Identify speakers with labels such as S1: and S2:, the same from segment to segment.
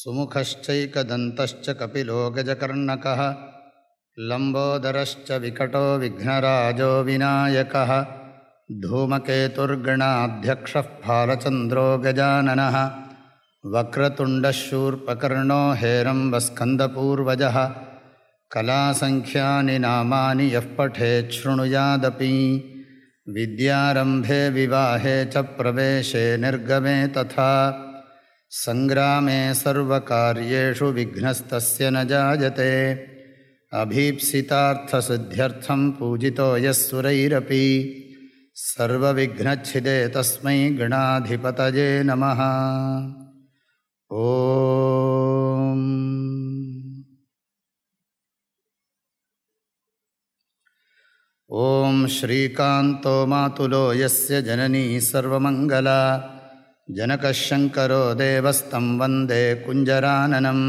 S1: सुमुखश्चैकदन्तश्च कपिलोगजकर्णकः लम्बोदरश्च विकटो विघ्नराजो विनायकः धूमकेतुर्गणाध्यक्षः फालचन्द्रो गजाननः वक्रतुण्डशूर्पकर्णो हेरम्बस्कन्दपूर्वजः कलासङ्ख्यानि नामानि यः पठेच्छृणुयादपि विद्यारम्भे विवाहे च प्रवेशे निर्गमे तथा सङ्ग्रामे सर्वकार्येषु विघ्नस्तस्य न जायते अभीप्सितार्थसिद्ध्यर्थं पूजितो यस्सुरैरपि सर्वविघ्नच्छिदे तस्मै गणाधिपतये नमः ओ ॐ श्रीकान्तो मातुलो यस्य जननी सर्वमङ्गला जनकशङ्करो देवस्तं वन्दे कुञ्जराननं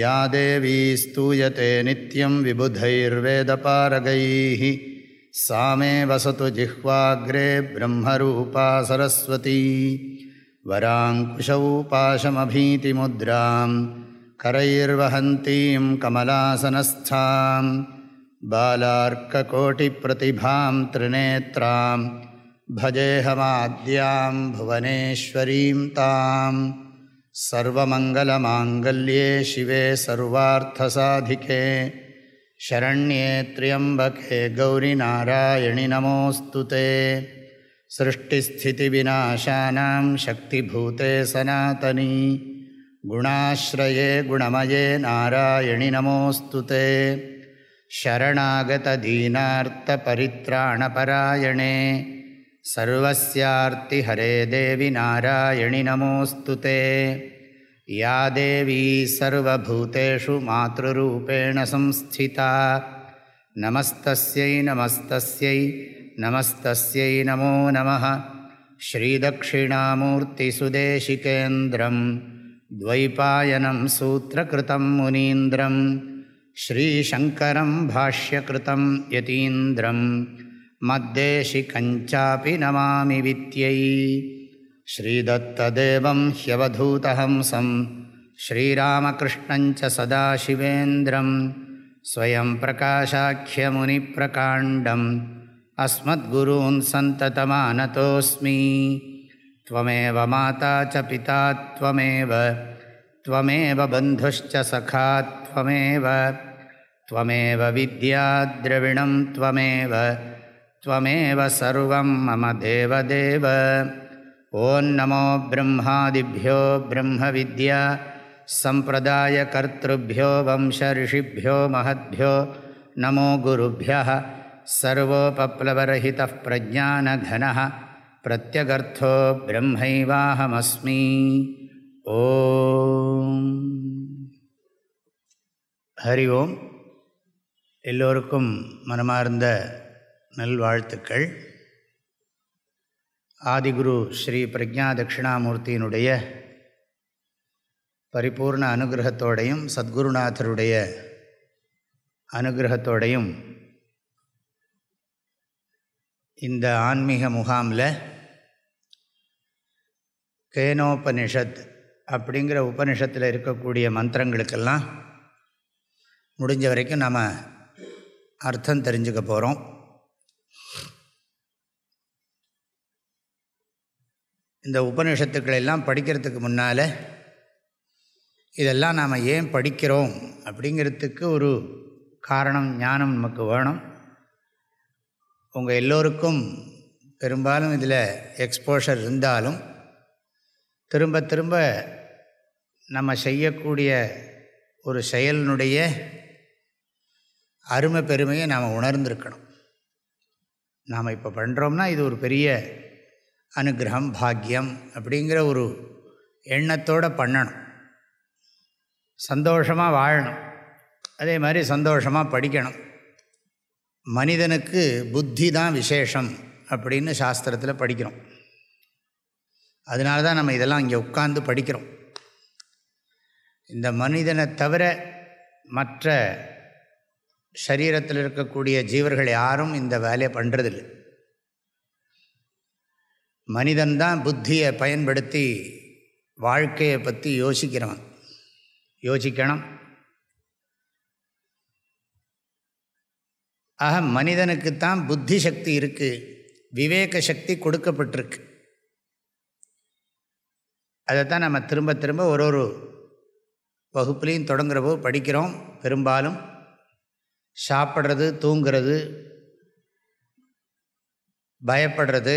S1: या देवी स्तूयते नित्यं विबुधैर्वेदपारगैः सा मे वसतु जिह्वाग्रे ब्रह्मरूपा सरस्वती वराङ्कुशौपाशमभीतिमुद्रां करैर्वहन्तीं कमलासनस्थां बालार्ककोटिप्रतिभां त्रिनेत्राम् भजेऽहमाद्यां भुवनेश्वरीं तां सर्वमङ्गलमाङ्गल्ये शिवे सर्वार्थसाधिके शरण्ये त्र्यम्बके गौरिनारायणि नमोऽस्तु ते सृष्टिस्थितिविनाशानां शक्तिभूते குணாஸ்ரயே गुणाश्रये गुणमये नारायणि नमोऽस्तु ते பரித்ராணபராயணே सर्वस्यार्तिहरे देवि नारायणि नमोऽस्तु ते या देवी सर्वभूतेषु मातृरूपेण संस्थिता नमस्तस्यै नमस्तस्यै नमस्तस्यै नमो नमः श्रीदक्षिणामूर्तिसुदेशिकेन्द्रं द्वैपायनं सूत्रकृतं मुनीन्द्रं श्रीशङ्करं भाष्यकृतं यतीन्द्रम् मद्देशिकञ्चापि नमामि वित्यै श्रीदत्तदेवं ह्यवधूतहंसं श्रीरामकृष्णञ्च सदाशिवेन्द्रं स्वयं प्रकाशाख्यमुनिप्रकाण्डम् अस्मद्गुरून् त्वमेव माता च पिता त्वमेव त्वमेव बन्धुश्च त्वमेव सर्वं मम देवदेव ॐ नमो ब्रह्मादिभ्यो ब्रह्मविद्या सम्प्रदायकर्तृभ्यो वंशऋषिभ्यो महद्भ्यो नमो गुरुभ्यः सर्वोपप्लवरहितः प्रज्ञानघनः प्रत्यगर्थो ब्रह्मैवाहमस्मि ओ हरि ओम् எல்லோருக்கும் மனமார்ந்த நல்வாழ்த்துக்கள் ஆதிகுரு ஸ்ரீ பிரஜா தட்சிணாமூர்த்தியினுடைய பரிபூர்ண அனுகிரகத்தோடையும் சத்குருநாதருடைய அனுகிரகத்தோடையும் இந்த ஆன்மீக முகாமில் கேனோபனிஷத் அப்படிங்கிற உபனிஷத்தில் இருக்கக்கூடிய மந்திரங்களுக்கெல்லாம் முடிஞ்ச வரைக்கும் நாம் அர்த்தம் தெரிஞ்சுக்க போகிறோம் இந்த எல்லாம் படிக்கிறதுக்கு முன்னால் இதெல்லாம் நாம் ஏன் படிக்கிறோம் அப்படிங்கிறதுக்கு ஒரு காரணம் ஞானம் நமக்கு வேணும் உங்கள் எல்லோருக்கும் பெரும்பாலும் இதில் எக்ஸ்போஷர் இருந்தாலும் திரும்ப திரும்ப நம்ம செய்யக்கூடிய ஒரு செயலினுடைய அருமை பெருமையை நாம் உணர்ந்திருக்கணும் நாம் இப்போ பண்ணுறோம்னா இது ஒரு பெரிய அனுகிரகம் பாக்கியம் அப்படிங்கிற ஒரு எண்ணத்தோடு பண்ணணும் சந்தோஷமாக வாழணும் அதே மாதிரி சந்தோஷமாக படிக்கணும் மனிதனுக்கு புத்தி தான் விசேஷம் அப்படின்னு சாஸ்திரத்தில் படிக்கிறோம் அதனால தான் நம்ம இதெல்லாம் இங்கே உட்கார்ந்து படிக்கிறோம் இந்த மனிதனை தவிர மற்ற சரீரத்தில் இருக்கக்கூடிய ஜீவர்கள் யாரும் இந்த வேலையை பண்ணுறதில்லை மனிதன்தான் புத்தியை பயன்படுத்தி வாழ்க்கையை பற்றி யோசிக்கிறவன் யோசிக்கணும் ஆக மனிதனுக்குத்தான் புத்தி சக்தி இருக்குது விவேக சக்தி கொடுக்கப்பட்டிருக்கு அதைத்தான் நம்ம திரும்ப திரும்ப ஒரு ஒரு வகுப்புலேயும் தொடங்குறப்போ படிக்கிறோம் பெரும்பாலும் சாப்பிட்றது தூங்கிறது பயப்படுறது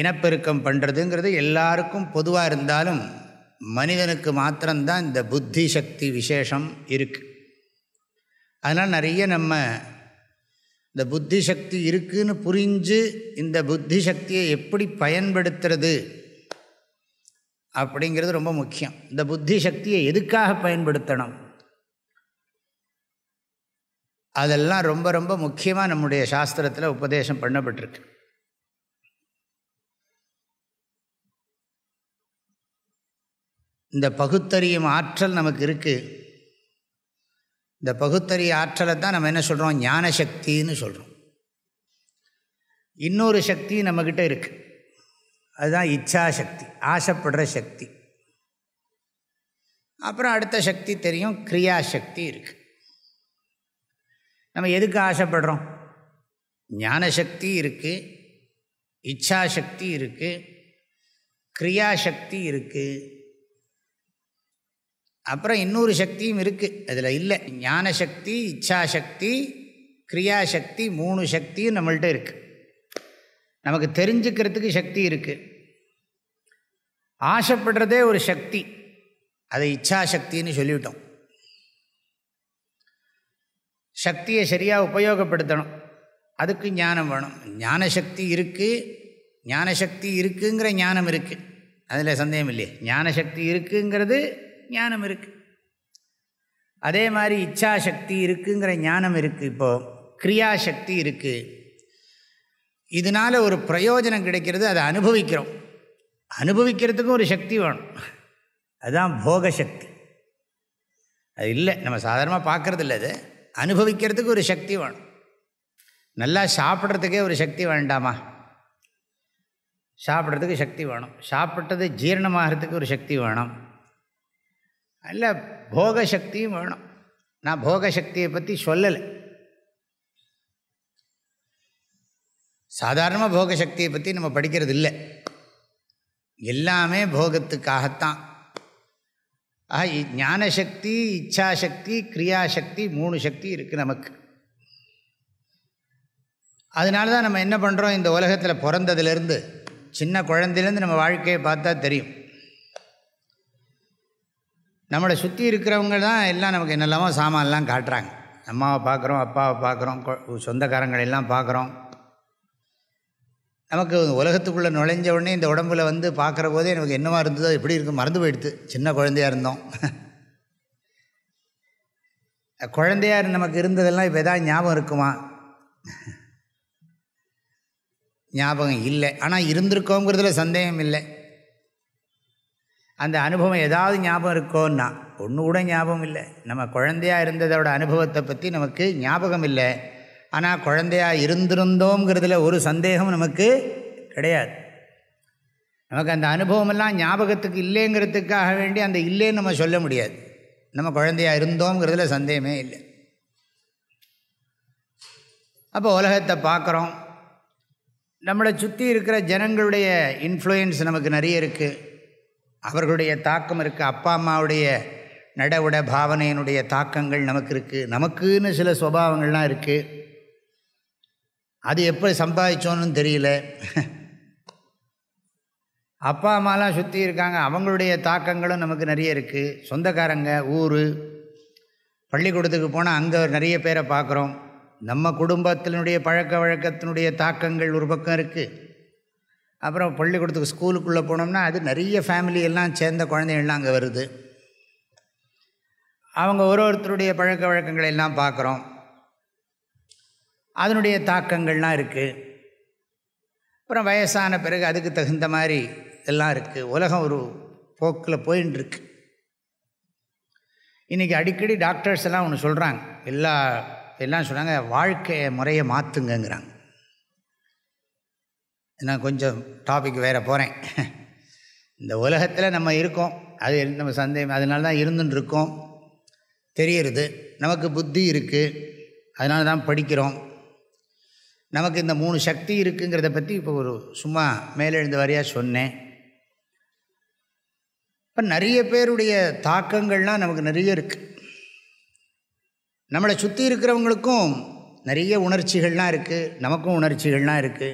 S1: இனப்பெருக்கம் பண்ணுறதுங்கிறது எல்லாருக்கும் பொதுவாக இருந்தாலும் மனிதனுக்கு மாத்திரம்தான் இந்த புத்தி சக்தி விசேஷம் இருக்குது அதனால் நிறைய நம்ம இந்த புத்தி சக்தி இருக்குதுன்னு புரிஞ்சு இந்த புத்தி சக்தியை எப்படி பயன்படுத்துறது அப்படிங்கிறது ரொம்ப முக்கியம் இந்த புத்தி சக்தியை எதுக்காக பயன்படுத்தணும் அதெல்லாம் ரொம்ப ரொம்ப முக்கியமாக நம்முடைய சாஸ்திரத்தில் உபதேசம் பண்ணப்பட்டிருக்கு இந்த பகுத்தறியும் ஆற்றல் நமக்கு இருக்குது இந்த பகுத்தறிய ஆற்றலை தான் நம்ம என்ன சொல்கிறோம் ஞான சக்தின்னு சொல்கிறோம் இன்னொரு சக்தி நம்மக்கிட்ட இருக்குது அதுதான் இச்சா சக்தி ஆசைப்படுற சக்தி அப்புறம் அடுத்த சக்தி தெரியும் கிரியாசக்தி சக்தி இருக்குது நம்ம எதுக்கு ஆசைப்படுறோம் ஞானசக்தி இருக்குது இச்சா சக்தி இருக்குது கிரியாசக்தி இருக்குது அப்புறம் இன்னொரு சக்தியும் இருக்குது அதில் இல்லை ஞானசக்தி இச்சாசக்தி கிரியாசக்தி மூணு சக்தியும் நம்மள்கிட்ட இருக்குது நமக்கு தெரிஞ்சுக்கிறதுக்கு சக்தி இருக்குது ஆசைப்படுறதே ஒரு சக்தி அதை இச்சாசக்தின்னு சொல்லிவிட்டோம் சக்தியை சரியாக உபயோகப்படுத்தணும் அதுக்கு ஞானம் வேணும் ஞானசக்தி இருக்குது ஞானசக்தி இருக்குங்கிற ஞானம் இருக்குது அதில் சந்தேகம் இல்லையே ஞானசக்தி இருக்குங்கிறது ஞானம் இருக்குது அதே மாதிரி இச்சாசக்தி இருக்குங்கிற ஞானம் இருக்குது இப்போது கிரியாசக்தி இருக்குது இதனால் ஒரு பிரயோஜனம் கிடைக்கிறது அதை அனுபவிக்கிறோம் அனுபவிக்கிறதுக்கும் ஒரு சக்தி வேணும் அதுதான் போகசக்தி அது இல்லை நம்ம சாதாரணமாக பார்க்கறது இல்லை அது அனுபவிக்கிறதுக்கு ஒரு சக்தி வேணும் நல்லா சாப்பிட்றதுக்கே ஒரு சக்தி வேண்டாமா சாப்பிட்றதுக்கு சக்தி வேணும் சாப்பிட்டது ஜீரணமாகறதுக்கு ஒரு சக்தி வேணும் அல்ல போகசக்தியும் வேணும் நான் போகசக்தியை பற்றி சொல்லலை சாதாரணமாக போகசக்தியை பற்றி நம்ம படிக்கிறது இல்லை எல்லாமே போகத்துக்காகத்தான் ஆக ஞானசக்தி இச்சாசக்தி கிரியாசக்தி மூணு சக்தி இருக்குது நமக்கு அதனால தான் நம்ம என்ன பண்ணுறோம் இந்த உலகத்தில் பிறந்ததுலேருந்து சின்ன குழந்தையிலேருந்து நம்ம வாழ்க்கையை பார்த்தா தெரியும் நம்மளை சுற்றி இருக்கிறவங்க தான் எல்லாம் நமக்கு என்னெல்லாமோ சாமான்லாம் காட்டுறாங்க அம்மாவை பார்க்குறோம் அப்பாவை பார்க்குறோம் சொந்தக்காரங்களெல்லாம் பார்க்குறோம் நமக்கு உலகத்துக்குள்ளே நுழைஞ்ச உடனே இந்த உடம்பில் வந்து பார்க்குற போதே எனக்கு என்னவா இருந்ததோ எப்படி இருக்கும் மறந்து போயிடுது சின்ன குழந்தையாக இருந்தோம் குழந்தையார் நமக்கு இருந்ததெல்லாம் இப்போ எதாவது ஞாபகம் இருக்குமா ஞாபகம் இல்லை ஆனால் இருந்திருக்கோங்கிறதுல சந்தேகம் இல்லை அந்த அனுபவம் ஏதாவது ஞாபகம் இருக்கோன்னா ஒன்று கூட ஞாபகம் இல்லை நம்ம குழந்தையாக இருந்ததோட அனுபவத்தை பற்றி நமக்கு ஞாபகம் இல்லை ஆனால் குழந்தையாக இருந்திருந்தோங்கிறதுல ஒரு சந்தேகம் நமக்கு கிடையாது நமக்கு அந்த அனுபவமெல்லாம் ஞாபகத்துக்கு இல்லைங்கிறதுக்காக வேண்டி அந்த இல்லைன்னு நம்ம சொல்ல முடியாது நம்ம குழந்தையாக இருந்தோங்கிறதுல சந்தேகமே இல்லை அப்போ உலகத்தை பார்க்குறோம் நம்மளை சுற்றி இருக்கிற ஜனங்களுடைய இன்ஃப்ளூயன்ஸ் நமக்கு நிறைய இருக்குது அவர்களுடைய தாக்கம் இருக்குது அப்பா அம்மாவுடைய நடவுட பாவனையினுடைய தாக்கங்கள் நமக்கு இருக்குது நமக்குன்னு சில சுவாவங்கள்லாம் இருக்குது அது எப்படி சம்பாதிச்சோன்னு தெரியல அப்பா அம்மாலாம் சுற்றி இருக்காங்க அவங்களுடைய தாக்கங்களும் நமக்கு நிறைய இருக்குது சொந்தக்காரங்க ஊர் பள்ளிக்கூடத்துக்கு போனால் அங்கே நிறைய பேரை பார்க்குறோம் நம்ம குடும்பத்தினுடைய பழக்க வழக்கத்தினுடைய தாக்கங்கள் ஒரு பக்கம் இருக்குது அப்புறம் பள்ளிக்கூடத்துக்கு ஸ்கூலுக்குள்ளே போனோம்னா அது நிறைய ஃபேமிலி எல்லாம் சேர்ந்த குழந்தைகள்லாம் அங்கே வருது அவங்க ஒரு ஒருத்தருடைய பழக்க வழக்கங்களை எல்லாம் பார்க்குறோம் அதனுடைய தாக்கங்கள்லாம் இருக்குது அப்புறம் வயசான பிறகு அதுக்கு தகுந்த மாதிரி எல்லாம் இருக்குது உலகம் ஒரு போக்கில் போயின்னு இருக்கு இன்றைக்கி அடிக்கடி டாக்டர்ஸ் எல்லாம் ஒன்று சொல்கிறாங்க எல்லா எல்லாம் சொல்கிறாங்க வாழ்க்கை முறையை மாற்றுங்கங்கிறாங்க நான் கொஞ்சம் டாபிக் வேறு போகிறேன் இந்த உலகத்தில் நம்ம இருக்கோம் அது நம்ம சந்தேகம் அதனால தான் இருந்துன்னு இருக்கோம் தெரியறது நமக்கு புத்தி இருக்குது அதனால தான் படிக்கிறோம் நமக்கு இந்த மூணு சக்தி இருக்குங்கிறத பற்றி இப்போ ஒரு சும்மா மேலெழுந்த வரையாக சொன்னேன் இப்போ நிறைய பேருடைய தாக்கங்கள்லாம் நமக்கு நிறைய இருக்குது நம்மளை சுற்றி இருக்கிறவங்களுக்கும் நிறைய உணர்ச்சிகள்லாம் இருக்குது நமக்கும் உணர்ச்சிகள்லாம் இருக்குது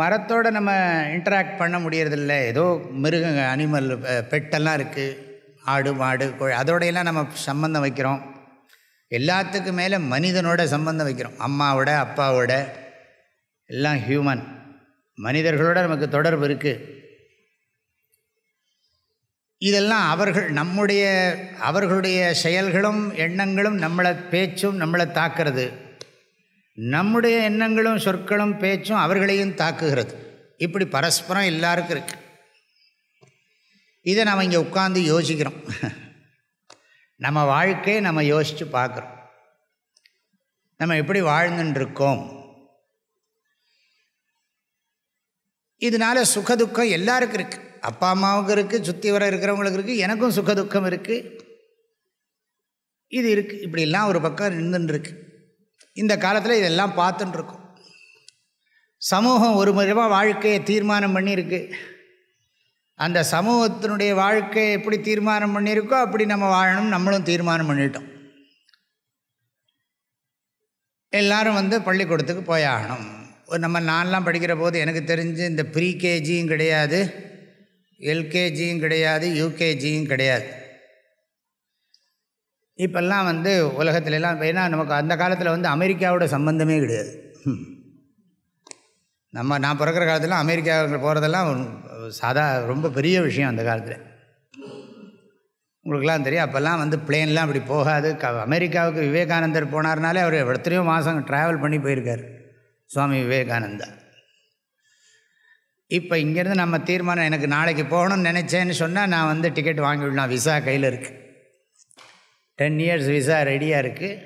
S1: மரத்தோடு நம்ம இன்ட்ராக்ட் பண்ண முடியறதில்ல ஏதோ மிருகங்க அனிமல் பெட்டெல்லாம் இருக்குது ஆடு மாடு கோழி அதோடையெல்லாம் நம்ம சம்மந்தம் வைக்கிறோம் எல்லாத்துக்கும் மேலே மனிதனோட சம்பந்தம் வைக்கிறோம் அம்மாவோட அப்பாவோட எல்லாம் ஹியூமன் மனிதர்களோட நமக்கு தொடர்பு இருக்குது இதெல்லாம் அவர்கள் நம்முடைய அவர்களுடைய செயல்களும் எண்ணங்களும் நம்மளை பேச்சும் நம்மளை தாக்கிறது நம்முடைய எண்ணங்களும் சொற்களும் பேச்சும் அவர்களையும் தாக்குகிறது இப்படி பரஸ்பரம் எல்லாருக்கும் இருக்கு இதை நம்ம இங்கே உட்காந்து யோசிக்கிறோம் நம்ம வாழ்க்கையை நம்ம யோசித்து பார்க்குறோம் நம்ம எப்படி வாழ்ந்துட்டுருக்கோம் இதனால் சுகதுக்கம் எல்லாருக்கும் இருக்குது அப்பா அம்மாவுக்கு இருக்குது சுற்றி வர இருக்கிறவங்களுக்கு இருக்குது எனக்கும் சுகதுக்கம் இருக்குது இது இருக்குது இப்படிலாம் ஒரு பக்கம் நின்றுன்னு இருக்குது இந்த காலத்தில் இதெல்லாம் பார்த்துட்டுருக்கோம் சமூகம் ஒரு முறைமா வாழ்க்கையை தீர்மானம் பண்ணியிருக்கு அந்த சமூகத்தினுடைய வாழ்க்கையை எப்படி தீர்மானம் பண்ணியிருக்கோ அப்படி நம்ம வாழணும் நம்மளும் தீர்மானம் பண்ணிட்டோம் எல்லோரும் வந்து பள்ளிக்கூடத்துக்கு போய் ஆகணும் நம்ம நான்லாம் படிக்கிற போது எனக்கு தெரிஞ்சு இந்த ப்ரீகேஜியும் கிடையாது எல்கேஜியும் கிடையாது யூகேஜியும் கிடையாது இப்போல்லாம் வந்து உலகத்துலலாம் ஏன்னா நமக்கு அந்த காலத்தில் வந்து அமெரிக்காவோட சம்பந்தமே கிடையாது நம்ம நான் பிறக்கிற காலத்தில் அமெரிக்காவுக்கு போகிறதெல்லாம் சாதா ரொம்ப பெரிய விஷயம் அந்த காலத்தில் உங்களுக்கெல்லாம் தெரியும் அப்போல்லாம் வந்து பிளேன்லாம் அப்படி போகாது க அமெரிக்காவுக்கு விவேகானந்தர் போனார்னாலே அவர் எத்தனையோ மாதம் ட்ராவல் பண்ணி போயிருக்கார் சுவாமி விவேகானந்தா இப்போ இங்கேருந்து நம்ம தீர்மானம் எனக்கு நாளைக்கு போகணும்னு நினச்சேன்னு சொன்னால் நான் வந்து டிக்கெட் வாங்கிவிடலாம் விசா கையில் இருக்குது டென் இயர்ஸ் விசா ரெடியாக இருக்குது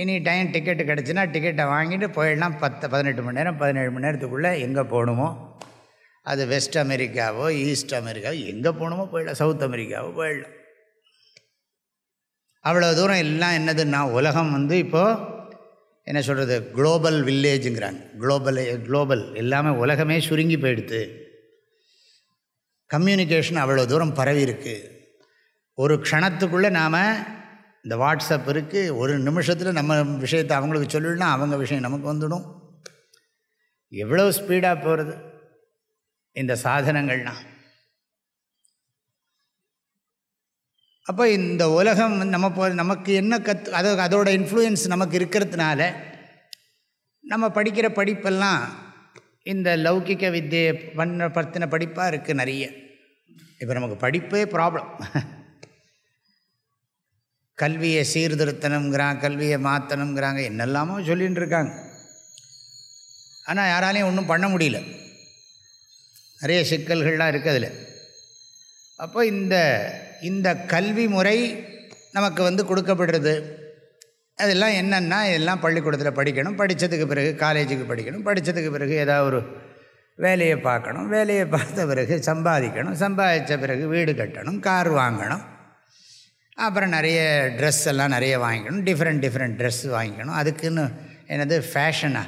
S1: இனி டைம் டிக்கெட்டு கிடச்சின்னா டிக்கெட்டை வாங்கிட்டு போயிடலாம் பத்து பதினெட்டு மணி நேரம் பதினேழு மணி நேரத்துக்குள்ளே எங்கே போகணுமோ அது வெஸ்ட் அமெரிக்காவோ ஈஸ்ட் அமெரிக்காவோ எங்கே போகணுமோ போயிடலாம் சவுத் அமெரிக்காவோ போயிடலாம் அவ்வளோ தூரம் எல்லாம் என்னதுன்னா உலகம் வந்து இப்போது என்ன சொல்கிறது குளோபல் வில்லேஜுங்கிறாங்க குளோபல் குளோபல் எல்லாமே உலகமே சுருங்கி போயிடுது கம்யூனிகேஷன் அவ்வளோ தூரம் பரவி இருக்குது ஒரு க்ஷணத்துக்குள்ளே நாம் இந்த வாட்ஸ்அப் இருக்குது ஒரு நிமிஷத்தில் நம்ம விஷயத்தை அவங்களுக்கு சொல்லலாம் அவங்க விஷயம் நமக்கு வந்துடும் எவ்வளோ ஸ்பீடாக போகிறது இந்த சாதனங்கள்னால் அப்போ இந்த உலகம் நம்ம போ நமக்கு என்ன கற்று அதோ அதோட இன்ஃப்ளூயன்ஸ் நமக்கு இருக்கிறதுனால நம்ம படிக்கிற படிப்பெல்லாம் இந்த லௌகிக்க வித்தியை பண்ண பற்றின படிப்பாக இருக்குது நிறைய இப்போ நமக்கு படிப்பே ப்ராப்ளம் கல்வியை சீர்திருத்தணுங்கிறான் கல்வியை மாற்றணுங்கிறாங்க என்னெல்லாமோ சொல்லின்னு இருக்காங்க ஆனால் யாராலையும் ஒன்றும் பண்ண முடியல நிறைய சிக்கல்கள்லாம் இருக்குது அதில் அப்போ இந்த இந்த கல்வி முறை நமக்கு வந்து கொடுக்கப்படுறது அதெல்லாம் என்னென்னா இதெல்லாம் பள்ளிக்கூடத்தில் படிக்கணும் படித்ததுக்கு பிறகு காலேஜுக்கு படிக்கணும் படித்ததுக்கு பிறகு ஏதாவது ஒரு வேலையை பார்க்கணும் வேலையை பார்த்த பிறகு சம்பாதிக்கணும் சம்பாதித்த பிறகு வீடு கட்டணும் கார் வாங்கணும் அப்புறம் நிறைய ட்ரெஸ் எல்லாம் நிறைய வாங்கிக்கணும் டிஃப்ரெண்ட் டிஃப்ரெண்ட் ட்ரெஸ் வாங்கிக்கணும் அதுக்குன்னு என்னது ஃபேஷனாக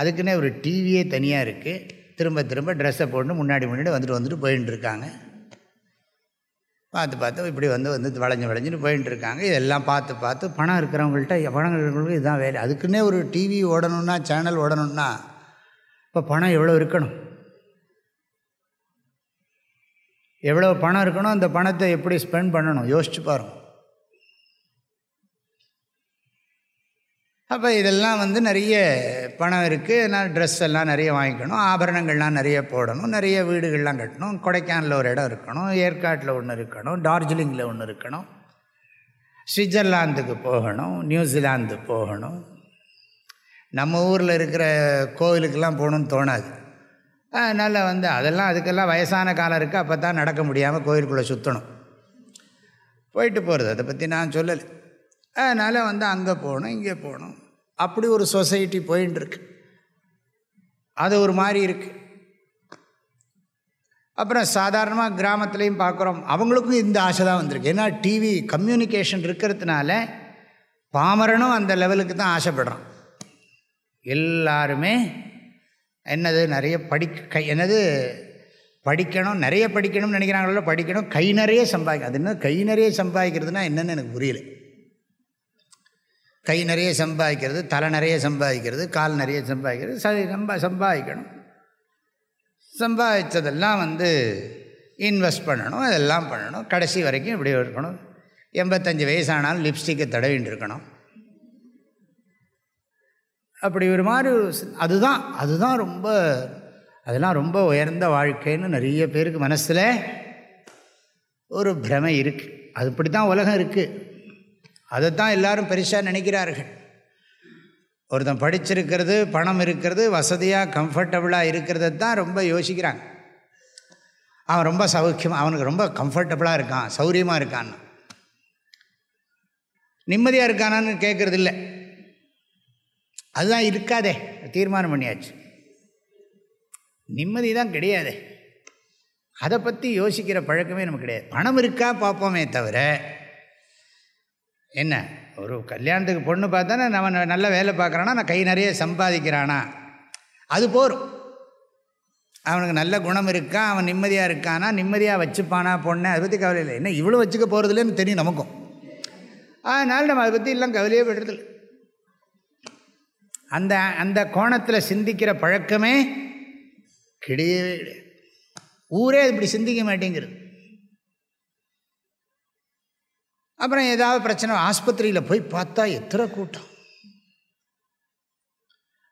S1: அதுக்குன்னே ஒரு டிவியே தனியாக இருக்குது திரும்ப திரும்ப ட்ரெஸ்ஸை போட்டு முன்னாடி முன்னாடி வந்துட்டு வந்துட்டு போயின்ட்டுருக்காங்க பார்த்து பார்த்து இப்படி வந்து வந்து வளைஞ்சு வளைஞ்சுன்னு போயின்ட்டுருக்காங்க இதெல்லாம் பார்த்து பார்த்து பணம் இருக்கிறவங்கள்ட்ட பணம் இருக்கிறவங்களுக்கு இதுதான் வேலை அதுக்குன்னே ஒரு டிவி ஓடணும்னா சேனல் ஓடணும்னா இப்போ பணம் எவ்வளோ இருக்கணும் எவ்வளோ பணம் இருக்கணும் அந்த பணத்தை எப்படி ஸ்பெண்ட் பண்ணணும் யோசிச்சு பாருங்கள் அப்போ இதெல்லாம் வந்து நிறைய பணம் இருக்குது நான் ட்ரெஸ் எல்லாம் நிறைய வாங்கிக்கணும் ஆபரணங்கள்லாம் நிறைய போடணும் நிறைய வீடுகள்லாம் கட்டணும் கொடைக்கானலில் ஒரு இடம் இருக்கணும் ஏற்காட்டில் ஒன்று இருக்கணும் டார்ஜிலிங்கில் ஒன்று இருக்கணும் சுவிட்சர்லாந்துக்கு போகணும் நியூசிலாந்து போகணும் நம்ம ஊரில் இருக்கிற கோவிலுக்கெல்லாம் போகணும்னு தோணாது அதனால் வந்து அதெல்லாம் அதுக்கெல்லாம் வயசான காலம் இருக்குது அப்போ தான் நடக்க முடியாமல் கோயிலுக்குள்ளே சுற்றணும் போயிட்டு போகிறது அதை பற்றி நான் சொல்லலை அதனால் வந்து அங்கே போகணும் இங்கே போகணும் அப்படி ஒரு சொசைட்டி போயின்னு இருக்கு அது ஒரு மாதிரி இருக்குது அப்புறம் சாதாரணமாக கிராமத்துலேயும் பார்க்குறோம் அவங்களுக்கும் இந்த ஆசை தான் வந்திருக்கு ஏன்னா டிவி கம்யூனிகேஷன் இருக்கிறதுனால பாமரனும் அந்த லெவலுக்கு தான் ஆசைப்படுறான் எல்லாருமே என்னது நிறைய படிக்க கை என்னது படிக்கணும் நிறைய படிக்கணும்னு நினைக்கிறாங்களோ படிக்கணும் கை நிறைய சம்பாதிக்கணும் அது என்ன கை நிறைய சம்பாதிக்கிறதுனா என்னென்னு எனக்கு புரியலை கை நிறைய சம்பாதிக்கிறது தலை நிறைய சம்பாதிக்கிறது கால் நிறைய சம்பாதிக்கிறது சரி ரொம்ப சம்பாதிக்கணும் சம்பாதித்ததெல்லாம் வந்து இன்வெஸ்ட் பண்ணணும் அதெல்லாம் பண்ணணும் கடைசி வரைக்கும் இப்படி இருக்கணும் எண்பத்தஞ்சு வயசானாலும் லிப்ஸ்டிக்கை தடவின்னு இருக்கணும் அப்படி ஒரு மாதிரி அதுதான் அதுதான் ரொம்ப அதெல்லாம் ரொம்ப உயர்ந்த வாழ்க்கைன்னு நிறைய பேருக்கு மனசில் ஒரு பிரமை இருக்குது அது இப்படி தான் உலகம் இருக்குது அதை தான் எல்லாரும் பெருசாக நினைக்கிறார்கள் ஒருத்தன் படிச்சிருக்கிறது பணம் இருக்கிறது வசதியாக கம்ஃபர்டபுளாக இருக்கிறது தான் ரொம்ப யோசிக்கிறாங்க அவன் ரொம்ப சௌக்கியம் அவனுக்கு ரொம்ப கம்ஃபர்டபுளாக இருக்கான் சௌரியமாக இருக்கான்னு நிம்மதியாக இருக்கானான்னு கேட்குறது இல்லை அதுதான் இருக்காதே தீர்மானம் பண்ணியாச்சு நிம்மதி தான் கிடையாதே அதை பற்றி யோசிக்கிற பழக்கமே நமக்கு கிடையாது பணம் இருக்கா பார்ப்போமே தவிர என்ன ஒரு கல்யாணத்துக்கு பொண்ணு பார்த்தானே நம்ம நல்ல வேலை பார்க்குறானா நான் கை நிறைய சம்பாதிக்கிறானா அது போரும் அவனுக்கு நல்ல குணம் இருக்கான் அவன் நிம்மதியாக இருக்கானா நிம்மதியாக வச்சுப்பானா பொண்ணை அதை பற்றி கவலை இல்லை என்ன இவ்வளோ வச்சுக்க போகிறது இல்லைன்னு தெரியும் நமக்கும் அதனால் நம்ம அதை பற்றி எல்லாம் கவலையே விடுறதில்லை அந்த அந்த கோணத்தில் சிந்திக்கிற பழக்கமே கிடையவே ஊரே இப்படி சிந்திக்க மாட்டேங்கிறது அப்புறம் ஏதாவது பிரச்சனை ஆஸ்பத்திரியில் போய் பார்த்தா எத்தனை கூட்டம்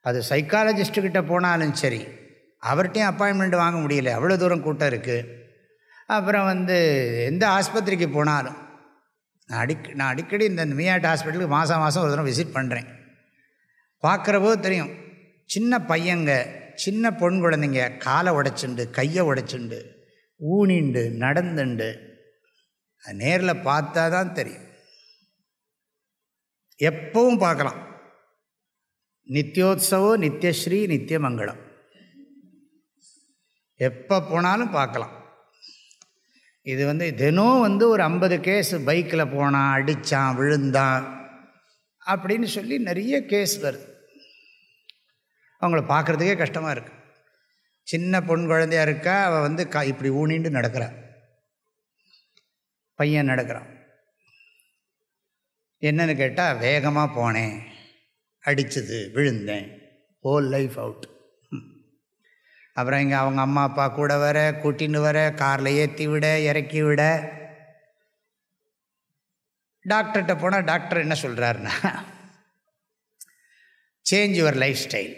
S1: அது சைக்காலஜிஸ்ட்டுக்கிட்ட போனாலும் சரி அவர்கிட்டையும் அப்பாயின்மெண்ட் வாங்க முடியல அவ்வளோ தூரம் கூட்டம் இருக்குது அப்புறம் வந்து எந்த ஆஸ்பத்திரிக்கு போனாலும் நான் அடிக் நான் அடிக்கடி இந்த மீனாட்டு ஹாஸ்பிட்டலுக்கு மாதம் மாதம் ஒரு தடவை விசிட் பண்ணுறேன் பார்க்குறப்போ தெரியும் சின்ன பையங்க சின்ன பொன் குழந்தைங்க காலை உடைச்சுண்டு கையை உடைச்சுண்டு ஊனிண்டு நடந்துண்டு அது நேரில் பார்த்தா தான் தெரியும் எப்பவும் பார்க்கலாம் நித்தியோத்சவோ நித்தியஸ்ரீ மங்களம் எப்போ போனாலும் பார்க்கலாம் இது வந்து தினம் வந்து ஒரு ஐம்பது கேஸ் பைக்கில் போனான் அடித்தான் விழுந்தான் அப்படின்னு சொல்லி நிறைய கேஸ் வருது அவங்கள பார்க்குறதுக்கே கஷ்டமாக இருக்குது சின்ன பொன் குழந்தையாக இருக்கா அவள் வந்து க இப்படி ஊனிண்டு நடக்கிறாள் பையன் நடக்கிறான் என்னன்னு கேட்டால் வேகமாக போனேன் அடித்தது விழுந்தேன் ஹோல் லைஃப் அவுட் அப்புறம் இங்கே அவங்க அம்மா அப்பா கூட வர கூட்டின்னு வர காரில் ஏற்றி விட இறக்கி விட டாக்டர்கிட்ட போனால் டாக்டர் என்ன சொல்கிறாருன்னா சேஞ்ச் யுவர் லைஃப் ஸ்டைல்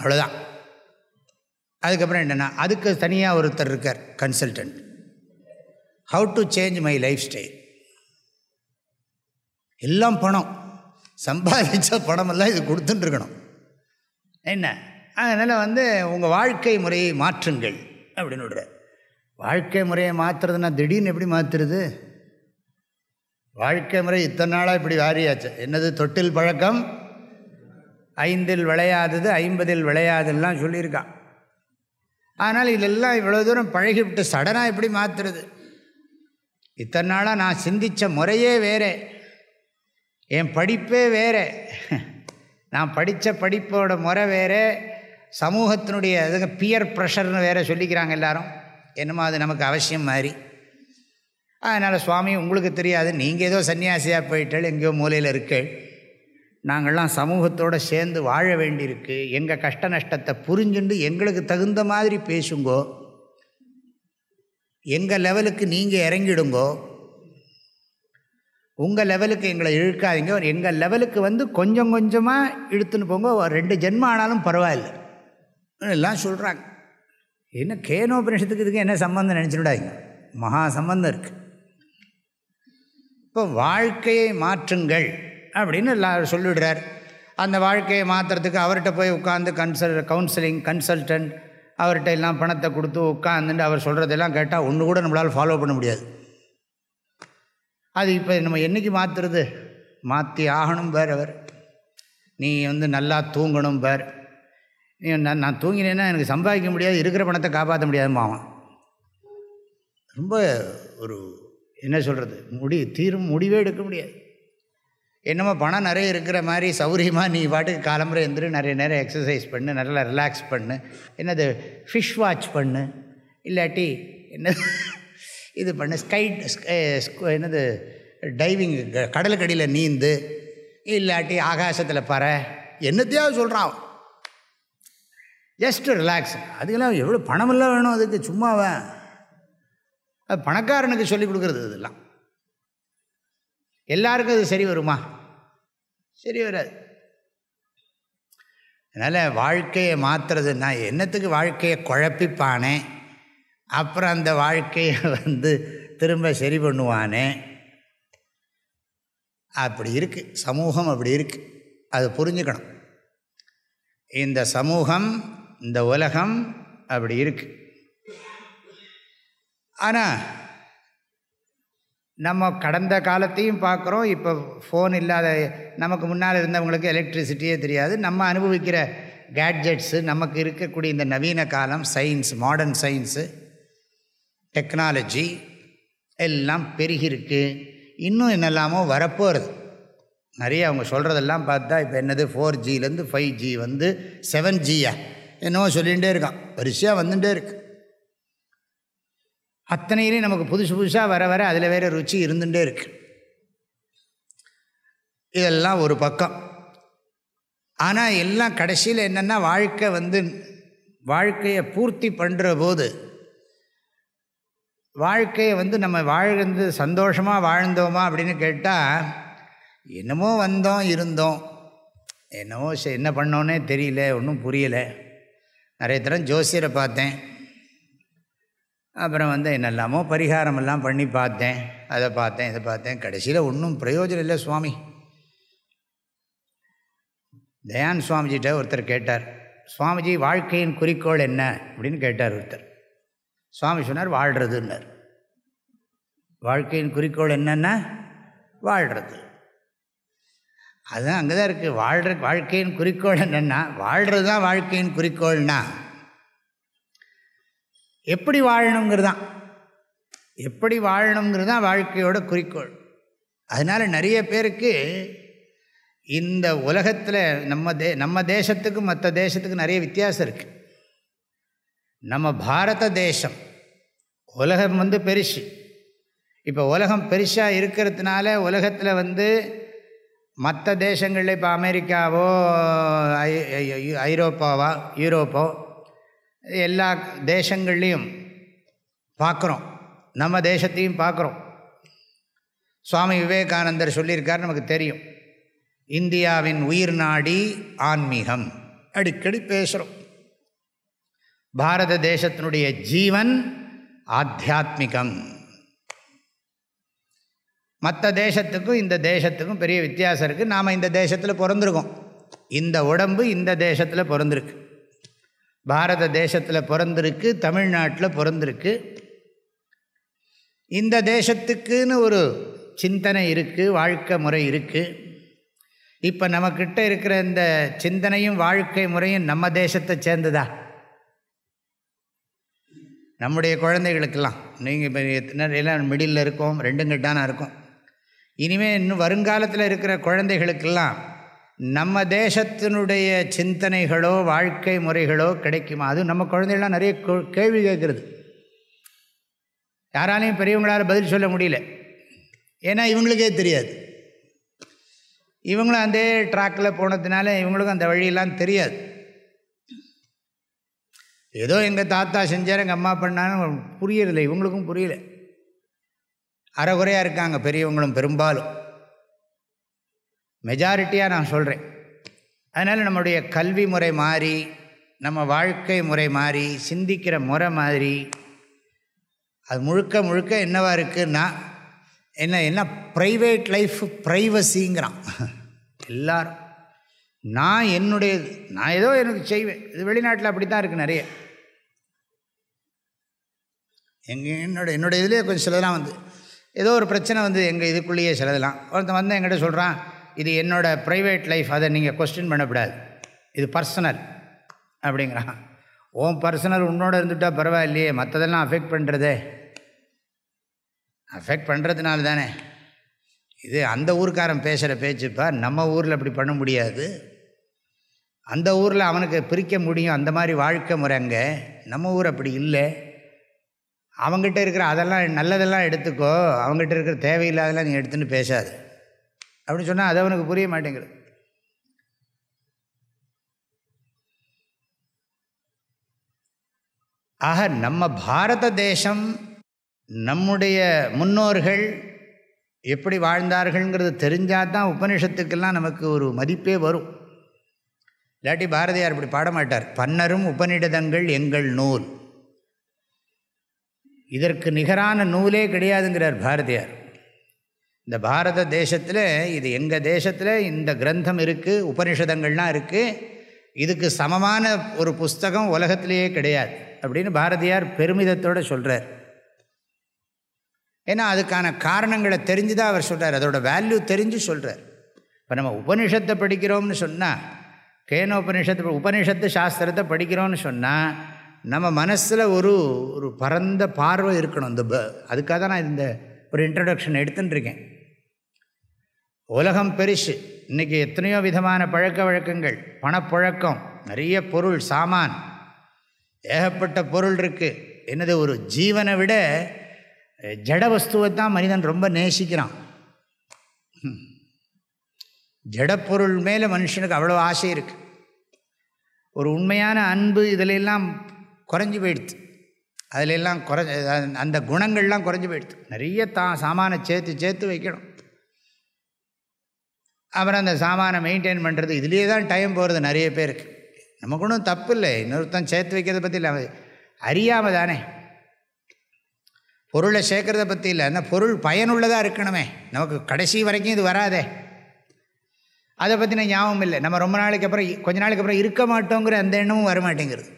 S1: அவ்வளோதான் அதுக்கப்புறம் என்னென்னா அதுக்கு தனியாக ஒருத்தர் இருக்கார் consultant how to change my lifestyle எல்லாம் பணம் சம்பாதிச்ச பணமெல்லாம் இது கொடுத்துட்டுருக்கணும் என்ன அதனால் வந்து உங்கள் வாழ்க்கை முறையை மாற்றுங்கள் அப்படின்னு விடுற வாழ்க்கை முறையை மாற்றுறதுன்னா திடீர்னு எப்படி மாற்றுறது வாழ்க்கை முறை இத்தனை நாளாக இப்படி வாரியாச்சு என்னது தொட்டில் பழக்கம் ஐந்தில் விளையாதது ஐம்பதில் விளையாதுலாம் சொல்லியிருக்கான் ஆனால் இதெல்லாம் இவ்வளோ தூரம் பழகிவிட்டு சடனாக எப்படி மாற்றுறது இத்தனை நாளாக நான் சிந்தித்த முறையே வேறு என் படிப்பே வேறு நான் படித்த படிப்போட முறை வேறு சமூகத்தினுடைய அதுங்க பியர் ப்ரெஷர்னு வேறு சொல்லிக்கிறாங்க எல்லாரும் என்னமோ அது நமக்கு அவசியம் மாதிரி அதனால் சுவாமி உங்களுக்கு தெரியாது நீங்கள் ஏதோ சன்னியாசியாக போயிட்டால் எங்கேயோ மூலையில் இருக்க நாங்கள்லாம் சமூகத்தோடு சேர்ந்து வாழ வேண்டியிருக்கு எங்கள் கஷ்ட நஷ்டத்தை புரிஞ்சுண்டு எங்களுக்கு தகுந்த மாதிரி பேசுங்கோ எங்கள் லெவலுக்கு நீங்கள் இறங்கிடுங்கோ உங்கள் லெவலுக்கு எங்களை இழுக்காதீங்க எங்கள் லெவலுக்கு வந்து கொஞ்சம் கொஞ்சமாக இழுத்துன்னு போங்க ரெண்டு ஜென்மம் ஆனாலும் பரவாயில்ல எல்லாம் சொல்கிறாங்க என்ன கேனோ பிரிஷத்துக்கு இதுக்கு என்ன சம்பந்தம் நினச்சிடாதீங்க மகா சம்பந்தம் இருக்குது இப்போ வாழ்க்கையை மாற்றுங்கள் அப்படின்னு சொல்லிவிடுறார் அந்த வாழ்க்கையை மாற்றுறதுக்கு அவர்கிட்ட போய் உட்காந்து கன்சல் கவுன்சிலிங் கன்சல்டன்ட் அவர்கிட்ட எல்லாம் பணத்தை கொடுத்து உட்காந்துட்டு அவர் சொல்கிறதெல்லாம் கேட்டால் ஒன்று கூட நம்மளால் ஃபாலோ பண்ண முடியாது அது இப்போ நம்ம என்றைக்கு மாற்றுறது மாற்றி ஆகணும் பேர் அவர் நீ வந்து நல்லா தூங்கணும் பேர் நீ நான் நான் தூங்கினேன்னா எனக்கு சம்பாதிக்க முடியாது இருக்கிற பணத்தை காப்பாற்ற முடியாது ரொம்ப ஒரு என்ன சொல்கிறது முடி தீரும் முடிவே எடுக்க முடியாது என்னமோ பணம் நிறைய இருக்கிற மாதிரி சௌரியமாக நீ பாட்டுக்கு காலம்புரை எழுந்துரு நிறைய நேரம் எக்ஸசைஸ் பண்ணு நல்லா ரிலாக்ஸ் பண்ணு என்னது ஃபிஷ் வாட்ச் பண்ணு இல்லாட்டி என்ன இது பண்ணு ஸ்கைட் என்னது டைவிங் கடலுக்கடியில் நீந்து இல்லாட்டி ஆகாசத்தில் பற என்னத்தையாவது சொல்கிறான் ஜஸ்ட்டு ரிலாக்ஸ் அதுக்கெல்லாம் எவ்வளோ பணமெல்லாம் வேணும் அதுக்கு சும்மாவே அது பணக்காரனுக்கு சொல்லிக் கொடுக்குறது இதெல்லாம் எல்லாருக்கும் அது சரி வருமா சரி வராது அதனால் வாழ்க்கையை மாற்றுறதுன்னா என்னத்துக்கு வாழ்க்கையை குழப்பிப்பானே அப்புறம் அந்த வாழ்க்கையை வந்து திரும்ப சரி பண்ணுவானே அப்படி இருக்குது சமூகம் அப்படி இருக்குது அது புரிஞ்சுக்கணும் இந்த சமூகம் இந்த உலகம் அப்படி இருக்குது ஆனால் நம்ம கடந்த காலத்தையும் பார்க்குறோம் இப்போ ஃபோன் இல்லாத நமக்கு முன்னால் இருந்தவங்களுக்கு எலக்ட்ரிசிட்டியே தெரியாது நம்ம அனுபவிக்கிற கேட்ஜெட்ஸு நமக்கு இருக்கக்கூடிய இந்த நவீன காலம் சயின்ஸ் மாடர்ன் சயின்ஸு டெக்னாலஜி எல்லாம் பெருகிருக்கு இன்னும் என்னெல்லாமோ வரப்போகிறது நிறைய அவங்க சொல்கிறதெல்லாம் பார்த்தா இப்போ என்னது ஃபோர் ஜிலேருந்து ஃபைவ் ஜி வந்து செவன் ஜியா என்னவோ சொல்லிகிட்டே இருக்கான் வரிசையாக வந்துகிட்டே இருக்குது அத்தனையிலையும் நமக்கு புதுசு புதுசாக வர வர அதில் வேறு ருச்சி இருந்துகிட்டே இருக்கு இதெல்லாம் ஒரு பக்கம் ஆனால் எல்லாம் கடைசியில் என்னென்னா வாழ்க்கை வந்து வாழ்க்கையை பூர்த்தி பண்ணுற போது வாழ்க்கையை வந்து நம்ம வாழ்ந்து சந்தோஷமாக வாழ்ந்தோமா அப்படின்னு கேட்டால் என்னமோ வந்தோம் இருந்தோம் என்னமோ என்ன பண்ணோன்னே தெரியல ஒன்றும் புரியலை நிறைய தரம் ஜோசியரை பார்த்தேன் அப்புறம் வந்து என்னெல்லாமோ பரிகாரமெல்லாம் பண்ணி பார்த்தேன் அதை பார்த்தேன் இதை பார்த்தேன் கடைசியில் ஒன்றும் பிரயோஜனம் இல்லை சுவாமி தயான் சுவாமிஜிகிட்ட ஒருத்தர் கேட்டார் சுவாமிஜி வாழ்க்கையின் குறிக்கோள் என்ன அப்படின்னு கேட்டார் ஒருத்தர் சுவாமி சொன்னார் வாழ்கிறதுன்னார் வாழ்க்கையின் குறிக்கோள் என்னென்னா வாழ்கிறது அதுதான் அங்கே தான் இருக்குது வாழ்கிற வாழ்க்கையின் குறிக்கோள் என்னென்னா வாழ்கிறது தான் வாழ்க்கையின் குறிக்கோள்னா எப்படி வாழணுங்கிறது தான் எப்படி வாழணுங்கிறது தான் வாழ்க்கையோட குறிக்கோள் அதனால் நிறைய பேருக்கு இந்த உலகத்தில் நம்ம தே நம்ம தேசத்துக்கு மற்ற தேசத்துக்கு நிறைய வித்தியாசம் இருக்குது நம்ம பாரத தேசம் உலகம் வந்து பெருசு இப்போ உலகம் பெருசாக இருக்கிறதுனால உலகத்தில் வந்து மற்ற தேசங்களில் இப்போ அமெரிக்காவோ ஐரோப்பாவா யூரோப்போ எல்லா தேசங்கள்லேயும் பார்க்குறோம் நம்ம தேசத்தையும் பார்க்குறோம் சுவாமி விவேகானந்தர் சொல்லியிருக்கார் நமக்கு தெரியும் இந்தியாவின் உயிர் நாடி ஆன்மீகம் அடிக்கடி பேசுகிறோம் பாரத தேசத்தினுடைய ஜீவன் ஆத்தியாத்மிகம் மற்ற தேசத்துக்கும் இந்த தேசத்துக்கும் பெரிய வித்தியாசம் இருக்குது நாம் இந்த தேசத்தில் பிறந்திருக்கோம் இந்த உடம்பு இந்த தேசத்தில் பிறந்திருக்கு பாரத தேசத்தில் பிறந்திருக்கு தமிழ்நாட்டில் பிறந்திருக்கு இந்த தேசத்துக்குன்னு ஒரு சிந்தனை இருக்குது வாழ்க்கை முறை இருக்குது இப்போ நம்மக்கிட்ட இருக்கிற இந்த சிந்தனையும் வாழ்க்கை முறையும் நம்ம தேசத்தை சேர்ந்ததா நம்முடைய குழந்தைகளுக்கெல்லாம் நீங்கள் இப்போ எத்தனை எல்லாம் மிடில் இருக்கோம் ரெண்டுங்கிட்டான இருக்கும் இனிமேல் இன்னும் வருங்காலத்தில் இருக்கிற குழந்தைகளுக்கெல்லாம் நம்ம தேசத்தினுடைய சிந்தனைகளோ வாழ்க்கை முறைகளோ கிடைக்குமா அதுவும் நம்ம குழந்தைகள்லாம் நிறைய கேள்வி கேட்குறது யாராலையும் பெரியவங்களால் பதில் சொல்ல முடியல ஏன்னா இவங்களுக்கே தெரியாது இவங்களும் அதே ட்ராக்கில் போனதுனால இவங்களுக்கும் அந்த வழியெல்லாம் தெரியாது ஏதோ எங்கள் தாத்தா செஞ்சார் எங்கள் அம்மா பண்ணாலும் புரியறதில்லை இவங்களுக்கும் புரியல அறகுறையாக இருக்காங்க பெரியவங்களும் பெரும்பாலும் மெஜாரிட்டியாக நான் சொல்கிறேன் அதனால் நம்முடைய கல்வி முறை மாறி நம்ம வாழ்க்கை முறை மாறி சிந்திக்கிற முறை மாதிரி அது முழுக்க முழுக்க என்னவாக இருக்குன்னா என்ன என்ன ப்ரைவேட் லைஃப் ப்ரைவசிங்கிறான் எல்லாரும் நான் என்னுடைய நான் ஏதோ எனக்கு செய்வேன் இது வெளிநாட்டில் அப்படி தான் இருக்குது நிறைய எங்கள் என்னோட என்னுடைய இதுலேயே கொஞ்சம் சிலதெல்லாம் வந்து ஏதோ ஒரு பிரச்சனை வந்து எங்கள் இதுக்குள்ளேயே சிலதெல்லாம் ஒருத்தன் வந்து எங்கிட்ட சொல்கிறான் இது என்னோடய ப்ரைவேட் லைஃப் அதை நீங்கள் கொஸ்டின் பண்ணக்கூடாது இது பர்சனல் அப்படிங்கிறான் ஓம் பர்சனல் உன்னோட இருந்துட்டால் பரவாயில்லையே மற்றதெல்லாம் அஃபெக்ட் பண்ணுறதே அஃபெக்ட் பண்ணுறதுனால தானே இது அந்த ஊருக்காரன் பேசுகிற பேச்சுப்பா நம்ம ஊரில் அப்படி பண்ண முடியாது அந்த ஊரில் அவனுக்கு பிரிக்க முடியும் அந்த மாதிரி வாழ்க்கை முறை அங்கே நம்ம ஊர் அப்படி இல்லை அவங்ககிட்ட இருக்கிற அதெல்லாம் நல்லதெல்லாம் எடுத்துக்கோ அவங்ககிட்ட இருக்கிற தேவையில்லாதெல்லாம் நீங்கள் எடுத்துன்னு பேசாது அப்படின்னு சொன்னால் அது அவனுக்கு புரிய மாட்டேங்குது ஆக நம்ம பாரத தேசம் நம்முடைய முன்னோர்கள் எப்படி வாழ்ந்தார்கள்ங்கிறது தெரிஞ்சால் தான் உபநிஷத்துக்கெல்லாம் நமக்கு ஒரு மதிப்பே வரும் இல்லாட்டி பாரதியார் இப்படி பாடமாட்டார் பன்னரும் உபநிடதங்கள் எங்கள் நூல் இதற்கு நிகரான நூலே கிடையாதுங்கிறார் பாரதியார் இந்த பாரத தேசத்தில் இது எங்கள் தேசத்தில் இந்த கிரந்தம் இருக்குது உபனிஷதங்கள்லாம் இருக்குது இதுக்கு சமமான ஒரு புஸ்தகம் உலகத்திலேயே கிடையாது அப்படின்னு பாரதியார் பெருமிதத்தோடு சொல்கிறார் ஏன்னா அதுக்கான காரணங்களை தெரிஞ்சு தான் அவர் சொல்கிறார் அதோட வேல்யூ தெரிஞ்சு சொல்கிறார் இப்போ நம்ம உபனிஷத்தை படிக்கிறோம்னு சொன்னால் கேன உபனிஷத்து உபனிஷத்து சாஸ்திரத்தை படிக்கிறோம்னு சொன்னால் நம்ம மனசில் ஒரு ஒரு பரந்த பார்வை இருக்கணும் இந்த அதுக்காக தான் நான் இந்த ஒரு இன்ட்ரடக்ஷன் எடுத்துட்டுருக்கேன் உலகம் பெருசு இன்றைக்கி எத்தனையோ விதமான பழக்க வழக்கங்கள் பணப்பழக்கம் நிறைய பொருள் சாமான் ஏகப்பட்ட பொருள் இருக்குது என்னது ஒரு ஜீவனை விட ஜட வஸ்துவை தான் மனிதன் ரொம்ப நேசிக்கிறான் ஜடப்பொருள் மேலே மனுஷனுக்கு அவ்வளோ ஆசை இருக்குது ஒரு உண்மையான அன்பு இதிலெல்லாம் குறைஞ்சி போயிடுது அதிலெல்லாம் குறை அந்த குணங்கள்லாம் குறைஞ்சி போயிடுது நிறைய தா சாமானை சேர்த்து சேர்த்து வைக்கணும் அப்புறம் அந்த சாமானை மெயின்டைன் பண்ணுறது இதுலேயே தான் டைம் போகிறது நிறைய பேருக்கு நமக்கு ஒன்றும் தப்பு இல்லை இன்னொருத்தன் சேர்த்து வைக்கிறத பற்றி இல்லை அறியாமல் தானே பொருளை சேர்க்கறத பற்றி இல்லை அந்த பொருள் பயனுள்ளதாக இருக்கணுமே நமக்கு கடைசி வரைக்கும் இது வராதே அதை பற்றின ஞாபகம் இல்லை நம்ம ரொம்ப நாளைக்கு அப்புறம் கொஞ்ச நாளைக்கு அப்புறம் இருக்க மாட்டோங்கிற அந்த எண்ணமும் வரமாட்டேங்கிறது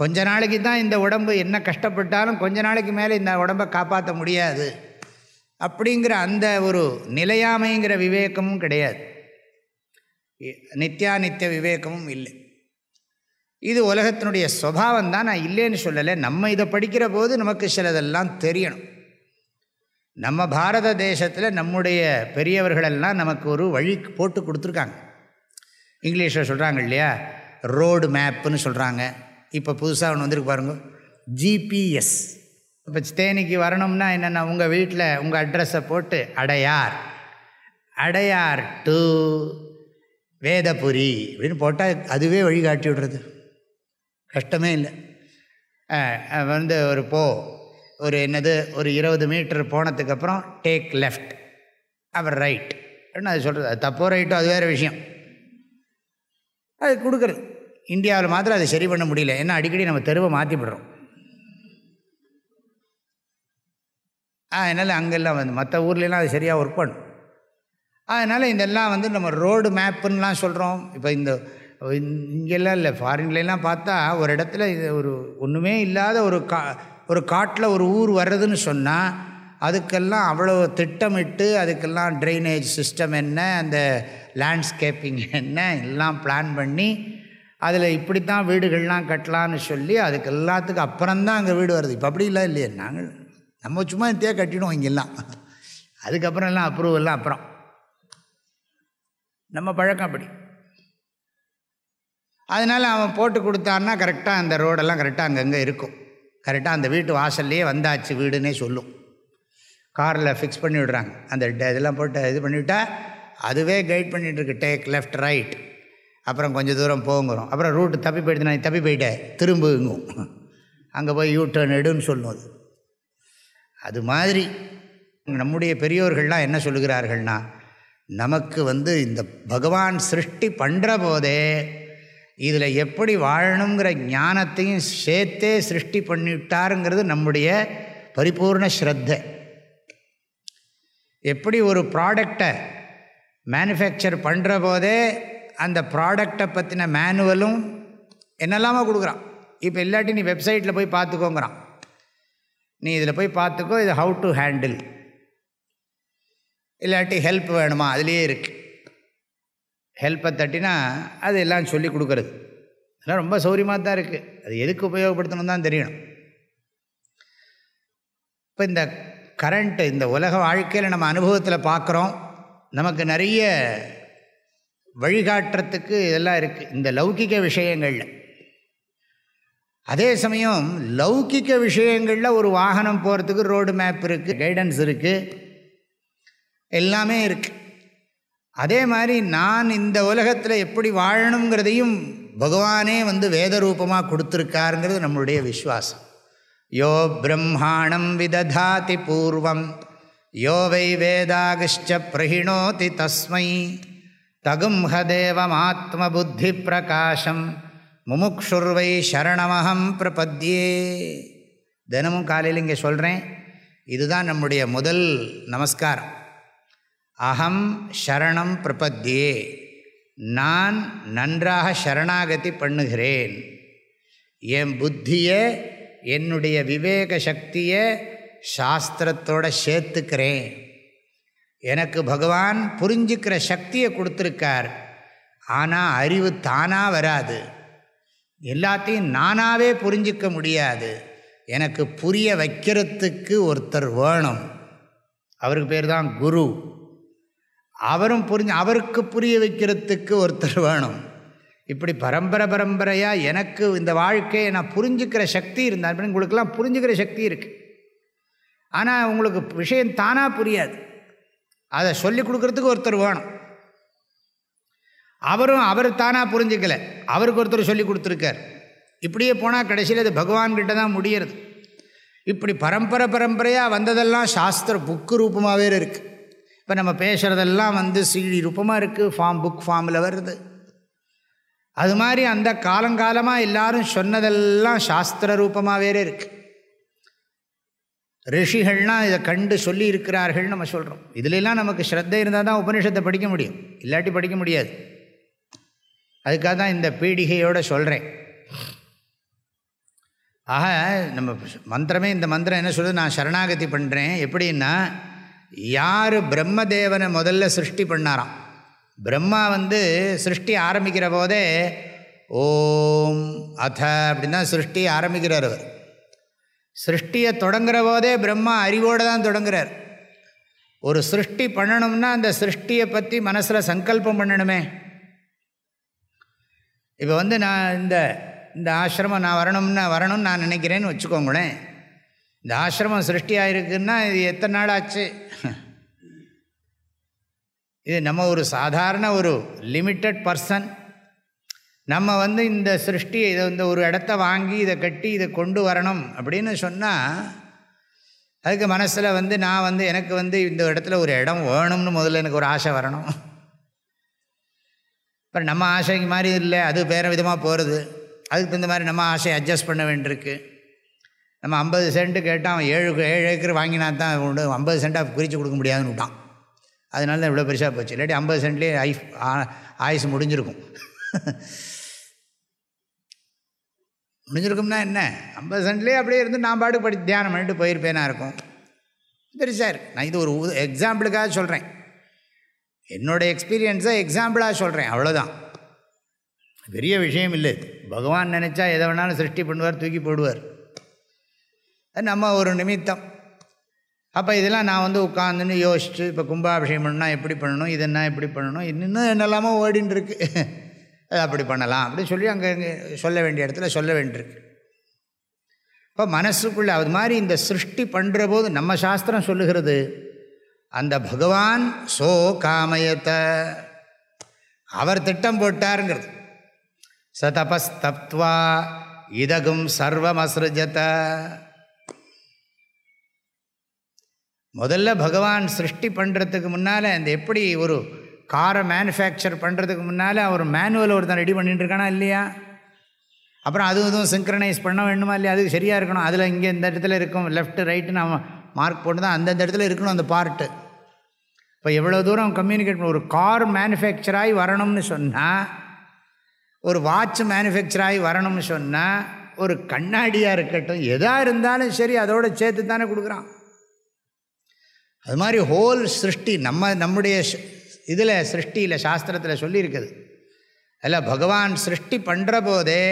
S1: கொஞ்ச நாளைக்கு தான் இந்த உடம்பு என்ன கஷ்டப்பட்டாலும் கொஞ்ச நாளைக்கு மேலே இந்த உடம்பை காப்பாற்ற முடியாது அப்படிங்கிற அந்த ஒரு நிலையாமைங்கிற விவேகமும் கிடையாது நித்யா நித்திய விவேகமும் இல்லை இது உலகத்தினுடைய சுவாவம் தான் நான் இல்லைன்னு சொல்லலை நம்ம இதை படிக்கிற போது நமக்கு சிலதெல்லாம் தெரியணும் நம்ம பாரத தேசத்தில் நம்முடைய பெரியவர்களெல்லாம் நமக்கு ஒரு வழி போட்டு கொடுத்துருக்காங்க இங்கிலீஷில் சொல்கிறாங்க இல்லையா ரோடு மேப்புன்னு சொல்கிறாங்க இப்போ புதுசாக ஒன்று வந்திருக்கு பாருங்க ஜிபிஎஸ் இப்போ தேனிக்கு வரணும்னா என்னென்னா உங்கள் வீட்டில் உங்கள் அட்ரஸை போட்டு அடையார் அடையார் டு வேதபுரி அப்படின்னு போட்டால் அதுவே வழிகாட்டி விடுறது கஷ்டமே இல்லை வந்து ஒரு போ ஒரு என்னது ஒரு இருபது மீட்டர் போனதுக்கப்புறம் டேக் லெஃப்ட் அவர் ரைட் அப்படின்னு அது சொல்கிறது அது தப்போ ரைட்டோ அது வேறு விஷயம் அது கொடுக்குறது இந்தியாவில் மாத்திரம் அதை சரி பண்ண முடியல ஏன்னா அடிக்கடி நம்ம தெருவை மாற்றிவிடுறோம் அதனால் அங்கெல்லாம் வந்து மற்ற ஊர்லெலாம் அது சரியாக ஒர்க் பண்ணும் அதனால் இதெல்லாம் வந்து நம்ம ரோடு மேப்புன்னெலாம் சொல்கிறோம் இப்போ இந்த இங்கெல்லாம் இல்லை ஃபாரின்லாம் பார்த்தா ஒரு இடத்துல இது ஒரு ஒன்றுமே இல்லாத ஒரு கா ஒரு காட்டில் ஒரு ஊர் வர்றதுன்னு சொன்னால் அதுக்கெல்லாம் அவ்வளோ திட்டமிட்டு அதுக்கெல்லாம் ட்ரைனேஜ் சிஸ்டம் என்ன அந்த லேண்ட்ஸ்கேப்பிங் என்ன எல்லாம் பிளான் பண்ணி அதில் இப்படி தான் வீடுகள்லாம் கட்டலான்னு சொல்லி அதுக்கு எல்லாத்துக்கும் அப்புறம்தான் அங்கே வீடு வருது இப்போ அப்படி இல்லை இல்லையே நாங்கள் நம்ம சும்மா தேவை கட்டிடுவோம் இங்கெல்லாம் அதுக்கப்புறம் எல்லாம் அப்ரூவ் எல்லாம் அப்புறம் நம்ம பழக்கம் அப்படி அதனால் அவன் போட்டு கொடுத்தான்னா கரெக்டாக அந்த ரோடெல்லாம் கரெக்டாக அங்கங்கே இருக்கும் கரெக்டாக அந்த வீட்டு வாசல்லையே வந்தாச்சு வீடுன்னே சொல்லும் காரில் ஃபிக்ஸ் பண்ணி விடுறாங்க அந்த இதெல்லாம் போட்டு இது பண்ணிவிட்டால் அதுவே கைட் இருக்கு டேக் லெஃப்ட் ரைட் அப்புறம் கொஞ்சம் தூரம் போங்கிறோம் அப்புறம் ரூட்டு தப்பி போயிட்டு நான் தப்பி போயிட்டேன் திரும்புங்கும் அங்கே போய் யூ டர்ன் எடுன்னு சொல்லும் அது அது மாதிரி நம்முடைய பெரியோர்கள்லாம் என்ன சொல்லுகிறார்கள்னா நமக்கு வந்து இந்த பகவான் சிருஷ்டி பண்ணுற போதே இதில் எப்படி வாழணுங்கிற ஞானத்தையும் சேர்த்தே சிருஷ்டி பண்ணிவிட்டாருங்கிறது நம்முடைய பரிபூர்ண ஸ்ரத்த எப்படி ஒரு ப்ராடக்டை மேனுஃபேக்சர் பண்ணுற போதே அந்த ப்ராடக்டை பற்றின மேனுவலும் என்னெல்லாமோ கொடுக்குறான் இப்போ இல்லாட்டி நீ வெப்சைட்டில் போய் பார்த்துக்கோங்கிறான் நீ இதில் போய் பார்த்துக்கோ இது ஹவு டு ஹேண்டில் இல்லாட்டி ஹெல்ப் வேணுமா அதுலேயே இருக்குது ஹெல்ப்பை தட்டினா அது எல்லாம் சொல்லி கொடுக்கறது அதெல்லாம் ரொம்ப சௌரியமாக தான் இருக்குது அது எதுக்கு உபயோகப்படுத்தணும் தான் தெரியணும் இப்போ இந்த கரண்ட்டு இந்த உலக வாழ்க்கையில் நம்ம அனுபவத்தில் பார்க்குறோம் நமக்கு நிறைய வழிகாட்டுறதுக்கு இதெல்லாம் இருக்குது இந்த லௌகிக விஷயங்களில் அதே சமயம் லௌகிக்க விஷயங்களில் ஒரு வாகனம் போகிறதுக்கு ரோடு மேப் இருக்குது கைடன்ஸ் இருக்குது எல்லாமே இருக்குது அதே மாதிரி நான் இந்த உலகத்தில் எப்படி வாழணுங்கிறதையும் பகவானே வந்து வேத ரூபமாக கொடுத்துருக்காருங்கிறது நம்மளுடைய விஸ்வாசம் யோ பிரம்மாணம் விததாதி பூர்வம் யோ வை வேதாகிஷ்ட பிரகிணோதி தஸ்மை தகும் ஆத்ம புத்தி பிரகாசம் முமுக்ஷுர்வை சரணமகம் பிரபத்யே தினமும் காலையில் இங்கே சொல்கிறேன் இதுதான் நம்முடைய முதல் நமஸ்காரம் அகம் ஷரணம் பிரபத்தியே நான் நன்றாக சரணாகதி பண்ணுகிறேன் என் புத்தியை என்னுடைய விவேக சக்தியை சாஸ்திரத்தோட சேர்த்துக்கிறேன் எனக்கு பகவான் புரிஞ்சுக்கிற சக்தியை கொடுத்துருக்கார் ஆனால் அறிவு தானாக வராது எல்லாத்தையும் நானாகவே புரிஞ்சிக்க முடியாது எனக்கு புரிய வைக்கிறதுக்கு ஒருத்தர் வேணும் அவருக்கு பேர் தான் குரு அவரும் புரிஞ்சு அவருக்கு புரிய வைக்கிறதுக்கு ஒருத்தர் வேணும் இப்படி பரம்பரை பரம்பரையாக எனக்கு இந்த வாழ்க்கையை நான் புரிஞ்சுக்கிற சக்தி இருந்தால் உங்களுக்கெல்லாம் புரிஞ்சுக்கிற சக்தி இருக்குது ஆனால் உங்களுக்கு விஷயம் தானாக புரியாது அதை சொல்லிக் கொடுக்குறதுக்கு ஒருத்தர் வேணும் அவரும் அவர் தானாக புரிஞ்சிக்கல அவருக்கு ஒருத்தர் சொல்லி கொடுத்துருக்கார் இப்படியே போனால் கடைசியில் அது பகவான்கிட்ட தான் முடியறது இப்படி பரம்பரை பரம்பரையாக வந்ததெல்லாம் சாஸ்திர புக்கு ரூபமாகவே இருக்குது இப்போ நம்ம பேசுகிறதெல்லாம் வந்து சீடி ரூபமாக இருக்குது ஃபார்ம் புக் ஃபார்மில் வருது அது மாதிரி அந்த காலங்காலமாக எல்லாரும் சொன்னதெல்லாம் சாஸ்திர ரூபமாகவே இருக்குது ரிஷிகள்லாம் இதை கண்டு சொல்லி இருக்கிறார்கள் நம்ம சொல்கிறோம் இதுலெல்லாம் நமக்கு ஸ்ரத்தை இருந்தால் தான் உபனிஷத்தை படிக்க முடியும் இல்லாட்டி படிக்க முடியாது அதுக்காக தான் இந்த பீடிகையோடு சொல்கிறேன் ஆக நம்ம மந்திரமே இந்த மந்திரம் என்ன சொல்லுது நான் சரணாகதி பண்ணுறேன் எப்படின்னா யார் பிரம்மதேவனை முதல்ல சிருஷ்டி பண்ணாராம் பிரம்மா வந்து சிருஷ்டி ஆரம்பிக்கிற போதே ஓம் அத அப்படின்னு தான் சிருஷ்டி ஆரம்பிக்கிறார் அவர் சிருஷ்டியை தொடங்குற போதே பிரம்மா அறிவோடு தான் தொடங்குறார் ஒரு சிருஷ்டி பண்ணணும்னா அந்த சிருஷ்டியை பற்றி மனசில் சங்கல்பம் பண்ணணுமே இப்போ வந்து நான் இந்த இந்த ஆசிரமம் நான் வரணும்னு வரணும்னு நான் நினைக்கிறேன்னு வச்சுக்கோங்களேன் இந்த ஆசிரமம் சிருஷ்டியாக இருக்குன்னா இது எத்தனை நாள் ஆச்சு இது நம்ம ஒரு சாதாரண ஒரு லிமிட்டட் பர்சன் நம்ம வந்து இந்த சிருஷ்டி இதை இந்த ஒரு இடத்த வாங்கி இதை கட்டி இதை கொண்டு வரணும் அப்படின்னு சொன்னால் அதுக்கு மனசில் வந்து நான் வந்து எனக்கு வந்து இந்த இடத்துல ஒரு இடம் வேணும்னு முதல்ல எனக்கு ஒரு ஆசை வரணும் அப்புறம் நம்ம ஆசைக்கு மாதிரி இல்லை அது வேறு விதமாக போகிறது அதுக்கு தகுந்த மாதிரி நம்ம ஆசையை அட்ஜஸ்ட் பண்ண வேண்டியிருக்கு நம்ம ஐம்பது சென்ட்டு கேட்டால் அவன் ஏழு ஏழு ஏக்கர் வாங்கினா தான் உண்டு ஐம்பது சென்ட்டாக குறித்து கொடுக்க முடியாதுன்னு விட்டான் அதனால தான் இவ்வளோ பெருசாக போச்சு இல்லாட்டி ஐம்பது சென்ட்லேயே ஐஃப் ஆயுசு முடிஞ்சிருக்கும் முடிஞ்சிருக்கும்னா என்ன ஐம்பது சென்ட்லேயே அப்படியே இருந்து நான் பாடு படி தியானம் பண்ணிட்டு போயிருப்பேனா இருக்கும் பெருசாக இருக்குது நான் இது ஒரு எக்ஸாம்பிளுக்காக சொல்கிறேன் என்னோட எக்ஸ்பீரியன்ஸை எக்ஸாம்பிளாக சொல்கிறேன் அவ்வளோதான் பெரிய விஷயம் இல்லை பகவான் நினச்சா எதை வேணாலும் சிருஷ்டி பண்ணுவார் தூக்கி போடுவார் நம்ம ஒரு நிமித்தம் அப்போ இதெல்லாம் நான் வந்து உட்காந்துன்னு யோசிச்சு இப்போ கும்பாபிஷேகம் பண்ணால் எப்படி பண்ணணும் இதென்னா எப்படி பண்ணணும் இன்னும் என்னெல்லாமோ ஓடின்ருக்கு இருக்கு அப்படி பண்ணலாம் அப்படின்னு சொல்லி அங்கே சொல்ல வேண்டிய இடத்துல சொல்ல வேண்டியிருக்கு இப்போ மனசுக்குள்ளே அது மாதிரி இந்த சிருஷ்டி பண்ணுற போது நம்ம சாஸ்திரம் சொல்லுகிறது அந்த பகவான் சோ காமயத்த அவர் திட்டம் போட்டாருங்கிறது ச தபஸ் தப்துவா இதகும் சர்வம் முதல்ல பகவான் சிருஷ்டி பண்ணுறதுக்கு முன்னால் அந்த எப்படி ஒரு காரை மேனுஃபேக்சர் பண்ணுறதுக்கு முன்னால் அவர் மேனுவல் ஒருத்தன் ரெடி பண்ணிட்டு இருக்கானா இல்லையா அப்புறம் அதுவும் இதுவும் சிங்க்ரனைஸ் பண்ண வேணுமா இல்லையா அது சரியாக இருக்கணும் அதில் இங்கே இந்த இடத்துல இருக்கும் லெஃப்ட்டு ரைட்டுன்னு அவன் மார்க் போட்டு தான் அந்தந்த இடத்துல இருக்கணும் அந்த பார்ட்டு இப்போ எவ்வளோ தூரம் கம்யூனிகேட் பண்ண ஒரு கார் மேனுஃபேக்சராகி வரணும்னு சொன்னால் ஒரு வாட்ச் மேனுஃபேக்சராகி வரணும்னு சொன்னால் ஒரு கண்ணாடியாக இருக்கட்டும் எதாக இருந்தாலும் சரி அதோட சேர்த்து தானே கொடுக்குறான் அது மாதிரி ஹோல் சிருஷ்டி நம்ம நம்முடைய இதில் சிருஷ்டியில் சாஸ்திரத்தில் சொல்லியிருக்குது அதில் பகவான் சிருஷ்டி பண்ணுற போதே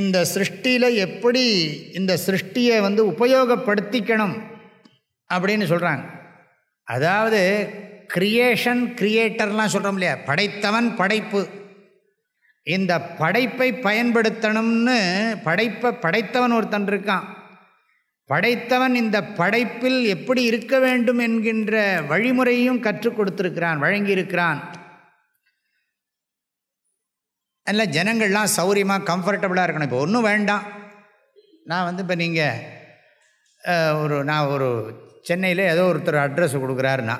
S1: இந்த சிருஷ்டியில் எப்படி இந்த சிருஷ்டியை வந்து உபயோகப்படுத்திக்கணும் அப்படின்னு சொல்கிறாங்க அதாவது கிரியேஷன் கிரியேட்டர்லாம் சொல்கிறோம் இல்லையா படைத்தவன் படைப்பு இந்த படைப்பை பயன்படுத்தணும்னு படைப்பை படைத்தவன் ஒருத்தன் இருக்கான் படைத்தவன் இந்த படைப்பில் எப்படி இருக்க வேண்டும் என்கின்ற வழிமுறையும் கற்றுக் கொடுத்துருக்கிறான் வழங்கியிருக்கிறான் அதில் ஜனங்கள்லாம் சௌரியமாக கம்ஃபர்டபுளாக இருக்கணும் இப்போ ஒன்றும் வேண்டாம் நான் வந்து இப்போ நீங்கள் ஒரு நான் ஒரு சென்னையில் ஏதோ ஒருத்தர் அட்ரஸ் கொடுக்குறாருன்னா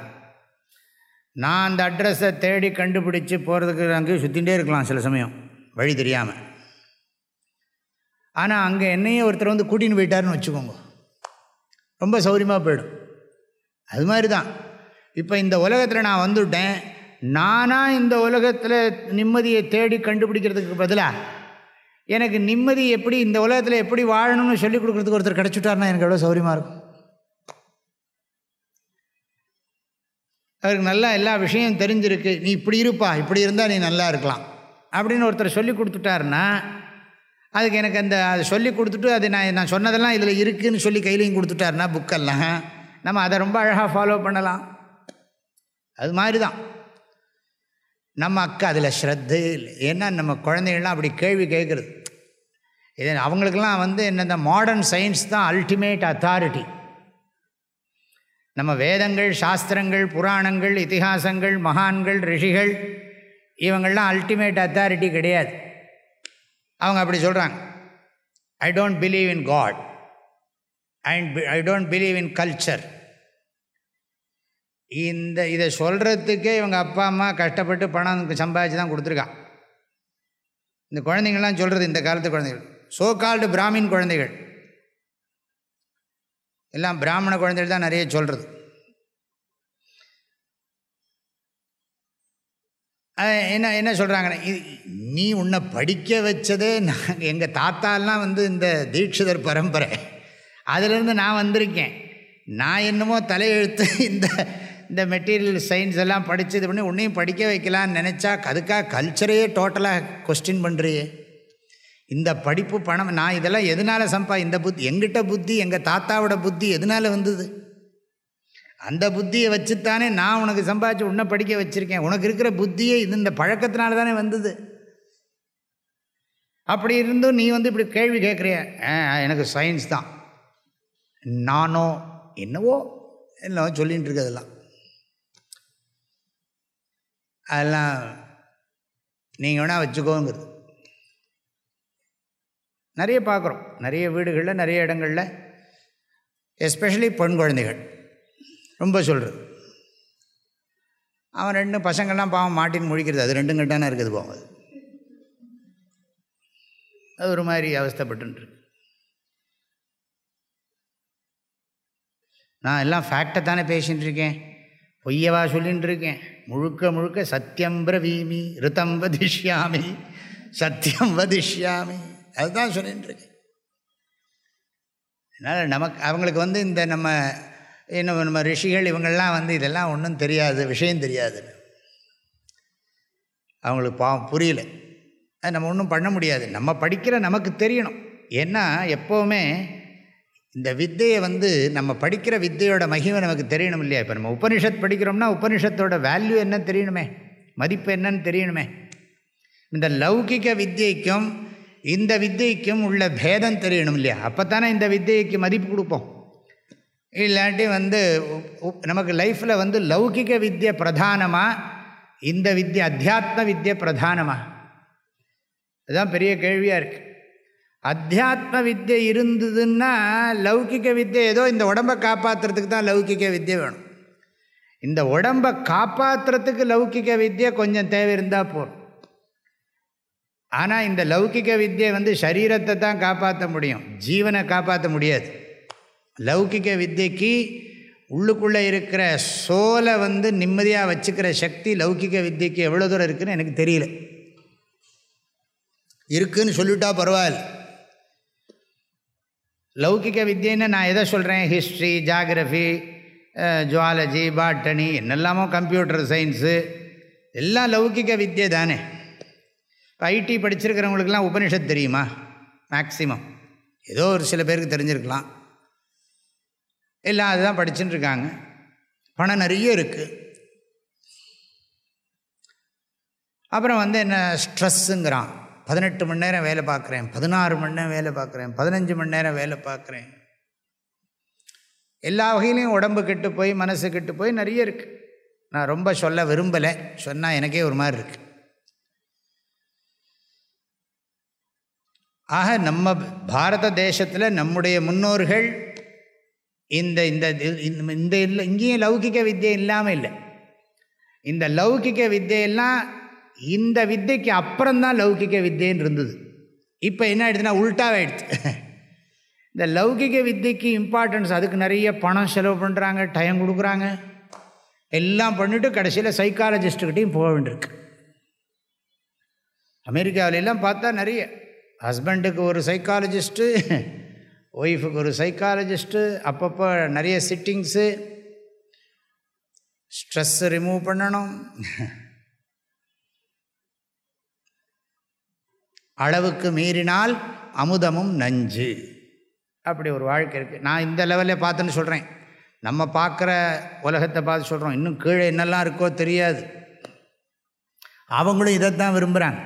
S1: நான் அந்த அட்ரஸை தேடி கண்டுபிடிச்சி போகிறதுக்கு அங்கேயும் சுற்றிகிட்டே இருக்கலாம் சில சமயம் வழி தெரியாமல் ஆனால் அங்கே என்னையும் ஒருத்தர் வந்து கூட்டின்னு போயிட்டாருன்னு வச்சுக்கோங்க ரொம்ப சௌரியமாக போயிடும் அது மாதிரி தான் இப்போ இந்த உலகத்தில் நான் வந்துவிட்டேன் நானாக இந்த உலகத்தில் நிம்மதியை தேடி கண்டுபிடிக்கிறதுக்கு பதிலாக எனக்கு நிம்மதி எப்படி இந்த உலகத்தில் எப்படி வாழணும்னு சொல்லிக் கொடுக்குறதுக்கு ஒருத்தர் கிடச்சிட்டாருன்னா எனக்கு எவ்வளோ சௌரியமாக இருக்கும் அவருக்கு நல்லா எல்லா விஷயம் தெரிஞ்சிருக்கு நீ இப்படி இருப்பா இப்படி இருந்தால் நீ நல்லா இருக்கலாம் அப்படின்னு ஒருத்தர் சொல்லி கொடுத்துட்டாருன்னா அதுக்கு எனக்கு அந்த அதை சொல்லி கொடுத்துட்டு அது நான் நான் சொன்னதெல்லாம் இதில் இருக்குதுன்னு சொல்லி கையிலையும் கொடுத்துட்டாருன்னா புக்கெல்லாம் நம்ம அதை ரொம்ப அழகாக ஃபாலோ பண்ணலாம் அது மாதிரி தான் நம்ம அக்கா அதில் ஸ்ரத்தே இல்லை ஏன்னா நம்ம குழந்தைகள்லாம் அப்படி கேள்வி கேட்குறது இது அவங்களுக்கெல்லாம் வந்து என்ன இந்த மாடர்ன் சயின்ஸ் தான் அல்டிமேட் அத்தாரிட்டி நம்ம வேதங்கள் சாஸ்திரங்கள் புராணங்கள் இத்திகாசங்கள் மகான்கள் ரிஷிகள் இவங்கள்லாம் அல்டிமேட் அத்தாரிட்டி கிடையாது அவங்க அப்படி சொல்கிறாங்க I don't believe in God and I don't believe in culture இந்த இதை சொல்கிறதுக்கே இவங்க அப்பா அம்மா கஷ்டப்பட்டு பணம் சம்பாதிச்சு தான் கொடுத்துருக்கான் இந்த குழந்தைங்கள்லாம் சொல்கிறது இந்த காலத்து குழந்தைகள் சோ கால்டு பிராமின் குழந்தைகள் எல்லாம் பிராமண குழந்தைகள் தான் நிறைய சொல்கிறது என்ன என்ன சொல்கிறாங்கன்னா நீ உன்னை படிக்க வச்சதே நான் எங்கள் தாத்தாலாம் வந்து இந்த தீட்சிதர் பரம்பரை அதிலிருந்து நான் வந்திருக்கேன் நான் என்னமோ தலையெழுத்து இந்த இந்த மெட்டீரியல் சயின்ஸ் எல்லாம் படித்தது பண்ணி உன்னையும் படிக்க வைக்கலான்னு நினச்சா அதுக்காக கல்ச்சரையே டோட்டலாக கொஸ்டின் பண்ணுறியே இந்த படிப்பு பணம் நான் இதெல்லாம் எதனால் சம்பா இந்த புத்தி எங்கிட்ட புத்தி எங்கள் தாத்தாவோட புத்தி எதனால் வந்தது அந்த புத்தியை வச்சுத்தானே நான் உனக்கு சம்பாதிச்சு உன்னை படிக்க வச்சுருக்கேன் உனக்கு இருக்கிற புத்தியே இது இந்த பழக்கத்தினால தானே வந்தது அப்படி இருந்தும் நீ வந்து இப்படி கேள்வி கேட்குறிய எனக்கு சயின்ஸ் தான் நானோ என்னவோ எல்லாம் சொல்லிகிட்டு இருக்கிறதெல்லாம் அதெல்லாம் நீங்கள் வேணால் வச்சுக்கோங்கிறது நிறைய பார்க்குறோம் நிறைய வீடுகளில் நிறைய இடங்களில் எஸ்பெஷலி பெண் குழந்தைகள் ரொம்ப சொல்கிறது அவன் ரெண்டு பசங்கள்லாம் பாவம் மாட்டின்னு முழிக்கிறது அது ரெண்டும் கிட்டே இருக்குது போவோம் அது ஒரு மாதிரி அவஸ்தப்பட்டுருக்கு நான் எல்லாம் ஃபேக்டை தானே பேசிகிட்டு இருக்கேன் பொய்யவா சொல்லின்னு இருக்கேன் முழுக்க முழுக்க சத்தியம் பிரவீமி ரித்தம் வதிஷ்யாமி சத்தியம் வதிஷ்யாமி அதுதான் சொல்லிட்டுருக்கு அதனால் நமக்கு அவங்களுக்கு வந்து இந்த நம்ம இன்னும் நம்ம ரிஷிகள் இவங்கள்லாம் வந்து இதெல்லாம் ஒன்றும் தெரியாது விஷயம் தெரியாது அவங்களுக்கு பாவம் புரியல அது நம்ம ஒன்றும் பண்ண முடியாது நம்ம படிக்கிற நமக்கு தெரியணும் ஏன்னா எப்போவுமே இந்த வித்தையை வந்து நம்ம படிக்கிற வித்தையோட மகிமை நமக்கு தெரியணும் இல்லையா இப்போ நம்ம உபனிஷத் படிக்கிறோம்னா உபனிஷத்தோட வேல்யூ என்ன தெரியணுமே மதிப்பு என்னன்னு தெரியணுமே இந்த லௌகிக வித்தியைக்கும் இந்த வித்தியைக்கும் உள்ள பேதம் தெரியணும் இல்லையா அப்போ தானே இந்த வித்தியைக்கு மதிப்பு கொடுப்போம் இல்லாட்டி வந்து நமக்கு லைஃப்பில் வந்து லௌகிக வித்தியை பிரதானமாக இந்த வித்தியை அத்தியாத்ம வித்திய பிரதானமாக அதுதான் பெரிய கேள்வியாக இருக்குது அத்தியாத்ம வித்தியை இருந்ததுன்னா லௌகிக்க வித்தியை ஏதோ இந்த உடம்பை காப்பாற்றுறதுக்கு தான் லௌகிக்க வித்தியை வேணும் இந்த உடம்பை காப்பாற்றுறதுக்கு லௌகிக்க வித்தியை கொஞ்சம் தேவை இருந்தால் போகும் ஆனால் இந்த லௌகிக்க வித்தியை வந்து சரீரத்தை தான் காப்பாற்ற முடியும் ஜீவனை காப்பாற்ற முடியாது லௌகிக்க வித்தியக்கு உள்ளுக்குள்ளே இருக்கிற சோலை வந்து நிம்மதியாக வச்சுக்கிற சக்தி லௌகிக்க வித்தியக்கு எவ்வளோ தூரம் இருக்குதுன்னு எனக்கு தெரியல இருக்குதுன்னு சொல்லிட்டா பரவாயில்ல லௌகிக வித்தியன்னு நான் எதை சொல்கிறேன் ஹிஸ்ட்ரி ஜாகிரஃபி ஜுவாலஜி பாட்டனி என்னெல்லாமோ கம்ப்யூட்டர் சயின்ஸு எல்லாம் லௌகிக வித்தியை தானே இப்போ ஐடி படிச்சிருக்கிறவங்களுக்கெல்லாம் உபனிஷத் தெரியுமா மேக்சிமம் ஏதோ ஒரு சில பேருக்கு தெரிஞ்சிருக்கலாம் எல்லாம் அதுதான் படிச்சுட்டு இருக்காங்க பணம் நிறைய இருக்குது அப்புறம் வந்து என்ன ஸ்ட்ரெஸ்ஸுங்கிறான் பதினெட்டு மணி நேரம் வேலை பார்க்குறேன் பதினாறு மணி நேரம் வேலை பார்க்குறேன் பதினஞ்சு மணி நேரம் வேலை பார்க்குறேன் எல்லா வகையிலையும் உடம்பு கெட்டு போய் மனசு கெட்டு போய் நிறைய இருக்குது நான் ரொம்ப சொல்ல விரும்பலை சொன்னால் எனக்கே ஒரு மாதிரி இருக்குது ஆக நம்ம பாரத தேசத்தில் நம்முடைய முன்னோர்கள் இந்த இந்த இந்த இல்லை இங்கேயும் லௌகிக்க வித்தியை இல்லாமல் இல்லை இந்த லௌகிக்க வித்தியெல்லாம் இந்த வித்தைக்கு அப்புறம்தான் லௌகிக வித்தைன்னு இருந்தது இப்போ என்ன ஆகிடுதுன்னா உள்டாவாயிடுச்சு இந்த லௌகிக வித்தைக்கு இம்பார்ட்டன்ஸ் அதுக்கு நிறைய பணம் செலவு பண்ணுறாங்க டைம் கொடுக்குறாங்க எல்லாம் பண்ணிவிட்டு கடைசியில் சைக்காலஜிஸ்ட்டுக்கிட்டையும் போக வேண்டியிருக்கு எல்லாம் பார்த்தா நிறைய ஹஸ்பண்டுக்கு ஒரு சைக்காலஜிஸ்ட்டு ஒய்ஃபுக்கு ஒரு சைக்காலஜிஸ்ட்டு அப்பப்போ நிறைய சிட்டிங்ஸு ஸ்ட்ரெஸ்ஸு ரிமூவ் பண்ணணும் அளவுக்கு மீறினால் அமுதமும் நஞ்சு அப்படி ஒரு வாழ்க்கை இருக்குது நான் இந்த லெவலில் பார்த்துன்னு சொல்கிறேன் நம்ம பார்க்குற உலகத்தை பார்த்து சொல்கிறோம் இன்னும் கீழே என்னெல்லாம் இருக்கோ தெரியாது அவங்களும் இதைத்தான் விரும்புகிறாங்க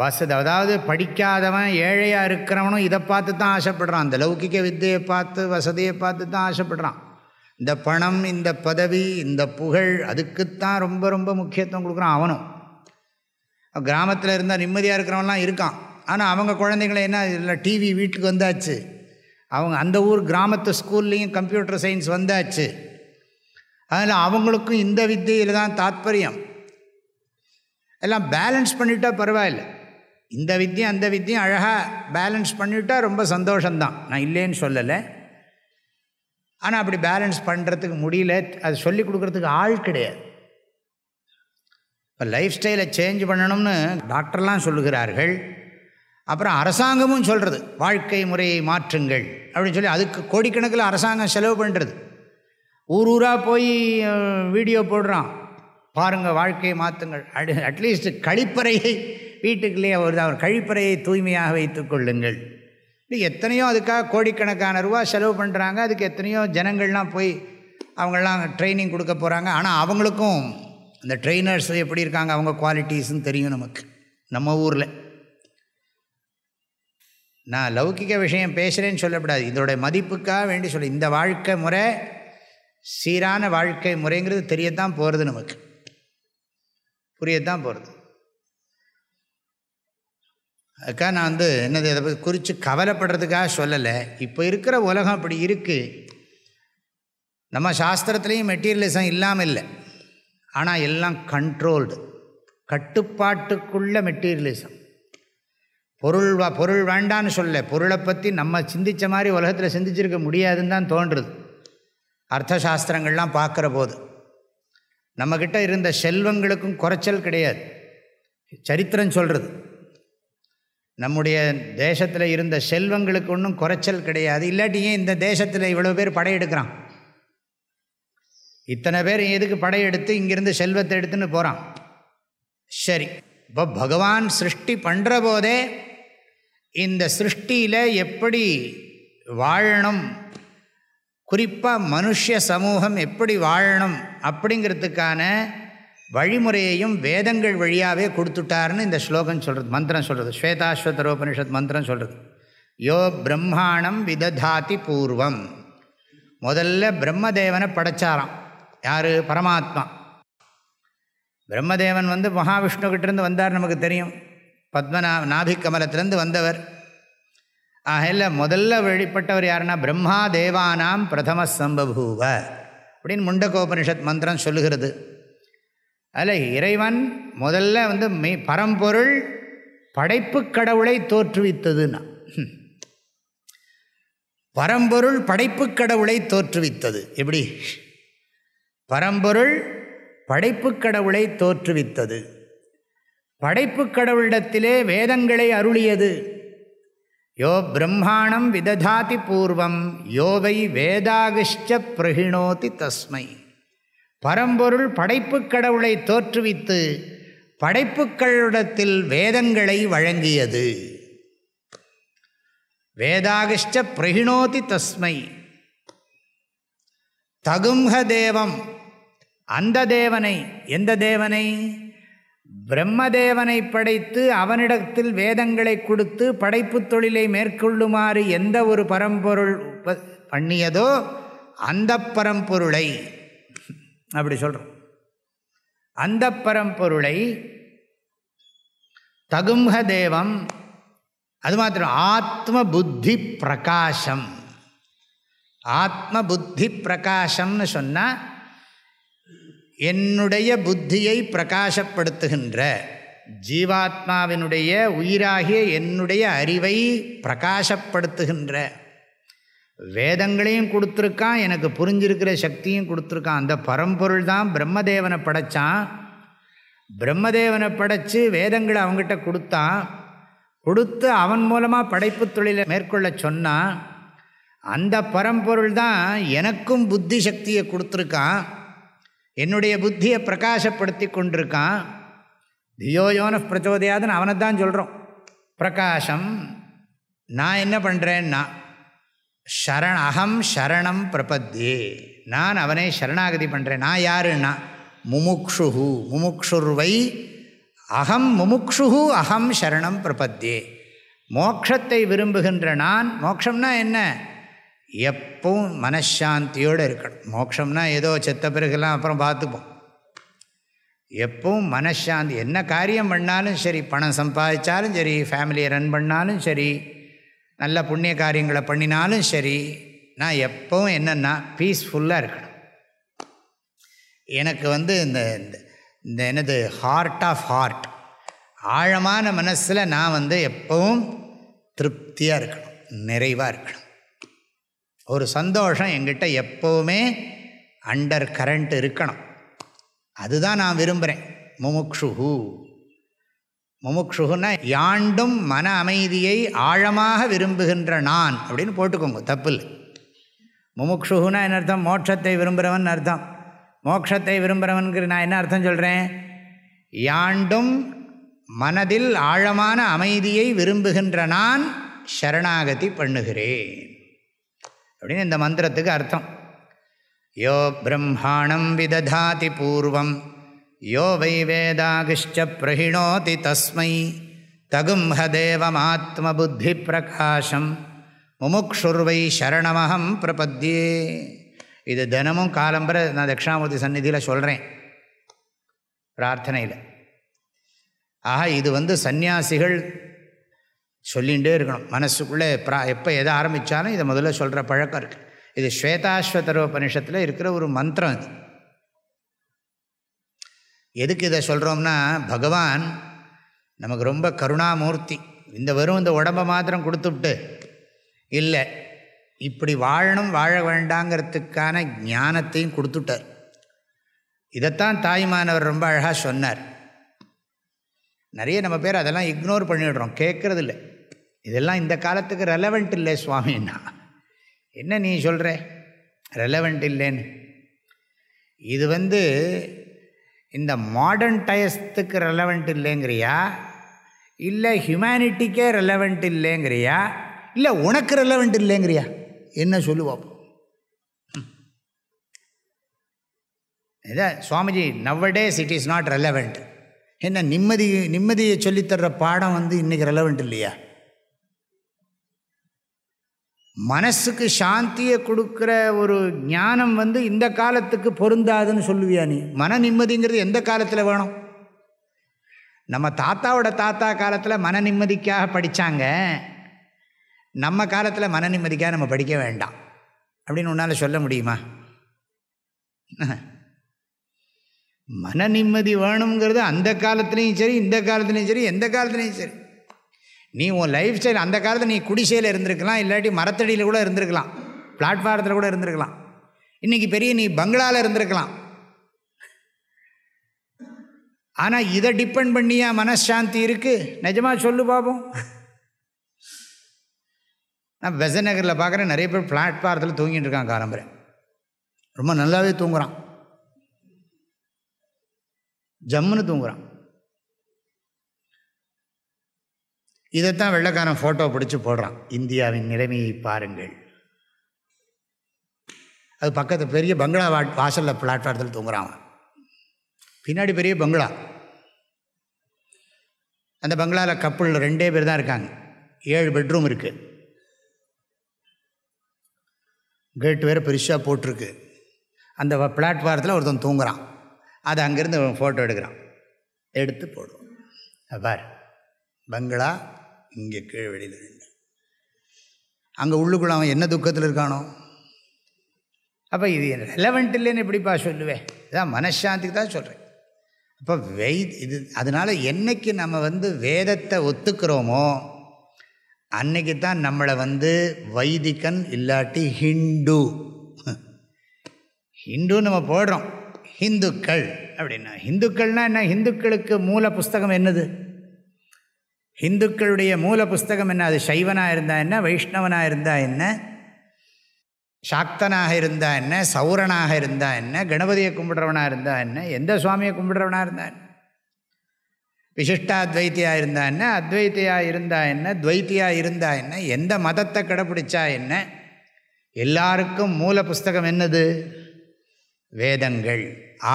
S1: வசதி அதாவது படிக்காதவன் ஏழையாக இருக்கிறவனும் இதை பார்த்து தான் ஆசைப்படுறான் அந்த லௌகிக்க வித்தையை பார்த்து வசதியை பார்த்து தான் ஆசைப்படுறான் இந்த பணம் இந்த பதவி இந்த புகழ் அதுக்குத்தான் ரொம்ப ரொம்ப முக்கியத்துவம் கொடுக்குறான் அவனும் கிராமத்தில் இருந்தால் நிம்மதியாக இருக்கிறவங்களாம் இருக்கான் ஆனால் அவங்க குழந்தைங்கள என்ன இல்லை டிவி வீட்டுக்கு வந்தாச்சு அவங்க அந்த ஊர் கிராமத்து ஸ்கூல்லேயும் கம்ப்யூட்டர் சயின்ஸ் வந்தாச்சு அதனால் அவங்களுக்கும் இந்த வித்தியில் தான் தாத்பரியம் எல்லாம் பேலன்ஸ் பண்ணிட்டால் பரவாயில்ல இந்த வித்தியும் அந்த வித்தியும் அழகாக பேலன்ஸ் பண்ணிவிட்டால் ரொம்ப சந்தோஷம்தான் நான் இல்லைன்னு சொல்லலை ஆனால் அப்படி பேலன்ஸ் பண்ணுறதுக்கு முடியல அது சொல்லிக் கொடுக்குறதுக்கு ஆள் கிடையாது இப்போ லைஃப் ஸ்டைலை சேஞ்ச் பண்ணணும்னு டாக்டர்லாம் சொல்லுகிறார்கள் அப்புறம் அரசாங்கமும் சொல்கிறது வாழ்க்கை முறையை மாற்றுங்கள் அப்படின்னு சொல்லி அதுக்கு கோடிக்கணக்கில் அரசாங்கம் செலவு பண்ணுறது ஊர் ஊராக போய் வீடியோ போடுறான் பாருங்கள் வாழ்க்கையை மாற்றுங்கள் அட் அட்லீஸ்ட் கழிப்பறையை வீட்டுக்குள்ளேயே அவர் அவர் கழிப்பறையை தூய்மையாக வைத்து கொள்ளுங்கள் எத்தனையோ அதுக்காக கோடிக்கணக்கான ரூபா செலவு பண்ணுறாங்க அதுக்கு எத்தனையோ ஜனங்கள்லாம் போய் அவங்களாம் ட்ரைனிங் கொடுக்க போகிறாங்க ஆனால் அவங்களுக்கும் அந்த ட்ரெயினர்ஸ் எப்படி இருக்காங்க அவங்க குவாலிட்டிஸ்ன்னு தெரியும் நமக்கு நம்ம ஊரில் நான் லௌகிக விஷயம் பேசுகிறேன்னு சொல்லக்கூடாது இதோட மதிப்புக்காக வேண்டி சொல்ல இந்த வாழ்க்கை முறை சீரான வாழ்க்கை முறைங்கிறது தெரியத்தான் போகிறது நமக்கு புரியத்தான் போகிறது அதுக்காக நான் வந்து என்னது அதை பற்றி குறித்து கவலைப்படுறதுக்காக சொல்லலை இப்போ இருக்கிற உலகம் அப்படி இருக்குது நம்ம சாஸ்திரத்துலேயும் மெட்டீரியலிசம் இல்லாமல் இல்லை ஆனால் எல்லாம் கண்ட்ரோல்டு கட்டுப்பாட்டுக்குள்ள மெட்டீரியலிசம் பொருள் வா பொருள் வேண்டான்னு சொல்ல பொருளை பற்றி நம்ம சிந்தித்த மாதிரி உலகத்தில் சிந்திச்சிருக்க முடியாதுன்னு தான் தோன்றுறது அர்த்த சாஸ்திரங்கள்லாம் பார்க்குற போது நம்மக்கிட்ட இருந்த செல்வங்களுக்கும் குறைச்சல் கிடையாது சரித்திரம் சொல்கிறது நம்முடைய தேசத்தில் இருந்த செல்வங்களுக்கு ஒன்றும் குறைச்சல் கிடையாது இல்லாட்டி ஏன் இந்த தேசத்தில் இவ்வளோ பேர் படையெடுக்கிறான் இத்தனை பேர் எதுக்கு படையெடுத்து இங்கேருந்து செல்வத்தை எடுத்துன்னு போகிறான் சரி இப்போ பகவான் சிருஷ்டி பண்ணுற போதே இந்த சிருஷ்டியில் எப்படி வாழணும் குறிப்பாக மனுஷ சமூகம் எப்படி வாழணும் அப்படிங்கிறதுக்கான வழிமுறையையும் வேதங்கள் வழியாகவே கொடுத்துட்டாருன்னு இந்த ஸ்லோகம் சொல்கிறது மந்திரம் சொல்கிறது ஸ்வேதாஸ்வதரோபனிஷத் மந்திரம் சொல்கிறது யோ பிரம்மாணம் விததாதி பூர்வம் முதல்ல பிரம்மதேவனை படைச்சாராம் யார் பரமாத்மா பிரம்மதேவன் வந்து மகாவிஷ்ணுக்கிட்டேருந்து வந்தார் நமக்கு தெரியும் பத்மநா நாபிக்கமலத்திலேருந்து கமலத்திலேருந்து வந்தவர் ஆகல முதல்ல வழிபட்டவர் யாருன்னா பிரம்மா தேவானாம் பிரதம சம்பபூவ அப்படின்னு முண்டகோபனிஷத் மந்திரம் சொல்லுகிறது அதில் இறைவன் முதல்ல வந்து மெய் பரம்பொருள் படைப்பு கடவுளை தோற்றுவித்ததுன்னா பரம்பொருள் படைப்பு கடவுளை தோற்றுவித்தது எப்படி பரம்பொருள் படைப்பு கடவுளை தோற்றுவித்தது படைப்பு கடவுளிடத்திலே வேதங்களை அருளியது யோ பிரம்மாணம் விததாதி பூர்வம் யோவை வேதாகிஷ்ட பிரகிணோதி தஸ்மை பரம்பொருள் படைப்பு கடவுளை தோற்றுவித்து படைப்புக்களிடத்தில் வேதங்களை வழங்கியது வேதாகிஷ்ட பிரகிணோதி தஸ்மை தகும்ஹ தேவம் அந்த தேவனை எந்த தேவனை பிரம்மதேவனை படைத்து அவனிடத்தில் வேதங்களை கொடுத்து படைப்பு தொழிலை மேற்கொள்ளுமாறு எந்த ஒரு பரம்பொருள் பண்ணியதோ அந்த பரம்பொருளை அப்படி சொல்கிறோம் அந்த பரம்பொருளை தகும்ஹ தேவம் அது மாத்திரம் ஆத்ம புத்தி பிரகாசம் ஆத்ம புத்தி பிரகாசம்னு சொன்னால் என்னுடைய புத்தியை பிரகாசப்படுத்துகின்ற ஜீவாத்மாவினுடைய உயிராகிய என்னுடைய அறிவை பிரகாசப்படுத்துகின்ற வேதங்களையும் கொடுத்துருக்கான் எனக்கு புரிஞ்சிருக்கிற சக்தியும் கொடுத்துருக்கான் அந்த பரம்பொருள் தான் பிரம்மதேவனை படைத்தான் பிரம்மதேவனை படைத்து வேதங்களை அவங்ககிட்ட கொடுத்தான் கொடுத்து அவன் மூலமாக படைப்பு தொழிலை மேற்கொள்ள சொன்னான் அந்த பரம்பொருள் தான் எனக்கும் புத்தி சக்தியை கொடுத்துருக்கான் என்னுடைய புத்தியை பிரகாசப்படுத்தி கொண்டிருக்கான் தியோயோன பிரச்சோதயாதன் அவனை தான் சொல்கிறோம் பிரகாசம் நான் என்ன பண்ணுறேன்னா ஷரண் அகம் ஷரணம் பிரபத்தியே நான் அவனை சரணாகதி பண்ணுறேன் நான் யாருன்னா முமுக்ஷு முமுக்ஷுர்வை அகம் முமுக்ஷு அகம் சரணம் பிரபத்தியே மோக்ஷத்தை விரும்புகின்ற நான் மோக்ஷம்னா என்ன எப்பவும் மனசாந்தியோடு இருக்கணும் மோட்சம்னா ஏதோ செத்த பிறகுலாம் அப்புறம் பார்த்துப்போம் எப்பவும் மனசாந்தி என்ன காரியம் பண்ணாலும் சரி பணம் சம்பாதிச்சாலும் சரி ஃபேமிலியை ரன் பண்ணாலும் சரி நல்ல புண்ணிய காரியங்களை பண்ணினாலும் சரி நான் எப்பவும் என்னென்னா பீஸ்ஃபுல்லாக இருக்கணும் எனக்கு வந்து இந்த இந்த எனது ஹார்ட் ஆஃப் ஹார்ட் ஆழமான மனசில் நான் வந்து எப்பவும் திருப்தியாக இருக்கணும் நிறைவாக இருக்கணும் ஒரு சந்தோஷம் எங்கிட்ட எப்போவுமே அண்டர் கரண்ட் இருக்கணும் அதுதான் நான் விரும்புகிறேன் முமுக்ஷுகு முமுக்ஷுகுன்னா யாண்டும் மன அமைதியை ஆழமாக விரும்புகின்ற நான் அப்படின்னு போட்டுக்கோங்க தப்பில் முமுக்ஷுகுனா என்ன அர்த்தம் மோட்சத்தை விரும்புகிறவன் அர்த்தம் மோட்சத்தை விரும்புகிறவனுக்கு நான் என்ன அர்த்தம் சொல்கிறேன் யாண்டும் மனதில் ஆழமான அமைதியை விரும்புகின்ற நான் சரணாகதி பண்ணுகிறேன் அப்படின்னு இந்த மந்திரத்துக்கு அர்த்தம் யோ பிரம்மாணம் விததாதி பூர்வம் யோ வை வேதாகிஷ்ட பிரகிணோதி தஸ்மை தகும் ஹதேவமாத்ம புத்தி பிரகாஷம் முமுக்ஷுர்வை சரணமகம் பிரபத்தியே இது தினமும் காலம்பரை நான் தட்சிணாமூர்த்தி சந்நிதியில் சொல்கிறேன் பிரார்த்தனையில் ஆக இது வந்து சந்நியாசிகள் சொல்லிகிட்டே இருக்கணும் மனசுக்குள்ளே ப்ரா எப்போ எதை ஆரம்பித்தாலும் இதை முதல்ல சொல்கிற பழக்கம் இருக்குது இது பனிஷத்தில் இருக்கிற ஒரு மந்திரம் இது எதுக்கு இதை சொல்கிறோம்னா பகவான் நமக்கு ரொம்ப கருணாமூர்த்தி இந்த வெறும் இந்த உடம்பை மாத்திரம் கொடுத்துட்டு இல்லை இப்படி வாழணும் வாழ வேண்டாங்கிறதுக்கான ஞானத்தையும் கொடுத்துட்டார் இதைத்தான் தாய்மானவர் ரொம்ப அழகாக சொன்னார் நிறைய நம்ம பேர் அதெல்லாம் இக்னோர் பண்ணிடுறோம் கேட்குறது இல்லை இதெல்லாம் இந்த காலத்துக்கு ரெலவெண்ட் இல்லை சுவாமின்னா என்ன நீ சொல்கிற ரெலவெண்ட் இல்லைன்னு இது வந்து இந்த மாடர்ன் டயஸ்த்துக்கு ரெலவெண்ட் இல்லைங்கிறியா இல்லை ஹியூமனிட்டிக்கே ரெலவெண்ட் இல்லைங்கிறியா இல்லை உனக்கு ரெலவெண்ட் இல்லைங்கிறியா என்ன சொல்லுவோம் இதான் Swamiji nowadays it is not relevant என்ன நிம்மதி நிம்மதியை சொல்லித்தர்ற பாடம் வந்து இன்றைக்கி ரெலவெண்ட் இல்லையா மனசுக்கு சாந்தியை கொடுக்குற ஒரு ஞானம் வந்து இந்த காலத்துக்கு பொருந்தாதுன்னு சொல்லுவியா நீ மன நிம்மதிங்கிறது எந்த காலத்தில் வேணும் நம்ம தாத்தாவோட தாத்தா காலத்தில் மன நிம்மதிக்காக படித்தாங்க நம்ம காலத்தில் மன நிம்மதிக்காக நம்ம படிக்க வேண்டாம் அப்படின்னு உன்னால் சொல்ல முடியுமா மன நிம்மதி வேணுங்கிறது அந்த காலத்துலேயும் சரி இந்த காலத்துலேயும் சரி எந்த காலத்துலேயும் சரி நீ உன் லைஃப் ஸ்டைல் அந்த காலத்தில் நீ குடிசையில் இருந்திருக்கலாம் இல்லாட்டி மரத்தடியில் கூட இருந்திருக்கலாம் பிளாட்ஃபாரத்தில் கூட இருந்திருக்கலாம் இன்றைக்கி பெரிய நீ பங்களாவில் இருந்திருக்கலாம் ஆனால் இதை டிபெண்ட் பண்ணியா மனசாந்தி இருக்குது நிஜமாக சொல்லு பார்ப்போம் நான் வெசநகரில் நகரில் பார்க்குறேன் நிறைய பேர் பிளாட்ஃபாரத்தில் தூங்கிட்டு இருக்கான் காலம்பரை ரொம்ப நல்லாவே தூங்குறான் ஜம்முன்னு தூங்குறான் இதைத்தான் வெள்ளக்காரன் ஃபோட்டோ பிடிச்சி போடுறான் இந்தியாவின் நிலைமையை பாருங்கள் அது பக்கத்து பெரிய பங்களா வா வாசலில் பிளாட்ஃபாரத்தில் தூங்குறான் பின்னாடி பெரிய பங்களா அந்த பங்களாவில் கப்பல் ரெண்டே பேர் தான் இருக்காங்க ஏழு பெட்ரூம் இருக்குது கேட் வேறு பெருசாக போட்டிருக்கு அந்த பிளாட்ஃபாரத்தில் ஒருத்தன் தூங்குறான் அதை அங்கேருந்து ஃபோட்டோ எடுக்கிறான் எடுத்து போடுவோம் பார் பங்களா இங்கே கீழே வெளியில் ரெண்டு அங்கே உள்ளுக்குள்ள அவன் என்ன துக்கத்தில் இருக்கானோ அப்போ இது ரெலவெண்ட் இல்லைன்னு எப்படிப்பா சொல்லுவேன் இதான் மனசாந்திக்கு தான் சொல்கிறேன் அப்போ வெய் இது அதனால் என்றைக்கு நம்ம வந்து வேதத்தை ஒத்துக்கிறோமோ அன்னைக்கு தான் நம்மளை வந்து வைதிகன் இல்லாட்டி ஹிண்டு ஹிண்டு நம்ம போடுறோம் ஹிந்துக்கள் அப்படின்னா ஹிந்துக்கள்னா என்ன ஹிந்துக்களுக்கு மூல புஸ்தகம் என்னது ஹிந்துக்களுடைய மூல புஸ்தகம் என்ன அது சைவனாக இருந்தால் என்ன வைஷ்ணவனாக இருந்தால் என்ன சாக்தனாக இருந்தால் என்ன சௌரனாக இருந்தால் என்ன கணபதியை கும்பிடுறவனாக இருந்தால் என்ன எந்த சுவாமியை கும்பிடுறவனாக இருந்தால் என்ன விசிஷ்டாத்வைத்தியாக இருந்தால் என்ன அத்வைத்தியாக இருந்தால் என்ன துவைத்தியாக இருந்தால் என்ன எந்த மதத்தை கடைப்பிடிச்சா என்ன எல்லாருக்கும் மூல புஸ்தகம் என்னது வேதங்கள்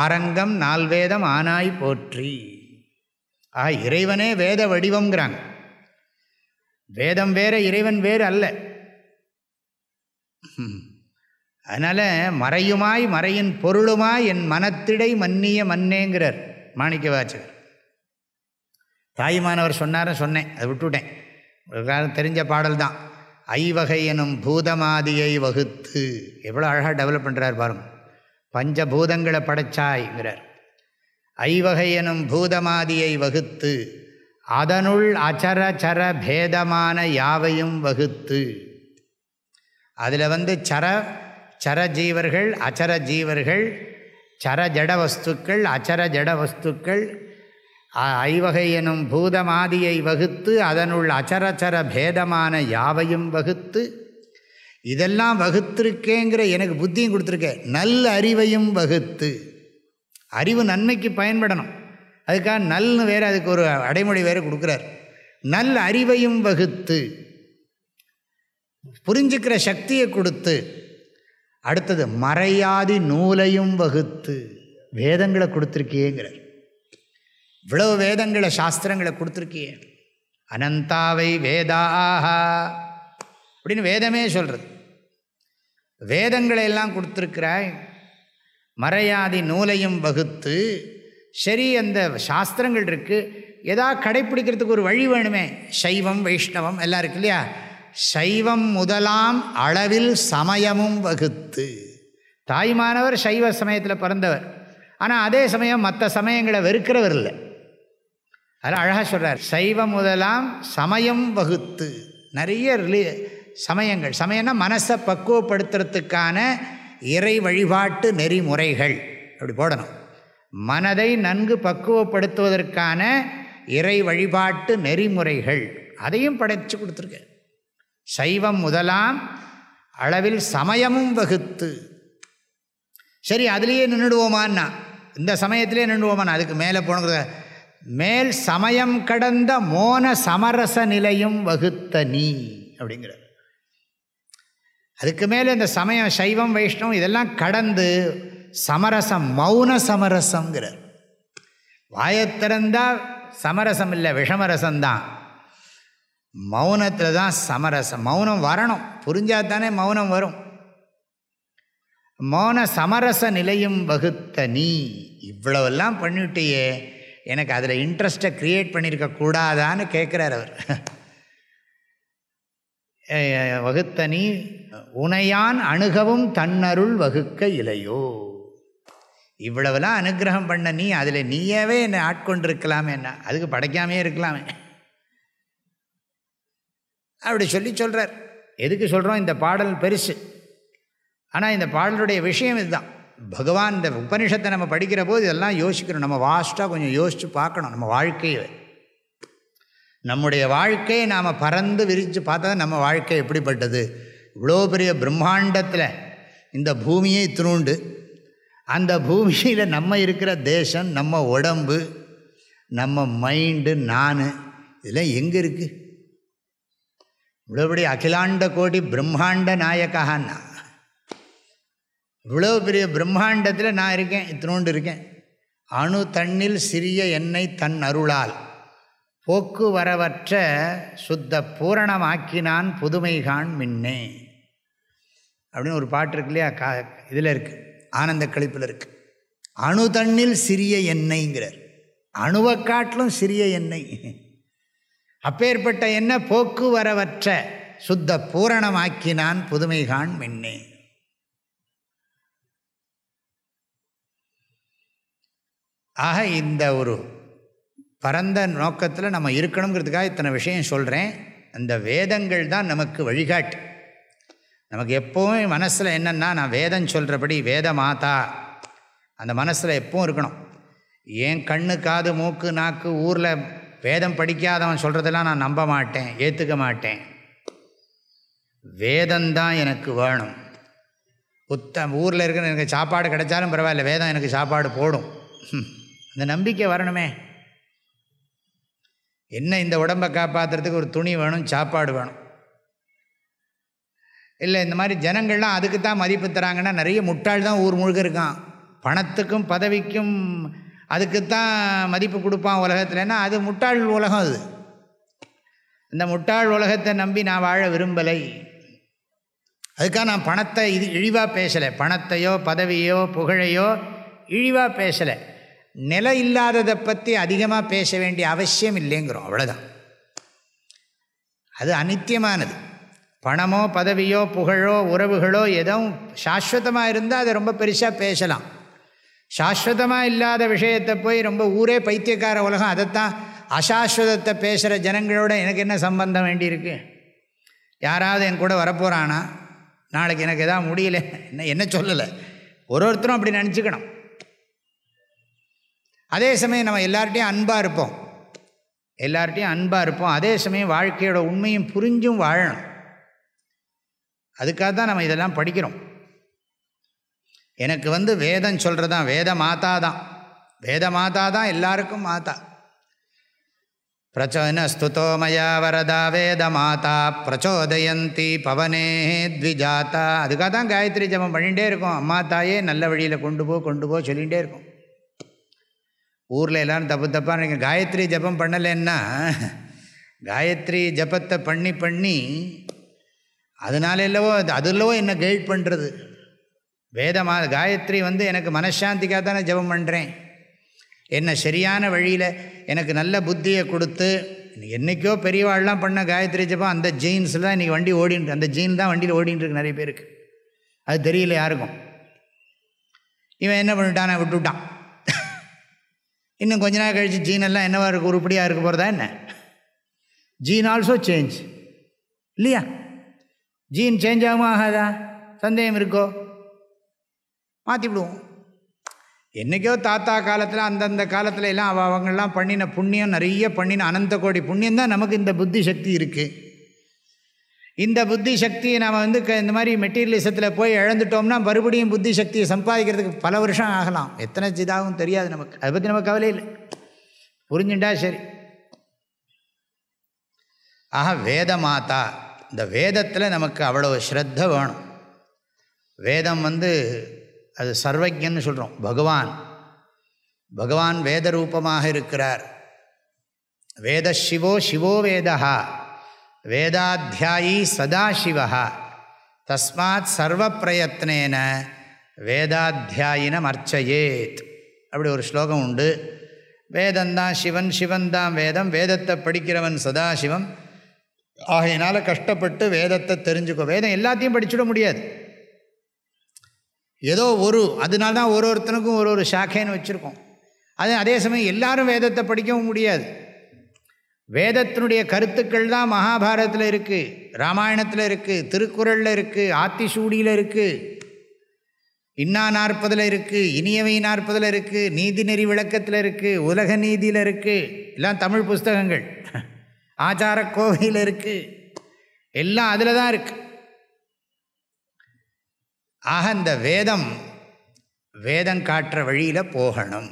S1: ஆரங்கம் நால்வேதம் ஆனாய் போற்றி ஆ இறைவனே வேத வடிவங்கிறாங்க வேதம் வேறு இறைவன் வேறு அல்ல அதனால் மறையுமாய் மறையின் பொருளுமாய் என் மனத்திடை மன்னிய மன்னேங்கிறார் மாணிக்கவாச்சகர் தாயுமானவர் சொன்னார்னு சொன்னேன் அதை விட்டுவிட்டேன் ஒரு காலம் தெரிஞ்ச பாடல் தான் ஐவகை எனும் பூதமாதியை வகுத்து எவ்வளோ அழகாக டெவலப் பண்ணுறார் பாருங்கள் பஞ்சபூதங்களை படைச்சாய்ங்கிறார் ஐவகை எனும் பூதமாதியை வகுத்து அதனுள் அச்சர சர பேதமான யாவையும் வகுத்து அதில் வந்து சர சரஜீவர்கள் அச்சர ஜீவர்கள் சர ஜட வஸ்துக்கள் அச்சர ஜட வஸ்துக்கள் ஐவகை எனும் பூதமாதியை வகுத்து அதனுள் அச்சரச்சர பேதமான யாவையும் வகுத்து இதெல்லாம் வகுத்திருக்கேங்கிற எனக்கு புத்தியும் கொடுத்துருக்க நல் அறிவையும் வகுத்து அறிவு நன்மைக்கு பயன்படணும் அதுக்காக நல்னு வேறு அதுக்கு ஒரு அடைமொழி வேறு கொடுக்குறார் நல் அறிவையும் வகுத்து புரிஞ்சுக்கிற சக்தியை கொடுத்து அடுத்தது மறையாதி நூலையும் வகுத்து வேதங்களை கொடுத்துருக்கியேங்கிறார் இவ்வளவு வேதங்களை சாஸ்திரங்களை கொடுத்துருக்கியே அனந்தாவை வேதாஹா அப்படின்னு வேதமே சொல்கிறது வேதங்களை எல்லாம் கொடுத்துருக்கிறாய் மறையாதி நூலையும் வகுத்து சரி அந்த சாஸ்திரங்கள் இருக்குது எதா கடைப்பிடிக்கிறதுக்கு ஒரு வழி வேணுமே சைவம் வைஷ்ணவம் எல்லாம் இருக்கு இல்லையா சைவம் முதலாம் அளவில் சமயமும் வகுத்து தாய்மானவர் சைவ சமயத்தில் பிறந்தவர் ஆனால் அதே சமயம் மற்ற சமயங்களை வெறுக்கிறவர் இல்லை அதில் அழகாக சொல்கிறார் சைவம் முதலாம் சமயம் வகுத்து நிறைய சமயங்கள் சமயம்னா மனசை பக்குவப்படுத்துறதுக்கான இறை வழிபாட்டு நெறிமுறைகள் அப்படி போடணும் மனதை நன்கு பக்குவப்படுத்துவதற்கான இறை வழிபாட்டு நெறிமுறைகள் அதையும் படைத்து கொடுத்துருக்க சைவம் முதலாம் அளவில் சமயமும் வகுத்து சரி அதுலேயே நின்றுடுவோமான்னா இந்த சமயத்திலே நின்றுவோமான் அதுக்கு மேலே போனது மேல் சமயம் கடந்த மோன சமரச நிலையும் வகுத்த நீ அப்படிங்கிற அதுக்கு மேலே இந்த சமயம் சைவம் வைஷ்ணவம் இதெல்லாம் கடந்து சமரசம் மௌன சமரசங்கிறார் வாயத்திறந்தால் சமரசம் இல்லை விஷமரசம்தான் மௌனத்தில் தான் சமரசம் மௌனம் வரணும் புரிஞ்சால் தானே மௌனம் வரும் மௌன சமரச நிலையும் வகுத்த நீ இவ்வளவெல்லாம் பண்ணிவிட்டியே எனக்கு அதில் இன்ட்ரெஸ்ட்டை க்ரியேட் பண்ணியிருக்க கூடாதான்னு கேட்குறார் அவர் வகுத்தனி உனையான் அணுகவும் தன்னருள் வகுக்க இலையோ இவ்வளவெல்லாம் அனுகிரகம் பண்ண நீ அதில் நீயவே என்னை ஆட்கொண்டிருக்கலாமே என்ன அதுக்கு படைக்காமே இருக்கலாமே அப்படி சொல்லி சொல்கிறார் எதுக்கு சொல்கிறோம் இந்த பாடல் பெருசு ஆனால் இந்த பாடலுடைய விஷயம் இதுதான் பகவான் இந்த உபனிஷத்தை நம்ம படிக்கிற போது இதெல்லாம் யோசிக்கணும் நம்ம வாஸ்ட்டாக கொஞ்சம் யோசித்து பார்க்கணும் நம்ம வாழ்க்கையை நம்முடைய வாழ்க்கையை நாம் பறந்து விரித்து பார்த்தா நம்ம வாழ்க்கை எப்படிப்பட்டது இவ்வளோ பெரிய பிரம்மாண்டத்தில் இந்த பூமியை திருண்டு அந்த பூமியில் நம்ம இருக்கிற தேசம் நம்ம உடம்பு நம்ம மைண்டு நான் இதெல்லாம் எங்கே இருக்குது இவ்வளோபடி அகிலாண்ட கோடி பிரம்மாண்ட நாயக்கான்னா இவ்வளோ பெரிய பிரம்மாண்டத்தில் நான் இருக்கேன் இத்தினோண்டு இருக்கேன் அணு தண்ணில் சிறிய எண்ணெய் தன் அருளால் போக்குவரவற்ற சுத்த பூரணமாக்கினான் புதுமைகான் மின்னே அப்படின்னு ஒரு பாட்டு இருக்கு இல்லையா கா இதில் இருக்குது ஆனந்த கழிப்பில் இருக்குது அணு தண்ணில் சிறிய எண்ணெய்ங்கிறார் அணுவை காட்டிலும் சிறிய எண்ணெய் அப்பேற்பட்ட என்ன போக்குவரவற்ற சுத்த பூரணமாக்கினான் புதுமைகான் மின்னே ஆக இந்த ஒரு பரந்த நோக்கத்தில் நம்ம இருக்கணுங்கிறதுக்காக இத்தனை விஷயம் சொல்கிறேன் அந்த வேதங்கள் தான் நமக்கு வழிகாட்டு நமக்கு எப்போவும் மனசில் என்னென்னா நான் வேதம் சொல்கிறபடி வேத மாதா அந்த மனசில் எப்பவும் இருக்கணும் ஏன் கண்ணு காது மூக்கு நாக்கு ஊரில் வேதம் படிக்காதவன் சொல்கிறதெல்லாம் நான் நம்ப மாட்டேன் ஏற்றுக்க மாட்டேன் வேதந்தான் எனக்கு வேணும் புத்த ஊரில் இருக்கிற எனக்கு சாப்பாடு கிடைச்சாலும் பரவாயில்ல வேதம் எனக்கு சாப்பாடு போடும் அந்த நம்பிக்கை வரணுமே என்ன இந்த உடம்பை காப்பாற்றுறதுக்கு ஒரு துணி வேணும் சாப்பாடு வேணும் இல்லை இந்த மாதிரி ஜனங்கள்லாம் அதுக்கு தான் மதிப்பு தராங்கன்னா நிறைய முட்டாள் தான் ஊர் முழுக்க இருக்கான் பணத்துக்கும் பதவிக்கும் அதுக்குத்தான் மதிப்பு கொடுப்பான் உலகத்துலன்னா அது முட்டாள் உலகம் அது இந்த முட்டாள் உலகத்தை நம்பி நான் வாழ விரும்பலை அதுக்காக நான் பணத்தை இது இழிவாக பேசலை பணத்தையோ பதவியோ புகழையோ இழிவாக பேசலை நிலை இல்லாததை பற்றி அதிகமாக பேச வேண்டிய அவசியம் இல்லைங்கிறோம் அவ்வளோதான் அது அனித்தியமானது பணமோ பதவியோ புகழோ உறவுகளோ எதுவும் சாஸ்வதமாக இருந்தால் அதை ரொம்ப பெருசாக பேசலாம் சாஸ்வதமாக இல்லாத விஷயத்தை போய் ரொம்ப ஊரே பைத்தியக்கார உலகம் அதைத்தான் அசாஸ்வதத்தை பேசுகிற ஜனங்களோட எனக்கு என்ன சம்பந்தம் வேண்டியிருக்கு யாராவது என் கூட வரப்போகிறானா நாளைக்கு எனக்கு எதாவது முடியல என்ன என்ன சொல்லலை ஒரு ஒருத்தரும் அப்படி நினச்சிக்கணும் அதே சமயம் நம்ம எல்லார்டையும் அன்பாக இருப்போம் எல்லார்டையும் அன்பாக இருப்போம் அதே சமயம் வாழ்க்கையோட உண்மையும் புரிஞ்சும் வாழணும் அதுக்காக தான் நம்ம இதெல்லாம் படிக்கிறோம் எனக்கு வந்து வேதம் சொல்கிறதான் வேத மாதா தான் வேத மாதா தான் எல்லாருக்கும் மாதா பிரச்சோன ஸ்துதோமயா வரதா வேத மாதா பிரச்சோதயந்தி பவனே த்விஜாத்தா அதுக்காக தான் காயத்ரி ஜபம் பண்ணிகிட்டே இருக்கும் அம்மா தாயே நல்ல வழியில் கொண்டு போ கொண்டு போ சொல்லிகிட்டே இருக்கும் ஊரில் எல்லோரும் தப்பு தப்பாக நினைக்க காயத்ரி ஜபம் பண்ணலைன்னா காயத்ரி ஜபத்தை பண்ணி பண்ணி அதனால இல்லவோ அது இல்லவோ என்னை கைட் பண்ணுறது வேதமா காயத்ரி வந்து எனக்கு மனசாந்திக்காக தானே ஜபம் பண்ணுறேன் என்னை சரியான வழியில் எனக்கு நல்ல புத்தியை கொடுத்து என்றைக்கோ பெரியவாள்லாம் பண்ண காயத்ரி ஜபம் அந்த ஜீன்ஸில் தான் இன்றைக்கி வண்டி ஓடின்னு அந்த ஜீன் தான் வண்டியில் ஓடின்னு இருக்கு நிறைய பேருக்கு அது தெரியல யாருக்கும் இவன் என்ன பண்ணிட்டான் விட்டுவிட்டான் இன்னும் கொஞ்ச நாள் கழித்து ஜீனெல்லாம் என்னவா இருக்குது உருப்படியாக இருக்க போகிறதா என்ன ஜீன் ஆல்சோ சேஞ்ச் இல்லையா ஜீன் சேஞ்ச் ஆகுமா ஆகாதா சந்தேகம் இருக்கோ மாற்றிவிடுவோம் என்றைக்கோ தாத்தா காலத்தில் அந்தந்த காலத்துல எல்லாம் அவங்கெல்லாம் பண்ணின புண்ணியம் நிறைய பண்ணின அனந்த கோடி புண்ணியம் தான் நமக்கு இந்த புத்தி சக்தி இருக்குது இந்த புத்தி சக்தியை நாம் வந்து இந்த மாதிரி மெட்டீரியலிசத்தில் போய் இழந்துட்டோம்னா மறுபடியும் புத்தி சக்தியை சம்பாதிக்கிறதுக்கு பல வருஷம் ஆகலாம் எத்தனை இதாகவும் தெரியாது நமக்கு அதை பற்றி நம்ம கவலை இல்லை புரிஞ்சுட்டா சரி ஆக வேத மாதா இந்த வேதத்தில் நமக்கு அவ்வளோ ஸ்ரத்த வேணும் வேதம் வந்து அது சர்வஜன்னு சொல்கிறோம் பகவான் பகவான் வேத ரூபமாக இருக்கிறார் வேத சிவோ சிவோ வேதா வேதாத்தியாயி சதாசிவா தஸ்மாத் சர்வ பிரயத்னேன வேதாத்தியாயினம் அர்ச்சையேத் அப்படி ஒரு ஸ்லோகம் உண்டு வேதந்தான் சிவன் சிவன் தான் வேதம் வேதத்தை படிக்கிறவன் சதாசிவம் ஆகையினால் கஷ்டப்பட்டு வேதத்தை தெரிஞ்சுக்கோ வேதம் எல்லாத்தையும் படிச்சுட முடியாது ஏதோ ஒரு அதனால்தான் ஒரு ஒருத்தனுக்கும் ஒரு ஒரு சாக்கைன்னு வச்சுருக்கோம் அது அதே சமயம் எல்லாரும் வேதத்தை படிக்கவும் முடியாது வேதத்தினுடைய கருத்துக்கள் தான் மகாபாரதத்தில் இருக்குது ராமாயணத்தில் இருக்குது திருக்குறளில் இருக்குது ஆத்திசூடியில் இருக்குது இன்னா நாற்பதில் இருக்குது இனியவை நாற்பதில் இருக்குது நீதிநெறி விளக்கத்தில் இருக்குது உலக நீதியில் இருக்குது எல்லாம் தமிழ் புஸ்தகங்கள் ஆச்சார கோவையில் இருக்குது எல்லாம் அதில் தான் இருக்குது ஆக இந்த வேதம் வேதம் காட்டுற வழியில் போகணும்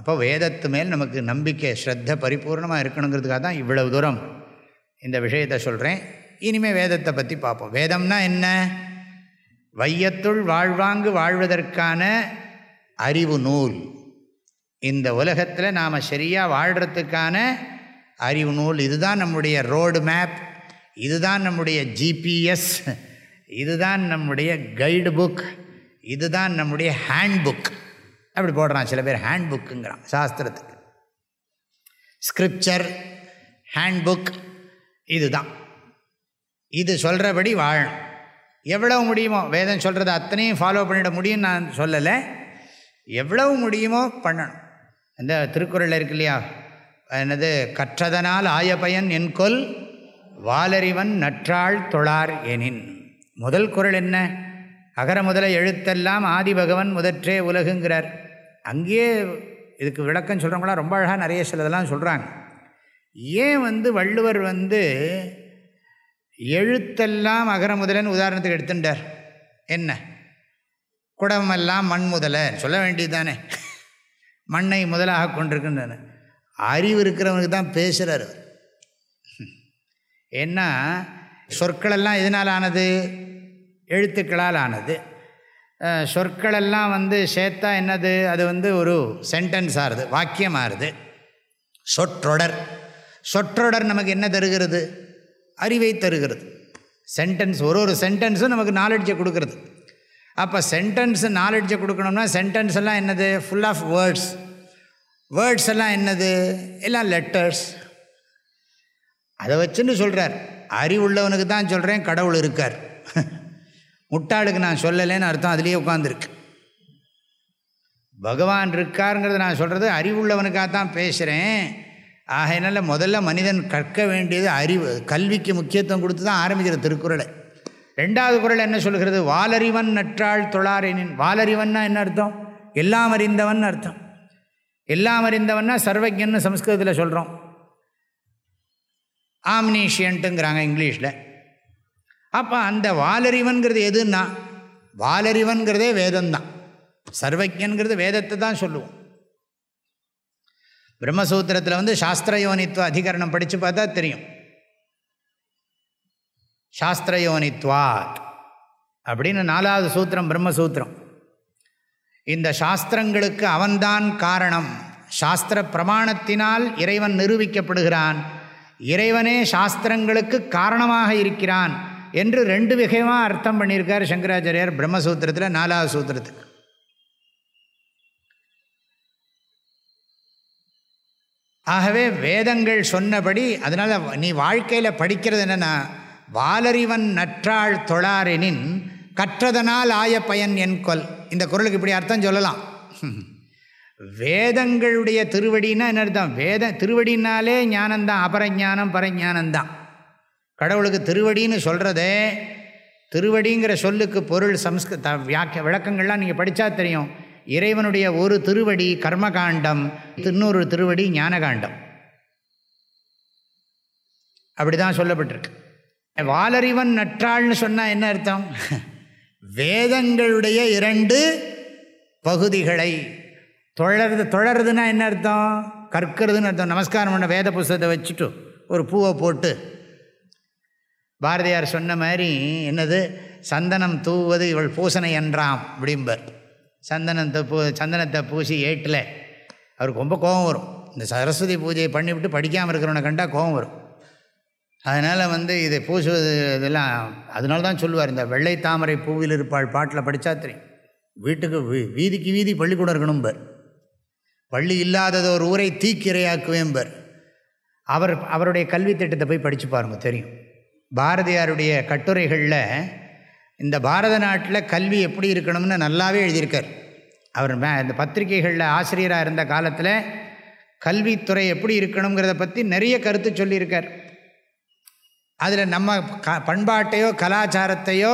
S1: அப்போ வேதத்து மேல் நமக்கு நம்பிக்கை ஸ்ரத்த பரிபூர்ணமாக இருக்கணுங்கிறதுக்காக தான் இவ்வளவு தூரம் இந்த விஷயத்தை சொல்கிறேன் இனிமேல் வேதத்தை பற்றி பார்ப்போம் வேதம்னா என்ன வையத்துள் வாழ்வாங்கு வாழ்வதற்கான அறிவு நூல் இந்த உலகத்தில் நாம் சரியாக வாழ்கிறதுக்கான அறிவு நூல் இதுதான் நம்முடைய ரோடு மேப் இதுதான் நம்முடைய ஜிபிஎஸ் இதுதான் நம்முடைய கைடு புக் இதுதான் நம்முடைய ஹேண்ட் புக் அப்படி போடுறான் சில பேர் ஹேண்ட் புக்குங்கிறான் சாஸ்திரத்துக்கு ஸ்கிரிப்சர் ஹேண்ட் புக் இதுதான் இது சொல்கிறபடி வாழணும் எவ்வளவு முடியுமோ வேதம் சொல்கிறது அத்தனையும் ஃபாலோ பண்ணிட முடியும் நான் சொல்லலை எவ்வளவு முடியுமோ பண்ணணும் இந்த திருக்குறளில் இருக்கு இல்லையா என்னது கற்றதனால் ஆயபயன் என் கொல் வாலறிவன் நற்றாள் தொழார் எனின் முதல் குரல் என்ன அகர முதல எழுத்தெல்லாம் ஆதிபகவன் முதற்றே உலகுங்கிறார் அங்கேயே இதுக்கு விளக்கம் சொல்கிறவங்களாம் ரொம்ப அழகாக நிறைய சிலதெல்லாம் சொல்கிறாங்க ஏன் வந்து வள்ளுவர் வந்து எழுத்தெல்லாம் அகர முதலன்னு உதாரணத்துக்கு எடுத்துட்டார் என்ன குடமெல்லாம் மண் முதலை சொல்ல வேண்டியது தானே மண்ணை முதலாக கொண்டிருக்குன்னு அறிவு இருக்கிறவனுக்கு தான் பேசுகிறார் ஏன்னா சொற்களெல்லாம் எதனால் ஆனது எழுத்துக்களால் ஆனது சொற்களெல்லாம் வந்து சேர்த்தா என்னது அது வந்து ஒரு சென்டென்ஸ் ஆகுது வாக்கியம் ஆறுது சொற்றொடர் சொற்றொடர் நமக்கு என்ன தருகிறது அறிவை தருகிறது சென்டென்ஸ் ஒரு ஒரு சென்டென்ஸும் நமக்கு நாலெட்ஜை கொடுக்குறது அப்போ சென்டென்ஸு நாலெட்ஜை கொடுக்கணும்னா சென்டென்ஸ் எல்லாம் என்னது ஃபுல் ஆஃப் வேர்ட்ஸ் வேர்ட்ஸ் எல்லாம் என்னது எல்லாம் லெட்டர்ஸ் அதை வச்சுன்னு சொல்கிறார் அறிவுள்ளவனுக்கு தான் சொல்கிறேன் கடவுள் இருக்கார் முட்டாளுக்கு நான் சொல்லலைன்னு அர்த்தம் அதுலேயே உட்காந்துருக்கு பகவான் இருக்காருங்கிறத நான் சொல்கிறது அறிவுள்ளவனுக்காக தான் பேசுகிறேன் ஆகையினால முதல்ல மனிதன் கற்க வேண்டியது அறிவு கல்விக்கு முக்கியத்துவம் கொடுத்து தான் ஆரம்பிக்கிற திருக்குறளை ரெண்டாவது குரல் என்ன சொல்கிறது வாலறிவன் நற்றாள் தொழாரினின் வாலறிவன்னா என்ன அர்த்தம் எல்லாம் அறிந்தவன் அர்த்தம் எல்லாம் அறிந்தவன்னா சர்வஜன்னு சம்ஸ்கிருதத்தில் சொல்கிறோம் ஆம்னீஷியன்ட்டுங்கிறாங்க இங்கிலீஷில் அப்போ அந்த வாலறிவன்கிறது எதுன்னா வாலறிவன்கிறதே வேதம்தான் சர்வஜன்கிறது வேதத்தை தான் சொல்லுவோம் பிரம்மசூத்திரத்தில் வந்து சாஸ்திரயோனித்துவ அதிகரணம் படித்து பார்த்தா தெரியும் சாஸ்திரயோனித்வாத் அப்படின்னு நாலாவது சூத்திரம் பிரம்மசூத்திரம் இந்த சாஸ்திரங்களுக்கு அவன்தான் காரணம் சாஸ்திர பிரமாணத்தினால் இறைவன் நிரூபிக்கப்படுகிறான் இறைவனே சாஸ்திரங்களுக்கு காரணமாக இருக்கிறான் என்று ரெண்டு விகையமாக அர்த்தம் பண்ணியிருக்கார் சங்கராச்சாரியார் பிரம்மசூத்திரத்தில் நாலாவது சூத்திரத்துக்கு ஆகவே வேதங்கள் சொன்னபடி அதனால் நீ வாழ்க்கையில் படிக்கிறது என்னென்னா வாலறிவன் நற்றாள் தொழாரினின் கற்றதனால் ஆய பயன் என் கொல் இந்த குரலுக்கு இப்படி அர்த்தம் சொல்லலாம் வேதங்களுடைய திருவடின்னா என்ன அர்த்தம் வேத திருவடினாலே ஞானந்தான் அபரஞானம் பரஞானந்தான் கடவுளுக்கு திருவடின்னு சொல்கிறதே திருவடிங்கிற சொல்லுக்கு பொருள் சம்ஸ்கிருத வியாக்கிய விளக்கங்கள்லாம் நீங்கள் படித்தா தெரியும் இறைவனுடைய ஒரு திருவடி கர்மகாண்டம் இன்னொரு திருவடி ஞானகாண்டம் அப்படி தான் சொல்லப்பட்டிருக்கு வாலறிவன் நற்றாள்னு சொன்னால் என்ன அர்த்தம் வேதங்களுடைய இரண்டு பகுதிகளை தொழறது தொழறதுன்னா என்ன அர்த்தம் கற்கிறதுன்னு அர்த்தம் நமஸ்காரம் பண்ண வேத புஸ்தத்தை வச்சுட்டு ஒரு பூவை போட்டு பாரதியார் சொன்ன மாதிரி என்னது சந்தனம் தூவது இவள் பூசனை என்றாம் அப்படிம்பர் சந்தனத்தை பூ சந்தனத்தை பூசி ஏட்டில் அவருக்கு ரொம்ப கோபம் வரும் இந்த சரஸ்வதி பூஜையை பண்ணிவிட்டு படிக்காமல் இருக்கிறவனை கண்டால் கோபம் வரும் அதனால் வந்து இதை பூசுவது இதெல்லாம் அதனால தான் சொல்லுவார் இந்த வெள்ளை தாமரை பூவில் இருப்பாள் பாட்டில் படித்தா தெரியும் வீட்டுக்கு வீ வீதிக்கு வீதி பள்ளிக்கூடம் இருக்கணும்பர் பள்ளி இல்லாதது ஒரு ஊரை தீக்கிரையாக்குவேம்பர் அவர் அவருடைய கல்வி திட்டத்தை போய் படித்து பாருங்கள் தெரியும் பாரதியாருடைய கட்டுரைகளில் இந்த பாரத நாட்டில் கல்வி எப்படி இருக்கணும்னு நல்லாவே எழுதியிருக்கார் அவர் இந்த பத்திரிகைகளில் ஆசிரியராக இருந்த காலத்தில் கல்வித்துறை எப்படி இருக்கணுங்கிறத பற்றி நிறைய கருத்து சொல்லியிருக்கார் அதில் நம்ம க பண்பாட்டையோ கலாச்சாரத்தையோ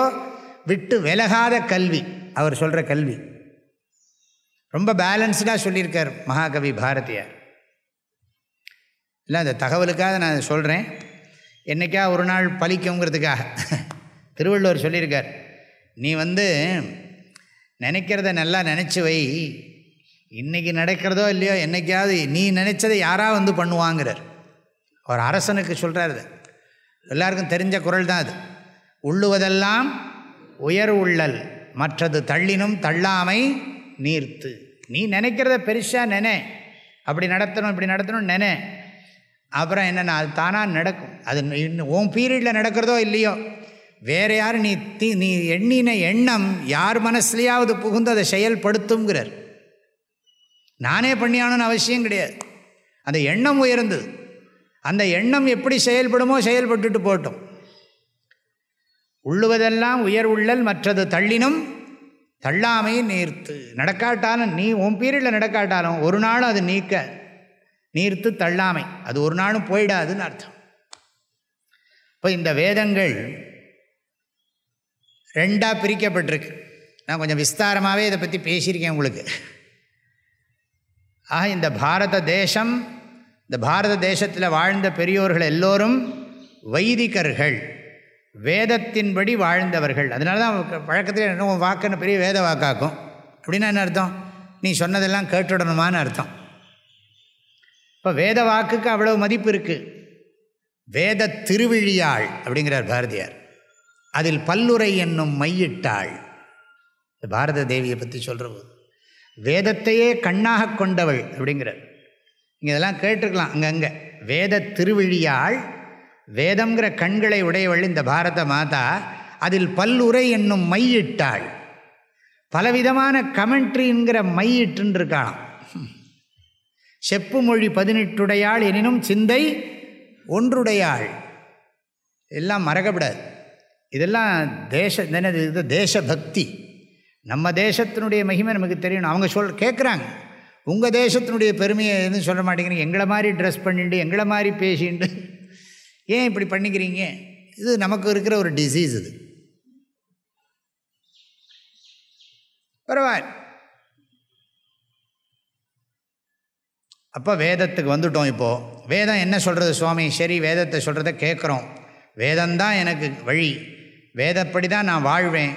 S1: விட்டு விலகாத கல்வி அவர் சொல்கிற கல்வி ரொம்ப பேலன்ஸ்டாக சொல்லியிருக்கார் மகாகவி பாரதியார் இல்லை அந்த தகவலுக்காக நான் சொல்கிறேன் என்றைக்கா ஒரு நாள் பழிக்குங்கிறதுக்காக திருவள்ளுவர் சொல்லியிருக்கார் நீ வந்து நினைக்கிறத நல்லா நினச்சி வை இன்றைக்கி நடக்கிறதோ இல்லையோ என்றைக்காவது நீ நினச்சதை யாராக வந்து பண்ணுவாங்கிறார் அவர் அரசனுக்கு சொல்கிறார் எல்லாருக்கும் தெரிஞ்ச குரல் தான் அது உள்ளுவதெல்லாம் உயர் உள்ளல் மற்றது தள்ளினும் தள்ளாமை நீர்த்து நீ நினைக்கிறத பெருசாக நினை அப்படி நடத்தணும் இப்படி நடத்தணும் நினை அப்புறம் என்னென்னா அது தானாக நடக்கும் அது இன்னும் உன் பீரியடில் நடக்கிறதோ இல்லையோ வேறு யார் நீ தி நீ எண்ணின எண்ணம் யார் மனசுலையாவது புகுந்து அதை செயல்படுத்துங்கிறார் நானே பண்ணியானுன்னு அவசியம் கிடையாது அந்த எண்ணம் உயர்ந்தது அந்த எண்ணம் எப்படி செயல்படுமோ செயல்பட்டுட்டு போட்டோம் உள்ளுவதெல்லாம் உயர் உள்ளல் மற்றது தள்ளினும் தள்ளாமையும் நீர்த்து நடக்காட்டாலும் நீ உன் பீரியடில் நடக்காட்டாலும் ஒரு நாளும் அது நீக்க நீர்த்து தள்ளாமை அது ஒரு நாளும் போயிடாதுன்னு அர்த்தம் இப்போ இந்த வேதங்கள் ரெண்டாக பிரிக்கப்பட்டிருக்கு நான் கொஞ்சம் விஸ்தாரமாகவே இதை பற்றி பேசியிருக்கேன் உங்களுக்கு ஆக இந்த பாரத தேசம் இந்த பாரத தேசத்தில் வாழ்ந்த பெரியோர்கள் எல்லோரும் வைதிகர்கள் வேதத்தின்படி வாழ்ந்தவர்கள் அதனால தான் பழக்கத்தில் என்ன வாக்குன்னு பெரிய வேத வாக்காக்கும் அப்படின்னா என்ன அர்த்தம் நீ சொன்னதெல்லாம் கேட்டுடணுமான்னு அர்த்தம் இப்போ வேத வாக்குக்கு அவ்வளோ மதிப்பு இருக்குது வேத திருவிழியாள் அப்படிங்கிறார் பாரதியார் அதில் பல்லுரை என்னும் மையிட்டாள் பாரத தேவியை பற்றி சொல்கிற போது வேதத்தையே கண்ணாக கொண்டவள் அப்படிங்கிறார் இங்கே இதெல்லாம் கேட்டிருக்கலாம் அங்கங்கே வேத திருவிழியாள் வேதங்கிற கண்களை உடையவள் இந்த பாரத மாதா அதில் பல்லுரை என்னும் மையிட்டாள் பலவிதமான கமெண்ட்ரிங்கிற மையிட்டுருக்காளாம் செப்பு மொழி பதினெட்டுடையாள் எனினும் சிந்தை ஒன்றுடையாள் எல்லாம் மறக்கப்படாது இதெல்லாம் தேச இது தேசபக்தி நம்ம தேசத்தினுடைய மகிமை நமக்கு தெரியணும் அவங்க சொல் கேட்குறாங்க உங்கள் தேசத்தினுடைய பெருமையை எதுவும் சொல்ல மாட்டேங்கிறீங்க எங்களை மாதிரி ட்ரெஸ் பண்ணிட்டு எங்களை மாதிரி பேசிட்டு ஏன் இப்படி பண்ணிக்கிறீங்க இது நமக்கு இருக்கிற ஒரு டிசீஸ் இது பரவாயில்ல அப்போ வேதத்துக்கு வந்துவிட்டோம் இப்போது வேதம் என்ன சொல்கிறது சுவாமி சரி வேதத்தை சொல்கிறத கேட்குறோம் வேதந்தான் எனக்கு வழி வேதப்படி தான் நான் வாழ்வேன்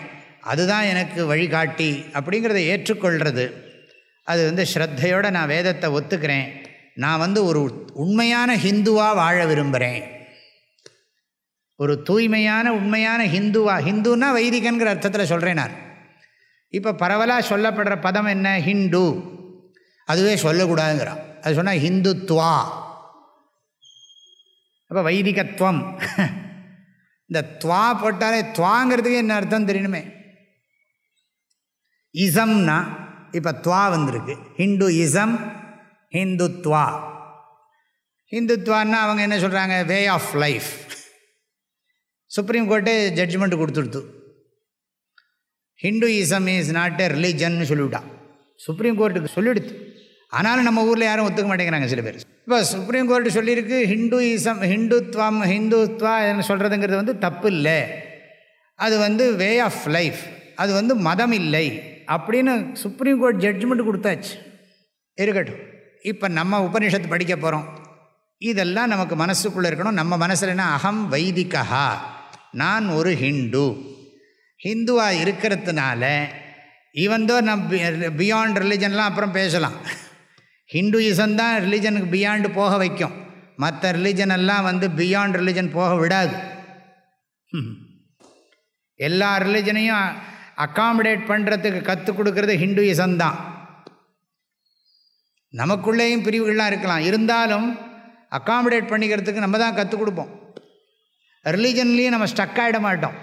S1: அதுதான் எனக்கு வழிகாட்டி அப்படிங்கிறத ஏற்றுக்கொள்கிறது அது வந்து ஸ்ரத்தையோடு நான் வேதத்தை ஒத்துக்கிறேன் நான் வந்து ஒரு உண்மையான ஹிந்துவாக வாழ விரும்புகிறேன் ஒரு தூய்மையான உண்மையான ஹிந்துவா ஹிந்துன்னா வைதிகங்கிற அர்த்தத்தில் சொல்கிறேன் நான் இப்போ பரவலாக சொல்லப்படுற பதம் என்ன ஹிண்டு அதுவே சொல்லக்கூடாதுங்கிறான் அது சொன்னால் ஹிந்துத்வா அப்போ வைதிகத்துவம் இந்த துவா போட்டாலே துவாங்கிறதுக்கு என்ன அர்த்தம் தெரியணுமே இசம்னா இப்போ துவா வந்திருக்கு ஹிந்து இசம் ஹிந்துத்வா ஹிந்துத்வான்னா அவங்க என்ன சொல்கிறாங்க வே ஆஃப் லைஃப் சுப்ரீம் கோர்ட்டே ஜட்ஜ்மெண்ட் கொடுத்துடுத்து Hinduism is not a religion சொல்லிவிட்டா சுப்ரீம் கோர்ட்டுக்கு சொல்லிவிடுத்து ஆனாலும் நம்ம ஊரில் யாரும் ஒத்துக்க மாட்டேங்கிறாங்க சில பேர் இப்போ சுப்ரீம் கோர்ட்டு சொல்லியிருக்கு ஹிந்துயிசம் ஹிந்துத்வம் ஹிந்துத்வா என்ன சொல்கிறதுங்கிறது வந்து தப்பு இல்லை அது வந்து வே ஆஃப் லைஃப் அது வந்து மதம் இல்லை அப்படின்னு சுப்ரீம் கோர்ட் ஜட்ஜ்மெண்ட் கொடுத்தாச்சு இருக்கட்டும் இப்போ நம்ம உபநிஷத்து படிக்க போகிறோம் இதெல்லாம் நமக்கு மனசுக்குள்ளே இருக்கணும் நம்ம மனசில் என்ன அகம் வைதிகா நான் ஒரு ஹிந்து ஹிந்துவாக இருக்கிறதுனால இவன் தோ நம் பியாண்ட் ரிலிஜன்லாம் அப்புறம் பேசலாம் ஹிந்துயிசம் தான் ரிலீஜனுக்கு பியாண்டு போக வைக்கும் மற்ற ரிலீஜன் எல்லாம் வந்து பியாண்ட் ரிலீஜன் போக விடாது எல்லா ரிலீஜனையும் அக்காமடேட் பண்ணுறதுக்கு கற்றுக் கொடுக்கறது ஹிந்துயிசம் தான் நமக்குள்ளேயும் பிரிவுகள்லாம் இருக்கலாம் இருந்தாலும் அக்காமடேட் பண்ணிக்கிறதுக்கு நம்ம தான் கற்றுக் கொடுப்போம் ரிலீஜன்லேயும் நம்ம ஸ்டக் ஆகிட மாட்டோம்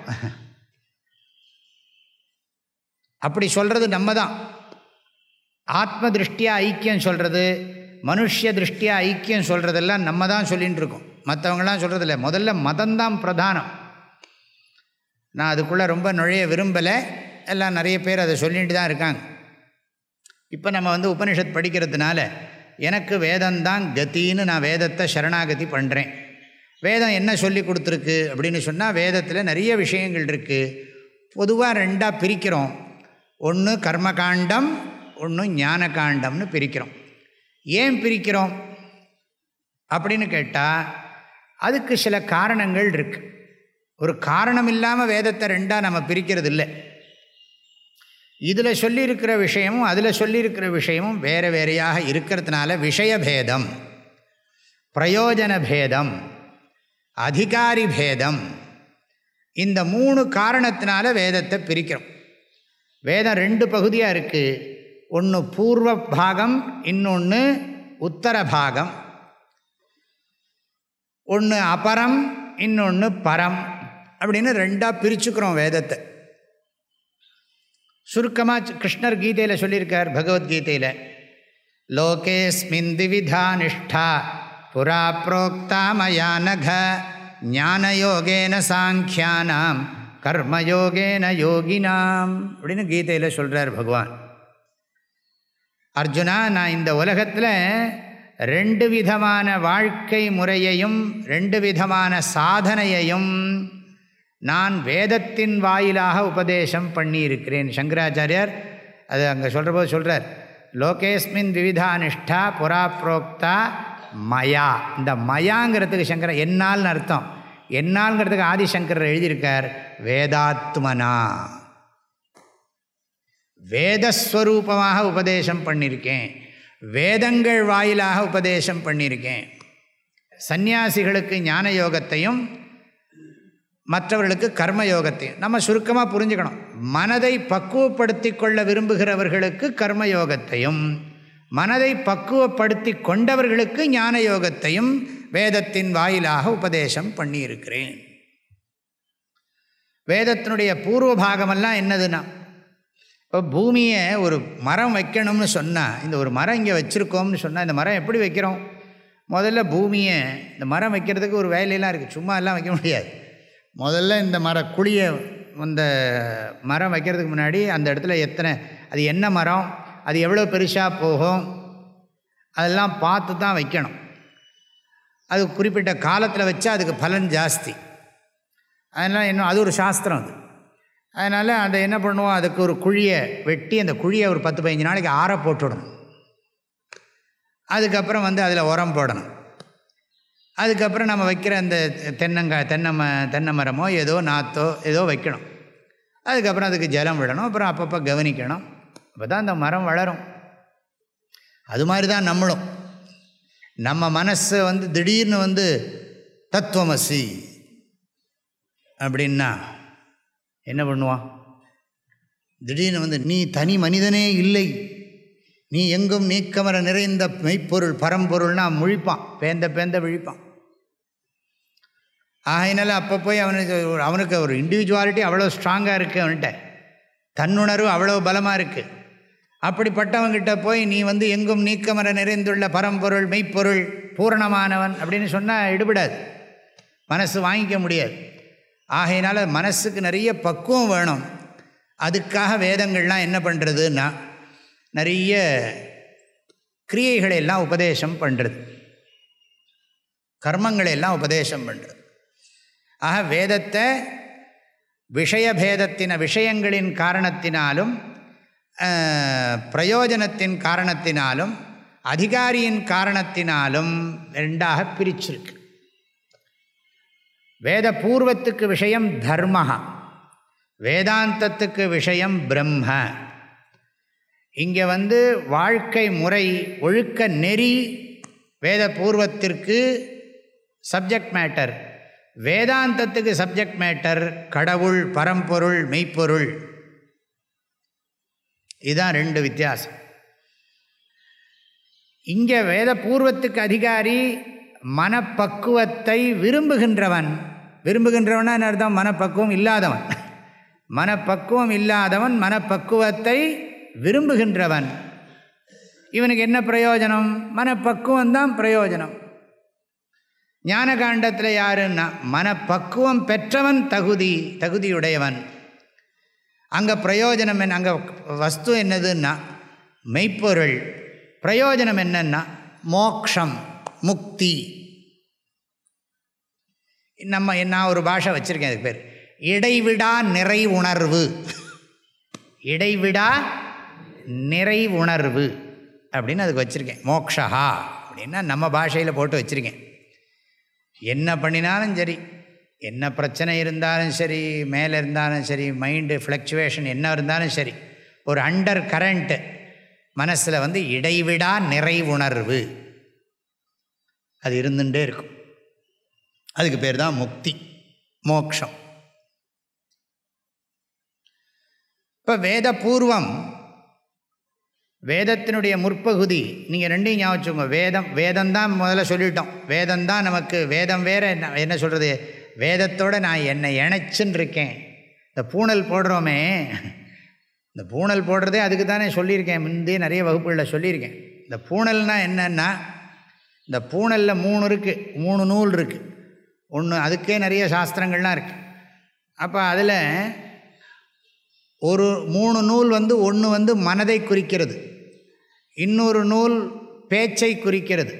S1: அப்படி சொல்கிறது நம்ம தான் ஆத்ம திருஷ்டியாக ஐக்கியம் சொல்கிறது மனுஷ திருஷ்டியா ஐக்கியம் சொல்கிறதெல்லாம் நம்ம தான் சொல்லிகிட்டு இருக்கோம் மற்றவங்களாம் சொல்கிறதில்ல முதல்ல மதம்தான் பிரதானம் நான் அதுக்குள்ளே ரொம்ப நுழைய விரும்பலை எல்லாம் நிறைய பேர் அதை சொல்லிட்டு தான் இருக்காங்க இப்போ நம்ம வந்து உபனிஷத் படிக்கிறதுனால எனக்கு வேதம்தான் கத்தின்னு நான் வேதத்தை சரணாகதி பண்ணுறேன் வேதம் என்ன சொல்லி கொடுத்துருக்கு அப்படின்னு சொன்னால் வேதத்தில் நிறைய விஷயங்கள் இருக்குது பொதுவாக ரெண்டாக பிரிக்கிறோம் ஒன்று கர்மகாண்டம் ஒன்றும் ஞான காண்டம்னு பிரிக்கிறோம் ஏன் பிரிக்கிறோம் அப்படின்னு கேட்டால் அதுக்கு சில காரணங்கள் இருக்குது ஒரு காரணம் இல்லாமல் வேதத்தை ரெண்டாக நம்ம பிரிக்கிறது இல்லை இதில் சொல்லியிருக்கிற விஷயமும் அதில் சொல்லியிருக்கிற விஷயமும் வேறு வேறையாக இருக்கிறதுனால விஷயபேதம் பிரயோஜன பேதம் அதிகாரி பேதம் இந்த மூணு காரணத்தினால வேதத்தை பிரிக்கிறோம் வேதம் ரெண்டு பகுதியாக இருக்குது ஒன்று பூர்வ பாகம் இன்னொன்று உத்தர பாகம் ஒன்று அபரம் இன்னொன்று பரம் அப்படின்னு ரெண்டாக பிரிச்சுக்கிறோம் வேதத்தை சுருக்கமாக கிருஷ்ணர் கீதையில் சொல்லியிருக்கார் பகவத்கீதையில் லோகேஸ்மின் திவிதா நிஷ்டா புரா புரோக்தா மயா நக ஞானயோகேன சாங்கியானாம் கர்மயோகேன யோகினாம் அப்படின்னு கீதையில் சொல்கிறார் பகவான் அர்ஜுனா நான் இந்த உலகத்தில் ரெண்டு விதமான வாழ்க்கை முறையையும் ரெண்டு விதமான சாதனையையும் நான் வேதத்தின் வாயிலாக உபதேசம் பண்ணியிருக்கிறேன் சங்கராச்சாரியர் அது அங்கே சொல்கிற போது சொல்கிறார் லோகேஸ்மின் விவிதா நிஷ்டா புறா மயா இந்த மயாங்கிறதுக்கு சங்கர என்னால்னு அர்த்தம் என்னாலுங்கிறதுக்கு ஆதிசங்கர் எழுதியிருக்கார் வேதாத்மனா வேதஸ்வரூபமாக உபதேசம் பண்ணியிருக்கேன் வேதங்கள் வாயிலாக உபதேசம் பண்ணியிருக்கேன் சந்நியாசிகளுக்கு ஞான யோகத்தையும் மற்றவர்களுக்கு கர்ம யோகத்தையும் நம்ம சுருக்கமாக புரிஞ்சுக்கணும் மனதை பக்குவப்படுத்தி கொள்ள விரும்புகிறவர்களுக்கு கர்ம யோகத்தையும் மனதை பக்குவப்படுத்தி கொண்டவர்களுக்கு ஞான யோகத்தையும் வேதத்தின் வாயிலாக உபதேசம் பண்ணியிருக்கிறேன் வேதத்தினுடைய பூர்வ பாகமெல்லாம் என்னதுன்னா இப்போ பூமியை ஒரு மரம் வைக்கணும்னு சொன்னால் இந்த ஒரு மரம் இங்கே வச்சுருக்கோம்னு சொன்னால் இந்த மரம் எப்படி வைக்கிறோம் முதல்ல பூமியை இந்த மரம் வைக்கிறதுக்கு ஒரு வேலையெல்லாம் இருக்குது சும்மா எல்லாம் வைக்க முடியாது முதல்ல இந்த மர குழியை இந்த மரம் வைக்கிறதுக்கு முன்னாடி அந்த இடத்துல எத்தனை அது என்ன மரம் அது எவ்வளோ பெருசாக போகும் அதெல்லாம் பார்த்து தான் வைக்கணும் அது குறிப்பிட்ட காலத்தில் வச்சால் அதுக்கு பலன் ஜாஸ்தி அதனால் இன்னும் அது ஒரு சாஸ்திரம் அது அதனால் அதை என்ன பண்ணுவோம் அதுக்கு ஒரு குழியை வெட்டி அந்த குழியை ஒரு பத்து பதினஞ்சு நாளைக்கு ஆற போட்டுவிடணும் அதுக்கப்புறம் வந்து அதில் உரம் போடணும் அதுக்கப்புறம் நம்ம வைக்கிற அந்த தென்னங்காய் தென்னை ம தென்னை மரமோ ஏதோ நாற்றோ ஏதோ வைக்கணும் அதுக்கப்புறம் அதுக்கு ஜலம் விடணும் அப்புறம் அப்பப்போ கவனிக்கணும் அப்போ தான் அந்த மரம் வளரும் அது மாதிரி தான் நம்மளும் நம்ம மனசு வந்து திடீர்னு வந்து தத்துவமசி அப்படின்னா என்ன பண்ணுவான் திடீர்னு வந்து நீ தனி மனிதனே இல்லை நீ எங்கும் நீக்கமர நிறைந்த மெய்ப்பொருள் பரம்பொருள்னா முழிப்பான் பேந்த பேந்த விழிப்பான் ஆகையினால அப்போ போய் அவனுக்கு ஒரு அவனுக்கு ஒரு இண்டிவிஜுவாலிட்டி அவ்வளோ ஸ்ட்ராங்காக இருக்குது அவன்கிட்ட தன்னுணர்வு அவ்வளோ பலமாக இருக்குது அப்படிப்பட்டவங்கிட்ட போய் நீ வந்து எங்கும் நீக்கமர நிறைந்துள்ள பரம்பொருள் மெய்ப்பொருள் பூரணமானவன் அப்படின்னு சொன்னால் இடுபடாது மனசு வாங்கிக்க முடியாது ஆகையினால் மனசுக்கு நிறைய பக்குவம் வேணும் அதுக்காக வேதங்கள்லாம் என்ன பண்ணுறதுன்னா நிறைய கிரியைகளை எல்லாம் உபதேசம் பண்ணுறது கர்மங்களை எல்லாம் உபதேசம் பண்ணுறது ஆக வேதத்தை விஷயபேதத்தின விஷயங்களின் காரணத்தினாலும் பிரயோஜனத்தின் காரணத்தினாலும் அதிகாரியின் காரணத்தினாலும் ரெண்டாக பிரிச்சிருக்கு வேத பூர்வத்துக்கு விஷயம் தர்ம வேதாந்தத்துக்கு விஷயம் பிரம்ம இங்கே வந்து வாழ்க்கை முறை ஒழுக்க நெறி வேத பூர்வத்திற்கு சப்ஜெக்ட் மேட்டர் வேதாந்தத்துக்கு சப்ஜெக்ட் மேட்டர் கடவுள் பரம்பொருள் மெய்ப்பொருள் இதுதான் ரெண்டு வித்தியாசம் இங்கே வேத பூர்வத்துக்கு அதிகாரி மனப்பக்குவத்தை விரும்புகின்றவன் விரும்புகின்றவனா அர்த்தம் மனப்பக்குவம் இல்லாதவன் மனப்பக்குவம் இல்லாதவன் மனப்பக்குவத்தை விரும்புகின்றவன் இவனுக்கு என்ன பிரயோஜனம் மனப்பக்குவம் தான் பிரயோஜனம் ஞான காண்டத்தில் யாருன்னா மனப்பக்குவம் பெற்றவன் தகுதி தகுதியுடையவன் அங்கே பிரயோஜனம் என்ன அங்கே வஸ்து என்னதுன்னா மெய்ப்பொருள் பிரயோஜனம் என்னன்னா மோக்ஷம் முக்தி நம்ம நான் ஒரு பாஷை வச்சுருக்கேன் அதுக்கு பேர் இடைவிடா நிறை உணர்வு இடைவிடா நிறை உணர்வு அப்படின்னு அதுக்கு வச்சுருக்கேன் மோக்ஷா அப்படின்னா நம்ம பாஷையில் போட்டு வச்சுருக்கேன் என்ன பண்ணினாலும் சரி என்ன பிரச்சனை இருந்தாலும் சரி மேலே இருந்தாலும் சரி மைண்டு ஃப்ளக்சுவேஷன் என்ன இருந்தாலும் சரி ஒரு அண்டர் கரண்ட்டு மனசில் வந்து இடைவிடா நிறை உணர்வு அது இருந்துகிட்டே இருக்கும் அதுக்கு பேர் தான் முக்தி மோக்ஷம் இப்போ வேத பூர்வம் வேதத்தினுடைய முற்பகுதி நீங்கள் ரெண்டையும் ஞாபகம் வேதம் வேதம் தான் முதல்ல சொல்லிட்டோம் வேதம் தான் நமக்கு வேதம் வேறு என்ன என்ன சொல்கிறது வேதத்தோடு நான் என்னை இணைச்சுன்னு இருக்கேன் இந்த பூணல் போடுறோமே இந்த பூணல் போடுறதே அதுக்கு தானே சொல்லியிருக்கேன் முந்தைய நிறைய வகுப்புகளில் சொல்லியிருக்கேன் இந்த பூணல்னால் என்னென்னா இந்த பூணலில் மூணு இருக்குது மூணு நூல் இருக்குது ஒன்று அதுக்கே நிறைய சாஸ்திரங்கள்லாம் இருக்குது அப்போ அதில் ஒரு மூணு நூல் வந்து ஒன்று வந்து மனதை குறிக்கிறது இன்னொரு நூல் பேச்சை குறிக்கிறது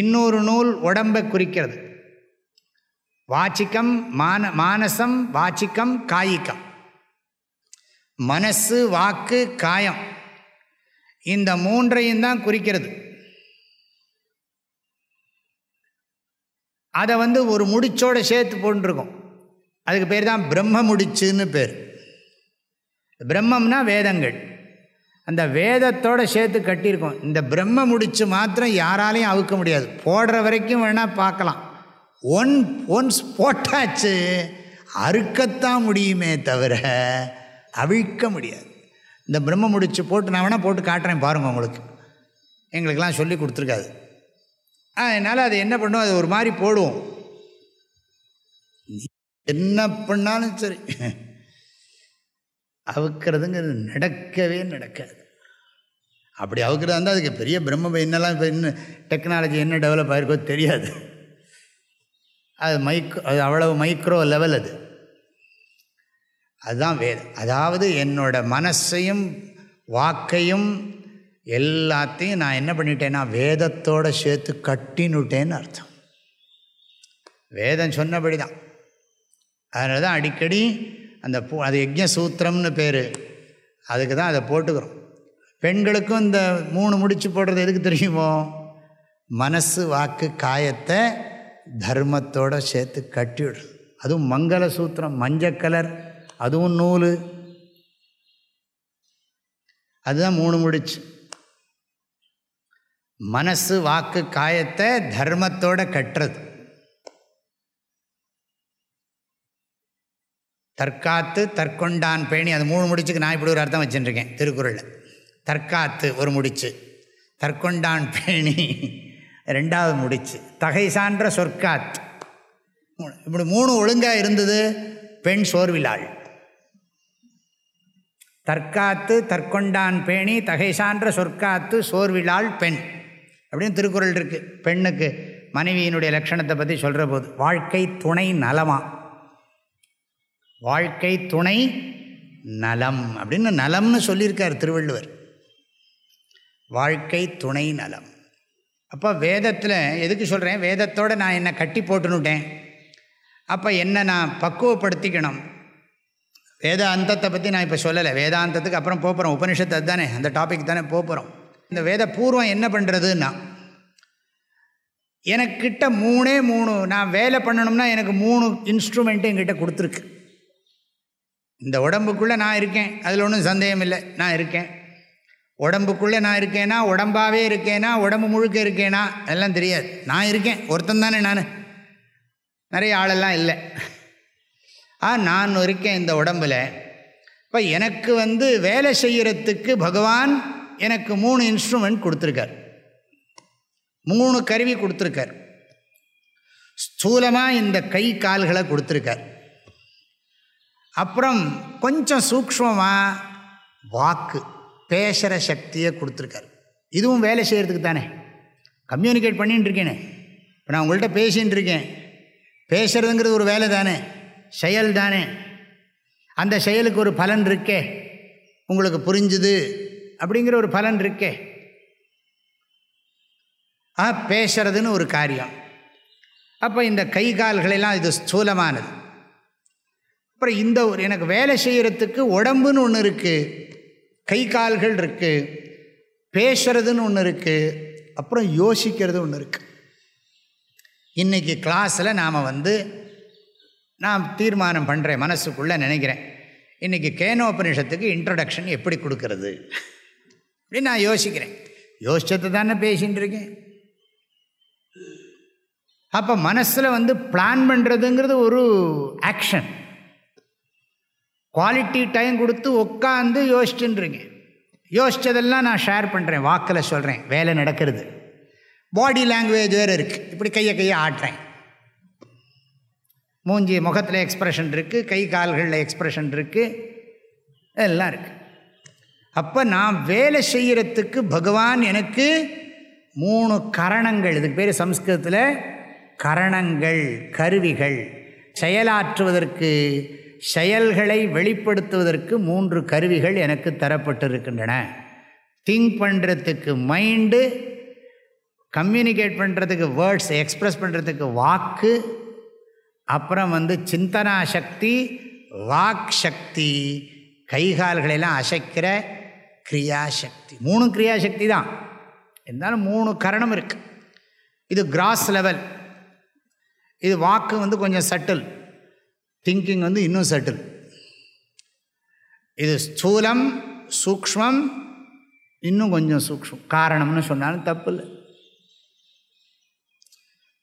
S1: இன்னொரு நூல் உடம்பை குறிக்கிறது வாச்சிக்கம் மான மானசம் வாச்சிக்கம் காய்கம் மனசு வாக்கு காயம் இந்த மூன்றையும் தான் குறிக்கிறது அதை வந்து ஒரு முடிச்சோட சேர்த்து போட்டுருக்கோம் அதுக்கு பேர் தான் பிரம்ம முடிச்சுன்னு பேர் பிரம்மம்னா வேதங்கள் அந்த வேதத்தோடு சேர்த்து கட்டியிருக்கோம் இந்த பிரம்ம முடிச்சு மாத்திரம் யாராலையும் அவுக்க முடியாது போடுற வரைக்கும் வேணால் பார்க்கலாம் ஒன் ஒன்ஸ் போட்டாச்சு அறுக்கத்தான் முடியுமே தவிர அவிழ்க்க முடியாது இந்த பிரம்ம முடிச்சு போட்டு நான் வேணால் போட்டு காட்டுறேன் பாருங்கள் உங்களுக்கு எங்களுக்கெல்லாம் சொல்லி கொடுத்துருக்காது அதனால் அது என்ன பண்ணுவோம் அது ஒரு மாதிரி போடுவோம் என்ன பண்ணாலும் சரி அவுக்கிறதுங்கிறது நடக்கவே நடக்காது அப்படி அவுக்கிறதா இருந்தால் அதுக்கு பெரிய பிரம்ம என்னெல்லாம் இப்போ இன்னும் டெக்னாலஜி என்ன டெவலப் ஆகிருக்கோ தெரியாது அது மைக்ரோ அது அவ்வளவு மைக்ரோ லெவல் அது அதுதான் வேதம் அதாவது என்னோட மனசையும் வாக்கையும் எல்லாத்தையும் நான் என்ன பண்ணிட்டேன்னா வேதத்தோடு சேர்த்து கட்டினுட்டேன்னு அர்த்தம் வேதம் சொன்னபடி தான் அதனால தான் அடிக்கடி அந்த பூ அது யஜ்ஞசூத்திரம்னு பேர் அதுக்கு தான் அதை போட்டுக்கிறோம் பெண்களுக்கும் இந்த மூணு முடிச்சு போடுறது எதுக்கு தெரியுமோ மனசு வாக்கு காயத்தை தர்மத்தோடு சேர்த்து கட்டிவிடும் அதுவும் மங்கள சூத்திரம் மஞ்சள் கலர் அதுவும் நூல் அதுதான் மூணு முடிச்சு மனசு வாக்கு காயத்தை தர்மத்தோட கட்டுறது தற்காத்து தற்கொண்டான் பேணி அது மூணு முடிச்சுக்கு நான் இப்படி ஒரு அர்த்தம் வச்சுட்டுருக்கேன் திருக்குறளில் தற்காத்து ஒரு முடிச்சு தற்கொண்டான் பேணி ரெண்டாவது முடிச்சு தகை சான்ற சொற்காத் இப்படி மூணு ஒழுங்காக இருந்தது பெண் சோர்விலாள் தற்காத்து தற்கொண்டான் பேணி தகை சான்ற சொற்காத்து சோர்விலாள் பெண் அப்படின்னு திருக்குறள் இருக்குது பெண்ணுக்கு மனைவியினுடைய லட்சணத்தை பற்றி சொல்கிற போது வாழ்க்கை துணை நலமா வாழ்க்கை துணை நலம் அப்படின்னு நலம்னு சொல்லியிருக்கார் திருவள்ளுவர் வாழ்க்கை துணை நலம் அப்போ வேதத்தில் எதுக்கு சொல்கிறேன் வேதத்தோடு நான் என்னை கட்டி போட்டுனுட்டேன் அப்போ என்னை நான் பக்குவப்படுத்திக்கணும் வேதாந்தத்தை பற்றி நான் இப்போ சொல்லலை வேதாந்தத்துக்கு அப்புறம் போகிறோம் உபனிஷத்து தானே அந்த டாபிக் தானே போகிறோம் இந்த வேத பூர்வம் என்ன பண்ணுறதுன்னா எனக்கிட்ட மூணே மூணு நான் வேலை பண்ணணும்னா எனக்கு மூணு இன்ஸ்ட்ருமெண்ட்டு என்கிட்ட கொடுத்துருக்கு இந்த உடம்புக்குள்ளே நான் இருக்கேன் அதில் ஒன்றும் சந்தேகம் இல்லை நான் இருக்கேன் உடம்புக்குள்ளே நான் இருக்கேனா உடம்பாகவே இருக்கேனா உடம்பு முழுக்க இருக்கேனா அதெல்லாம் தெரியாது நான் இருக்கேன் ஒருத்தன் தானே நான் நிறைய ஆளெல்லாம் இல்லை ஆ நான் இருக்கேன் இந்த உடம்பில் இப்போ எனக்கு வந்து வேலை செய்கிறதுக்கு பகவான் எனக்கு மூணு இன்ஸ்ட்ருமெண்ட் கொடுத்துருக்கார் மூணு கருவி கொடுத்துருக்கார் ஸ்தூலமாக இந்த கை கால்களை கொடுத்துருக்கார் அப்புறம் கொஞ்சம் சூக்மமாக வாக்கு பேசுகிற சக்தியை கொடுத்துருக்கார் இதுவும் வேலை செய்கிறதுக்கு தானே கம்யூனிகேட் பண்ணிகிட்டு இருக்கேனே இப்போ நான் உங்கள்கிட்ட பேசின்னு இருக்கேன் பேசுகிறதுங்கிறது ஒரு வேலை தானே செயல் தானே அந்த செயலுக்கு ஒரு பலன் இருக்கே உங்களுக்கு புரிஞ்சுது அப்படிங்கிற ஒரு பலன் இருக்கே ஆ பேசுறதுன்னு ஒரு காரியம் அப்போ இந்த கை கால்களெல்லாம் இது ஸ்தூலமானது அப்புறம் இந்த ஒரு எனக்கு வேலை செய்கிறதுக்கு உடம்புன்னு ஒன்று இருக்குது கை கால்கள் இருக்குது பேசுறதுன்னு ஒன்று இருக்குது அப்புறம் யோசிக்கிறது ஒன்று இருக்குது இன்றைக்கி கிளாஸில் நாம் வந்து நான் தீர்மானம் பண்ணுறேன் மனசுக்குள்ளே நினைக்கிறேன் இன்றைக்கி கேனோபனிஷத்துக்கு இன்ட்ரடக்ஷன் எப்படி கொடுக்கறது அப்படின்னு நான் யோசிக்கிறேன் யோசிச்சது தானே பேசிகிட்டு இருக்கேன் அப்போ மனசில் வந்து பிளான் பண்ணுறதுங்கிறது ஒரு ஆக்ஷன் குவாலிட்டி டைம் கொடுத்து உட்காந்து யோசிச்சுருங்க யோசித்ததெல்லாம் நான் ஷேர் பண்ணுறேன் வாக்கில் சொல்கிறேன் வேலை நடக்கிறது பாடி லாங்குவேஜ் வேறு இருக்குது இப்படி கையை கையை ஆட்டுறேன் மூஞ்சி முகத்தில் எக்ஸ்ப்ரெஷன் இருக்குது கை கால்களில் எக்ஸ்ப்ரெஷன் இருக்குது எல்லாம் இருக்குது அப்போ நான் வேலை செய்கிறத்துக்கு பகவான் எனக்கு மூணு கரணங்கள் இதுக்கு பேர் சம்ஸ்கிருதத்தில் கரணங்கள் கருவிகள் செயலாற்றுவதற்கு செயல்களை வெளிப்படுத்துவதற்கு மூன்று கருவிகள் எனக்கு தரப்பட்டிருக்கின்றன திங்க் பண்ணுறதுக்கு மைண்டு கம்யூனிகேட் பண்ணுறதுக்கு வேர்ட்ஸ் எக்ஸ்ப்ரெஸ் பண்ணுறதுக்கு வாக்கு அப்புறம் வந்து சிந்தனா சக்தி வாக் சக்தி கைகால்களெல்லாம் அசைக்கிற கிரியாசக்தி மூணு கிரியாசக்தி தான் இருந்தாலும் மூணு கரணம் இருக்குது இது கிராஸ் லெவல் இது வாக்கு வந்து கொஞ்சம் சட்டில் திங்கிங் வந்து இன்னும் சட்டில் இது ஸ்தூலம் சூக்மம் இன்னும் கொஞ்சம் சூக்மம் காரணம்னு சொன்னாலும் தப்பு இல்லை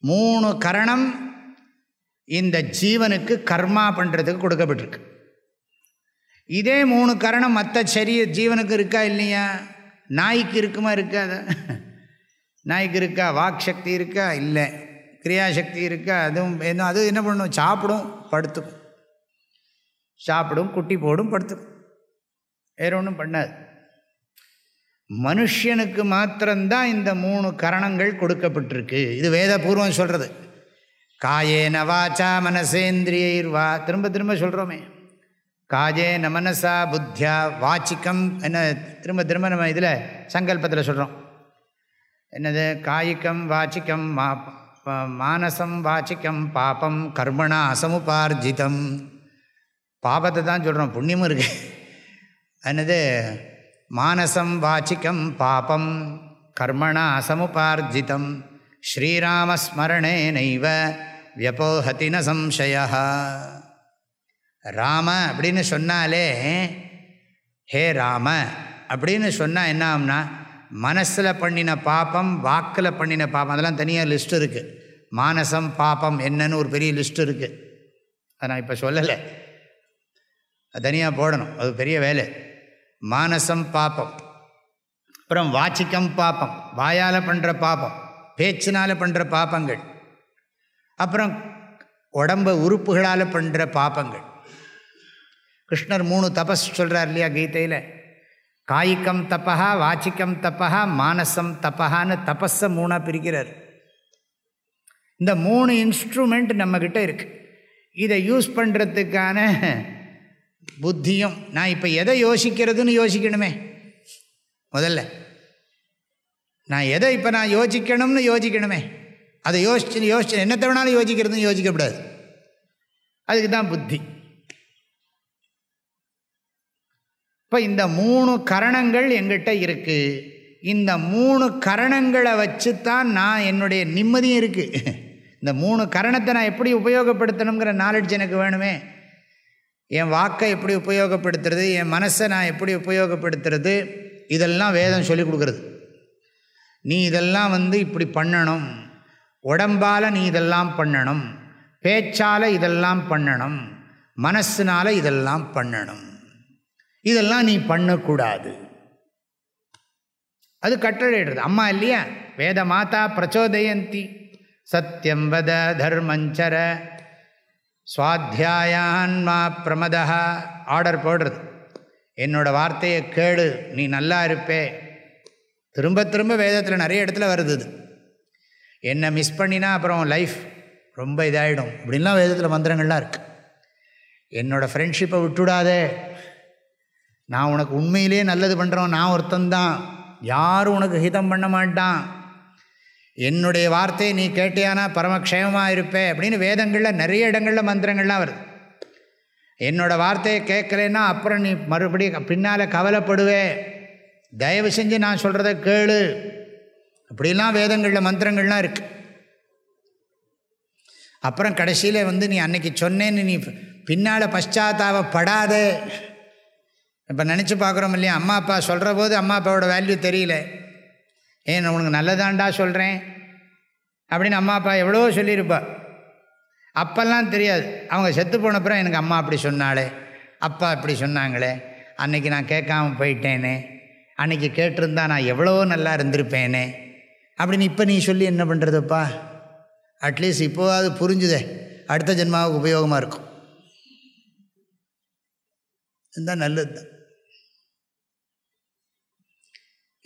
S1: மூணு கரணம் இந்த ஜீவனுக்கு கர்மா பண்ணுறதுக்கு கொடுக்கப்பட்டிருக்கு இதே மூணு கரணம் மற்ற சரிய ஜீவனுக்கு இருக்கா இல்லையா நாய்க்கு இருக்குமா இருக்காது நாய்க்கு இருக்கா வாக் சக்தி இருக்கா இல்லை கிரியாசக்தி இருக்கா அதுவும் என்ன அது என்ன பண்ணும் சாப்பிடும் படுத்துக்கும் சாப்பிடும் குட்டி போடும் படுத்துக்கும் வேற ஒன்றும் பண்ணாது மனுஷனுக்கு மாத்திரம்தான் இந்த மூணு கரணங்கள் கொடுக்கப்பட்டிருக்கு இது வேதபூர்வம் சொல்கிறது காயேன வாச்சா மனசேந்திரியர்வா வா திரும்ப திரும்ப சொல்கிறோமே காஜே நமனசா புத்தியா வாச்சிக்கம் என்ன திரும்ப திரும்ப நம்ம இதில் சங்கல்பத்தில் சொல்கிறோம் என்னது காய்கம் வாச்சிக்கம் மானசம் வாச்சிக்கம் பாபம் கர்மணா அசமுபார்ஜிதம் பாபத்தை தான் சொல்கிறோம் புண்ணியமும் இருக்கு என்னது மானசம் வாச்சிக்கம் பாபம் கர்மணா அசமுபார்ஜிதம் ஸ்ரீராமஸ்மரணே நைவ வியபோஹதி நம்சயா ராம அப்படின்னு சொன்னாலே ஹே ராம அப்படின்னு சொன்னால் என்ன ஆகும்னா மனசில் பண்ணின பாப்பம் வாக்கில் பண்ணின பாப்பம் அதெல்லாம் தனியாக லிஸ்ட் இருக்குது மானசம் பாப்பம் என்னன்னு ஒரு பெரிய லிஸ்ட் இருக்குது அதை நான் இப்போ சொல்லலை தனியாக போடணும் அது பெரிய வேலை மானசம் பாப்பம் அப்புறம் வாச்சிக்கம் பாப்பம் வாயால் பண்ணுற பாப்பம் பேச்சினால் பண்ணுற பாப்பங்கள் அப்புறம் உடம்ப உறுப்புகளால் பண்ணுற பாப்பங்கள் கிருஷ்ணர் மூணு தபஸ் சொல்கிறார் இல்லையா கீதையில் காய்கம் தப்பா வாச்சிக்கம் தப்பா மானசம் தப்பான்னு தபஸை மூணாக பிரிக்கிறார் இந்த மூணு இன்ஸ்ட்ருமெண்ட் நம்மக்கிட்ட இருக்குது இதை யூஸ் பண்ணுறதுக்கான புத்தியும் நான் இப்போ எதை யோசிக்கிறதுன்னு யோசிக்கணுமே முதல்ல நான் எதை இப்போ நான் யோசிக்கணும்னு யோசிக்கணுமே அதை யோசிச்சு யோசிச்சு என்னத்தை வேணாலும் யோசிக்கிறதுன்னு யோசிக்கக்கூடாது அதுக்கு தான் புத்தி இப்போ இந்த மூணு கரணங்கள் எங்கிட்ட இருக்குது இந்த மூணு கரணங்களை வச்சு தான் நான் என்னுடைய நிம்மதியும் இருக்குது இந்த மூணு கரணத்தை நான் எப்படி உபயோகப்படுத்தணுங்கிற நாலெட்ஜ் எனக்கு வேணுமே என் வாக்கை எப்படி உபயோகப்படுத்துறது என் மனசை நான் எப்படி உபயோகப்படுத்துறது இதெல்லாம் வேதம் சொல்லிக் கொடுக்குறது நீ இதெல்லாம் வந்து இப்படி பண்ணணும் உடம்பால் நீ இதெல்லாம் பண்ணணும் பேச்சால் இதெல்லாம் பண்ணணும் மனசினால் இதெல்லாம் பண்ணணும் இதெல்லாம் நீ பண்ணக்கூடாது அது கட்டளையிடுறது அம்மா இல்லையா வேத மாதா பிரச்சோதயந்தி சத்தியம் வத தர்மஞ்சர சுவாத்தியாயான்மா பிரமதா ஆர்டர் போடுறது என்னோடய வார்த்தையை கேளு நீ நல்லா இருப்பே திரும்ப திரும்ப வேதத்தில் நிறைய இடத்துல வருது என்னை மிஸ் பண்ணினா அப்புறம் லைஃப் ரொம்ப இதாகிடும் இப்படின்லாம் வேதத்தில் மந்திரங்கள்லாம் இருக்குது என்னோடய ஃப்ரெண்ட்ஷிப்பை விட்டுவிடாதே நான் உனக்கு உண்மையிலே நல்லது பண்ணுறோம் நான் ஒருத்தந்தான் யாரும் உனக்கு ஹிதம் பண்ண மாட்டான் என்னுடைய வார்த்தையை நீ கேட்டியானா பரமக்ஷேமமாக இருப்பே அப்படின்னு வேதங்களில் நிறைய இடங்களில் மந்திரங்கள்லாம் வருது என்னோடய வார்த்தையை கேட்கலன்னா அப்புறம் நீ மறுபடியும் பின்னால் கவலைப்படுவே தயவு செஞ்சு நான் சொல்கிறத கேளு அப்படிலாம் வேதங்களில் மந்திரங்கள்லாம் இருக்குது அப்புறம் கடைசியில் வந்து நீ அன்னைக்கு சொன்னேன்னு நீ பின்னால் பஷ்டாத்தாவப்படாத இப்போ நினச்சி பார்க்குறோம் இல்லையா அம்மா அப்பா சொல்கிற போது அம்மா அப்பாவோட வேல்யூ தெரியல ஏன் உனக்கு நல்லதாண்டா சொல்கிறேன் அப்படின்னு அம்மா அப்பா எவ்வளோ சொல்லியிருப்பா அப்போல்லாம் தெரியாது அவங்க செத்து போனப்புறம் எனக்கு அம்மா அப்படி சொன்னாலே அப்பா இப்படி சொன்னாங்களே அன்றைக்கி நான் கேட்காம போயிட்டேனே அன்றைக்கி கேட்டிருந்தா நான் எவ்வளோ நல்லா இருந்திருப்பேனே அப்படின்னு இப்போ நீ சொல்லி என்ன பண்ணுறதுப்பா அட்லீஸ்ட் இப்போவாது புரிஞ்சுதே அடுத்த ஜென்மாவுக்கு உபயோகமாக இருக்கும் இருந்தால் நல்லது தான்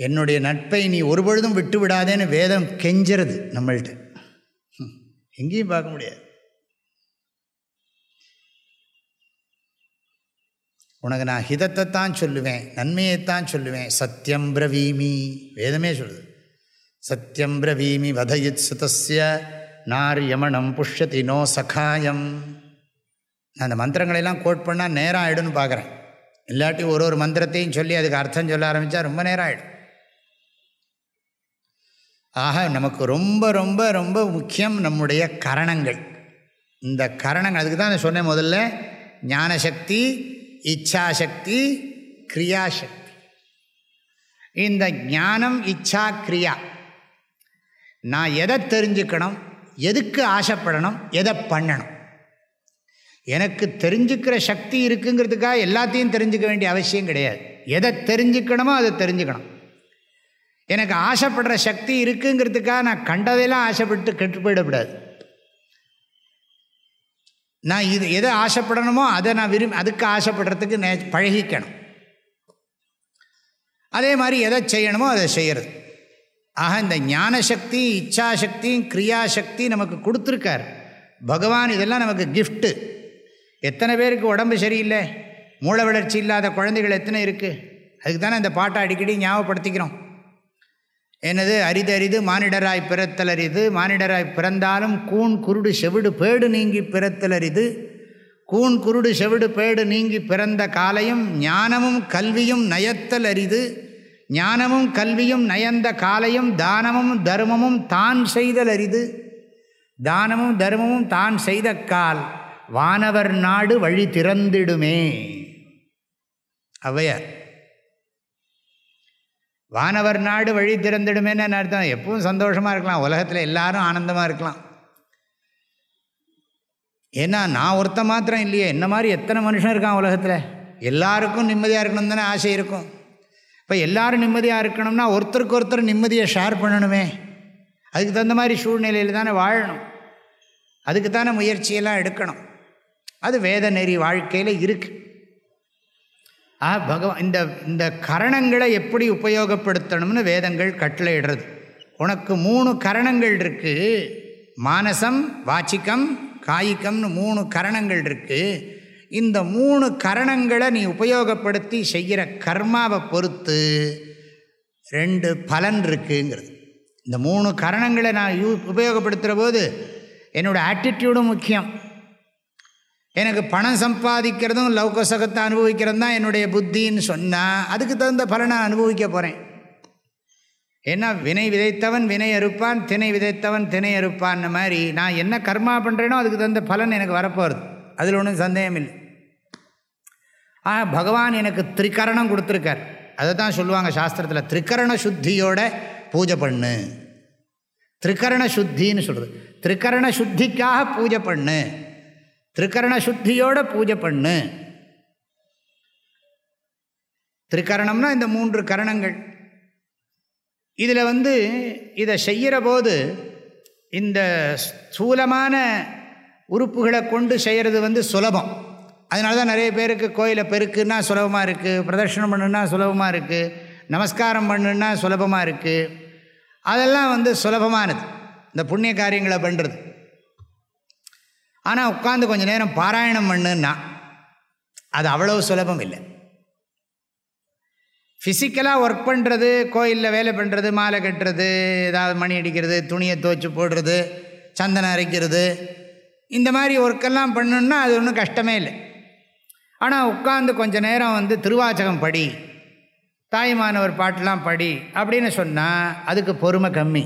S1: என்னுடைய நட்பை நீ ஒரு பொழுதும் விட்டு விடாதேன்னு வேதம் கெஞ்சிறது நம்மள்கிட்ட எங்கேயும் பார்க்க முடியாது உனக்கு நான் ஹிதத்தை தான் சொல்லுவேன் நன்மையைத்தான் சொல்லுவேன் சத்தியம் பிரவீமி வேதமே சொல்லுது சத்தியம் பிரவீமி சுதசிய சுதஸ்ய யமனம் புஷ்யதி நோ சகாயம் நான் அந்த மந்திரங்களெல்லாம் கோட் பண்ணால் நேரம் ஆகிடும்னு பார்க்குறேன் இல்லாட்டி ஒரு ஒரு மந்திரத்தையும் சொல்லி அதுக்கு அர்த்தம் சொல்ல ஆரம்பித்தா ரொம்ப நேரம் ஆகிடும் ஆக நமக்கு ரொம்ப ரொம்ப ரொம்ப முக்கியம் நம்முடைய கரணங்கள் இந்த கரணங்கள் அதுக்கு தான் சொன்னேன் முதல்ல ஞானசக்தி இச்சாசக்தி கிரியாசக்தி இந்த ஞானம் இச்சா கிரியா நான் எதை தெரிஞ்சுக்கணும் எதுக்கு ஆசைப்படணும் எதை பண்ணணும் எனக்கு தெரிஞ்சுக்கிற சக்தி இருக்குங்கிறதுக்காக எல்லாத்தையும் தெரிஞ்சுக்க வேண்டிய அவசியம் கிடையாது எதை தெரிஞ்சுக்கணுமோ அதை தெரிஞ்சுக்கணும் எனக்கு ஆசைப்படுற சக்தி இருக்குங்கிறதுக்காக நான் கண்டதையெல்லாம் ஆசைப்பட்டு கெட்டு போயிடக்கூடாது நான் இது எதை ஆசைப்படணுமோ அதை நான் விரும்பி அதுக்கு ஆசைப்படுறதுக்கு நே பழகிக்கணும் அதே மாதிரி எதை செய்யணுமோ அதை செய்கிறது ஆக இந்த ஞானசக்தி இச்சாசக்தியும் கிரியாசக்தி நமக்கு கொடுத்துருக்கார் பகவான் இதெல்லாம் நமக்கு கிஃப்ட்டு எத்தனை பேருக்கு உடம்பு சரியில்லை மூளை வளர்ச்சி இல்லாத குழந்தைகள் எத்தனை இருக்குது அதுக்கு தானே இந்த பாட்டை அடிக்கடி ஞாபகப்படுத்திக்கிறோம் எனது அரிதறிது மானிடராய் பிறத்தலரிது மானிடராய் பிறந்தாலும் கூண் குருடு செவிடு பேடு நீங்கி பிறத்தலரிது கூண் குருடு செவிடு பேடு நீங்கி பிறந்த காலையும் ஞானமும் கல்வியும் நயத்தல் அரிது ஞானமும் கல்வியும் நயந்த காலையும் தானமும் தர்மமும் தான் செய்தல் அரிது தானமும் தர்மமும் தான் செய்த கால் வானவர் நாடு வழி திறந்திடுமே அவையார் வானவர் நாடு வழி திறந்துடுமேன்னு அர்த்தம் எப்பவும் சந்தோஷமாக இருக்கலாம் உலகத்தில் எல்லாரும் ஆனந்தமாக இருக்கலாம் ஏன்னா நான் ஒருத்த மாத்திரம் இல்லையே என்ன மாதிரி எத்தனை மனுஷன் இருக்கான் உலகத்தில் எல்லாருக்கும் நிம்மதியாக இருக்கணும் தானே ஆசை இருக்கும் இப்போ எல்லோரும் நிம்மதியாக இருக்கணும்னா ஒருத்தருக்கு ஒருத்தர் நிம்மதியை ஷேர் பண்ணணுமே அதுக்கு தகுந்த மாதிரி சூழ்நிலையில் தானே வாழணும் அதுக்கு தானே முயற்சியெல்லாம் எடுக்கணும் அது வேத நெறி வாழ்க்கையில் இருக்குது ஆ பகவான் இந்த இந்த கரணங்களை எப்படி உபயோகப்படுத்தணும்னு வேதங்கள் கட்டளையிடுறது உனக்கு மூணு கரணங்கள் இருக்குது மானசம் வாச்சிக்கம் காய்கம்னு மூணு கரணங்கள் இருக்குது இந்த மூணு கரணங்களை நீ உபயோகப்படுத்தி செய்கிற கர்மாவை பொறுத்து ரெண்டு பலன் இருக்குங்கிறது இந்த மூணு கரணங்களை நான் யூ உபயோகப்படுத்துகிற போது என்னோடய ஆட்டிடியூடும் முக்கியம் எனக்கு பணம் சம்பாதிக்கிறதும் லௌக சுகத்தை அனுபவிக்கிறது தான் என்னுடைய புத்தின்னு சொன்னால் அதுக்கு தகுந்த பலனை அனுபவிக்க போகிறேன் ஏன்னா வினை விதைத்தவன் வினை அறுப்பான் தினை விதைத்தவன் திணை அறுப்பான் மாதிரி நான் என்ன கர்மா பண்ணுறேனோ அதுக்கு தகுந்த பலன் எனக்கு வரப்போகிறது அதில் ஒன்றும் சந்தேகம் இல்லை ஆ பகவான் எனக்கு திரிகரணம் கொடுத்துருக்கார் அதை தான் சொல்லுவாங்க சாஸ்திரத்தில் திரிகரண சுத்தியோட பூஜை பண்ணு திரிகரண சுத்தின்னு சொல்கிறது திரிகரண சுத்திக்காக பூஜை பண்ணு திரிகரண சுத்தியோட பூஜை பண்ணு திரிகரணம்னா இந்த மூன்று கரணங்கள் இதில் வந்து இதை செய்கிற போது இந்த சூலமான உறுப்புகளை கொண்டு செய்கிறது வந்து சுலபம் அதனால தான் நிறைய பேருக்கு கோயிலை பெருக்குன்னா சுலபமாக இருக்குது பிரதர்ஷனம் பண்ணுன்னா சுலபமாக இருக்குது நமஸ்காரம் பண்ணுன்னா சுலபமாக இருக்குது அதெல்லாம் வந்து சுலபமானது இந்த புண்ணிய காரியங்களை பண்ணுறது ஆனால் உட்காந்து கொஞ்சம் நேரம் பாராயணம் பண்ணுன்னா அது அவ்வளோ சுலபம் இல்லை ஃபிசிக்கலாக ஒர்க் பண்ணுறது கோயிலில் வேலை பண்ணுறது மாலை கட்டுறது ஏதாவது மணி அடிக்கிறது துணியை துவச்சி போடுறது சந்தனம் அரைக்கிறது இந்த மாதிரி ஒர்க்கெல்லாம் பண்ணணுன்னா அது ஒன்றும் கஷ்டமே இல்லை ஆனால் உட்காந்து கொஞ்சம் நேரம் வந்து திருவாச்சகம் படி தாய்மானவர் பாட்டெலாம் படி அப்படின்னு சொன்னால் அதுக்கு பொறுமை கம்மி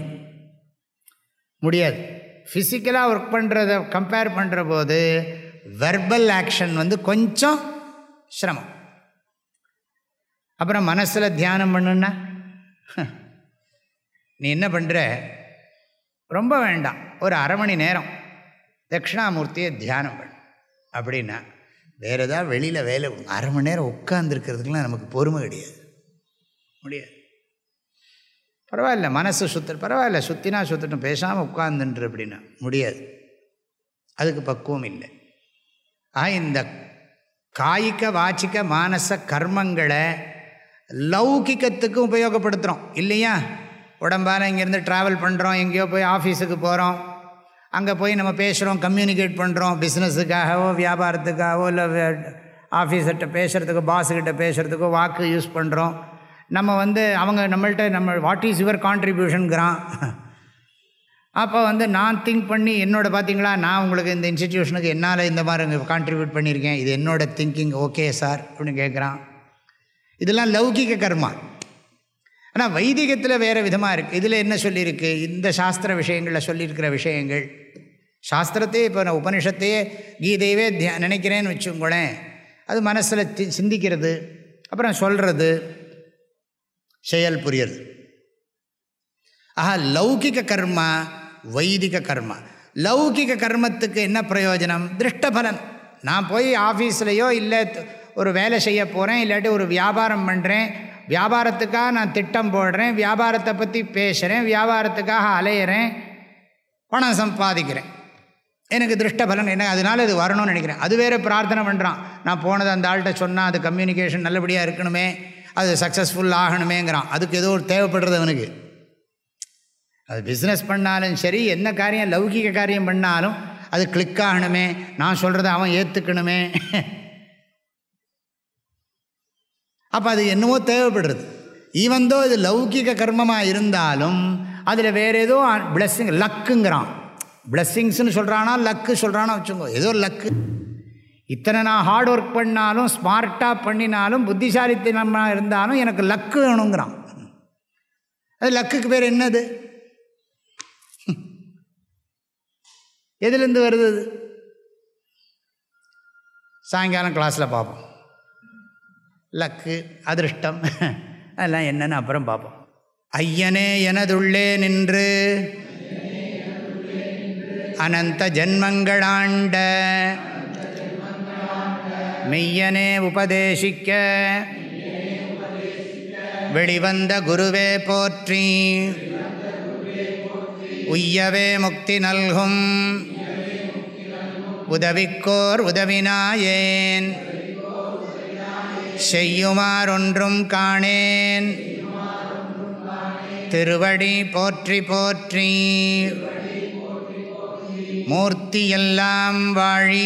S1: முடியாது ஃபிசிக்கலாக ஒர்க் பண்ணுறத கம்பேர் பண்ணுற போது வெர்பல் ஆக்ஷன் வந்து கொஞ்சம் சிரமம் அப்புறம் மனசில் தியானம் பண்ணுன்னா நீ என்ன பண்ணுற ரொம்ப வேண்டாம் ஒரு அரை மணி நேரம் தட்சிணாமூர்த்தியை தியானம் பண்ணு அப்படின்னா வேறு ஏதாவது வெளியில் வேலை அரை மணி நேரம் உட்காந்துருக்கிறதுக்குலாம் நமக்கு பொறுமை கிடையாது முடியாது பரவாயில்ல மனசு சுத்த பரவாயில்ல சுத்தினா சுத்தட்டும் பேசாமல் உட்கார்ந்துன்று அப்படின்னா முடியாது அதுக்கு பக்குவம் இல்லை ஆ இந்த காய்க்க வாச்சிக்க மானச கர்மங்களை லௌகிக்கத்துக்கு உபயோகப்படுத்துகிறோம் இல்லையா உடம்பால் இங்கேருந்து ட்ராவல் பண்ணுறோம் எங்கேயோ போய் ஆஃபீஸுக்கு போகிறோம் அங்கே போய் நம்ம பேசுகிறோம் கம்யூனிகேட் பண்ணுறோம் பிஸ்னஸுக்காகவோ வியாபாரத்துக்காகவோ இல்லை ஆஃபீஸர்கிட்ட பேசுகிறதுக்கோ பாஸுக்கிட்ட பேசுகிறதுக்கோ வாக்கு யூஸ் பண்ணுறோம் நம்ம வந்து அவங்க நம்மள்கிட்ட நம்ம வாட் இஸ் யுவர் கான்ட்ரிபியூஷனுங்கிறான் அப்போ வந்து நான் திங்க் பண்ணி என்னோட பார்த்தீங்களா நான் உங்களுக்கு இந்த இன்ஸ்டிடியூஷனுக்கு என்னால் இந்த மாதிரி கான்ட்ரிபியூட் பண்ணியிருக்கேன் இது என்னோடய திங்கிங் ஓகே சார் அப்படின்னு கேட்குறான் இதெல்லாம் லௌகிக கர்மா ஆனால் வைதிகத்தில் வேறு விதமாக இருக்குது இதில் என்ன சொல்லியிருக்கு இந்த சாஸ்திர விஷயங்களில் சொல்லியிருக்கிற விஷயங்கள் சாஸ்திரத்தையே இப்போ நான் உபனிஷத்தையே கீதையவே தியா நினைக்கிறேன்னு வச்சுங்களேன் அது மனசில் சிந்திக்கிறது அப்புறம் சொல்கிறது செயல் புரியுது ஆஹா லௌகிக கர்மா வைதிக கர்மா லௌகிக கர்மத்துக்கு என்ன பிரயோஜனம் திருஷ்டபலன் நான் போய் ஆஃபீஸ்லேயோ இல்லை ஒரு வேலை செய்ய போகிறேன் இல்லாட்டி ஒரு வியாபாரம் பண்ணுறேன் வியாபாரத்துக்காக நான் திட்டம் போடுறேன் வியாபாரத்தை பற்றி பேசுகிறேன் வியாபாரத்துக்காக அலையிறேன் பணம் சம்பாதிக்கிறேன் எனக்கு திருஷ்டபலன் என்ன அதனால இது வரணும்னு நினைக்கிறேன் அது வேறு பிரார்த்தனை பண்ணுறான் நான் போனது அந்த ஆள்கிட்ட சொன்னால் அது கம்யூனிகேஷன் நல்லபடியாக இருக்கணுமே அது சக்ஸஸ்ஃபுல் ஆகணுமேங்கிறான் அதுக்கு ஏதோ ஒரு தேவைப்படுறது அவனுக்கு அது பிஸ்னஸ் பண்ணாலும் சரி என்ன காரியம் லௌகிக காரியம் பண்ணாலும் அது கிளிக் ஆகணுமே நான் சொல்கிறத அவன் ஏற்றுக்கணுமே அப்போ அது என்னவோ தேவைப்படுறது ஈவந்தோ இது லௌகிக கர்மமாக இருந்தாலும் அதில் வேறு ஏதோ பிளஸ்ஸிங் லக்குங்கிறான் பிளஸ்ஸிங்ஸ்னு சொல்கிறானா லக்கு சொல்கிறானா வச்சுக்கோ ஏதோ லக்கு இத்தனை நான் ஹார்ட் ஒர்க் பண்ணாலும் ஸ்மார்ட்டாக பண்ணினாலும் புத்திசாலித்தனமாக இருந்தாலும் எனக்கு லக்கு வேணுங்கிறான் அது லக்குக்கு பேர் என்னது எதுலேருந்து வருது அது சாயங்காலம் கிளாஸில் பார்ப்போம் லக்கு அதிருஷ்டம் அதெல்லாம் என்னென்னு அப்புறம் பார்ப்போம் ஐயனே எனதுள்ளே நின்று அனந்த ஜென்மங்களாண்ட மெய்யனே உபதேசிக்க வெளிவந்த குருவே போற்றி உய்யவே முக்தி நல்கும் உதவிக்கோர் உதவினாயேன் செய்யுமாறொன்றும் காணேன் திருவடி போற்றி போற்றி மூர்த்தியெல்லாம் வாழி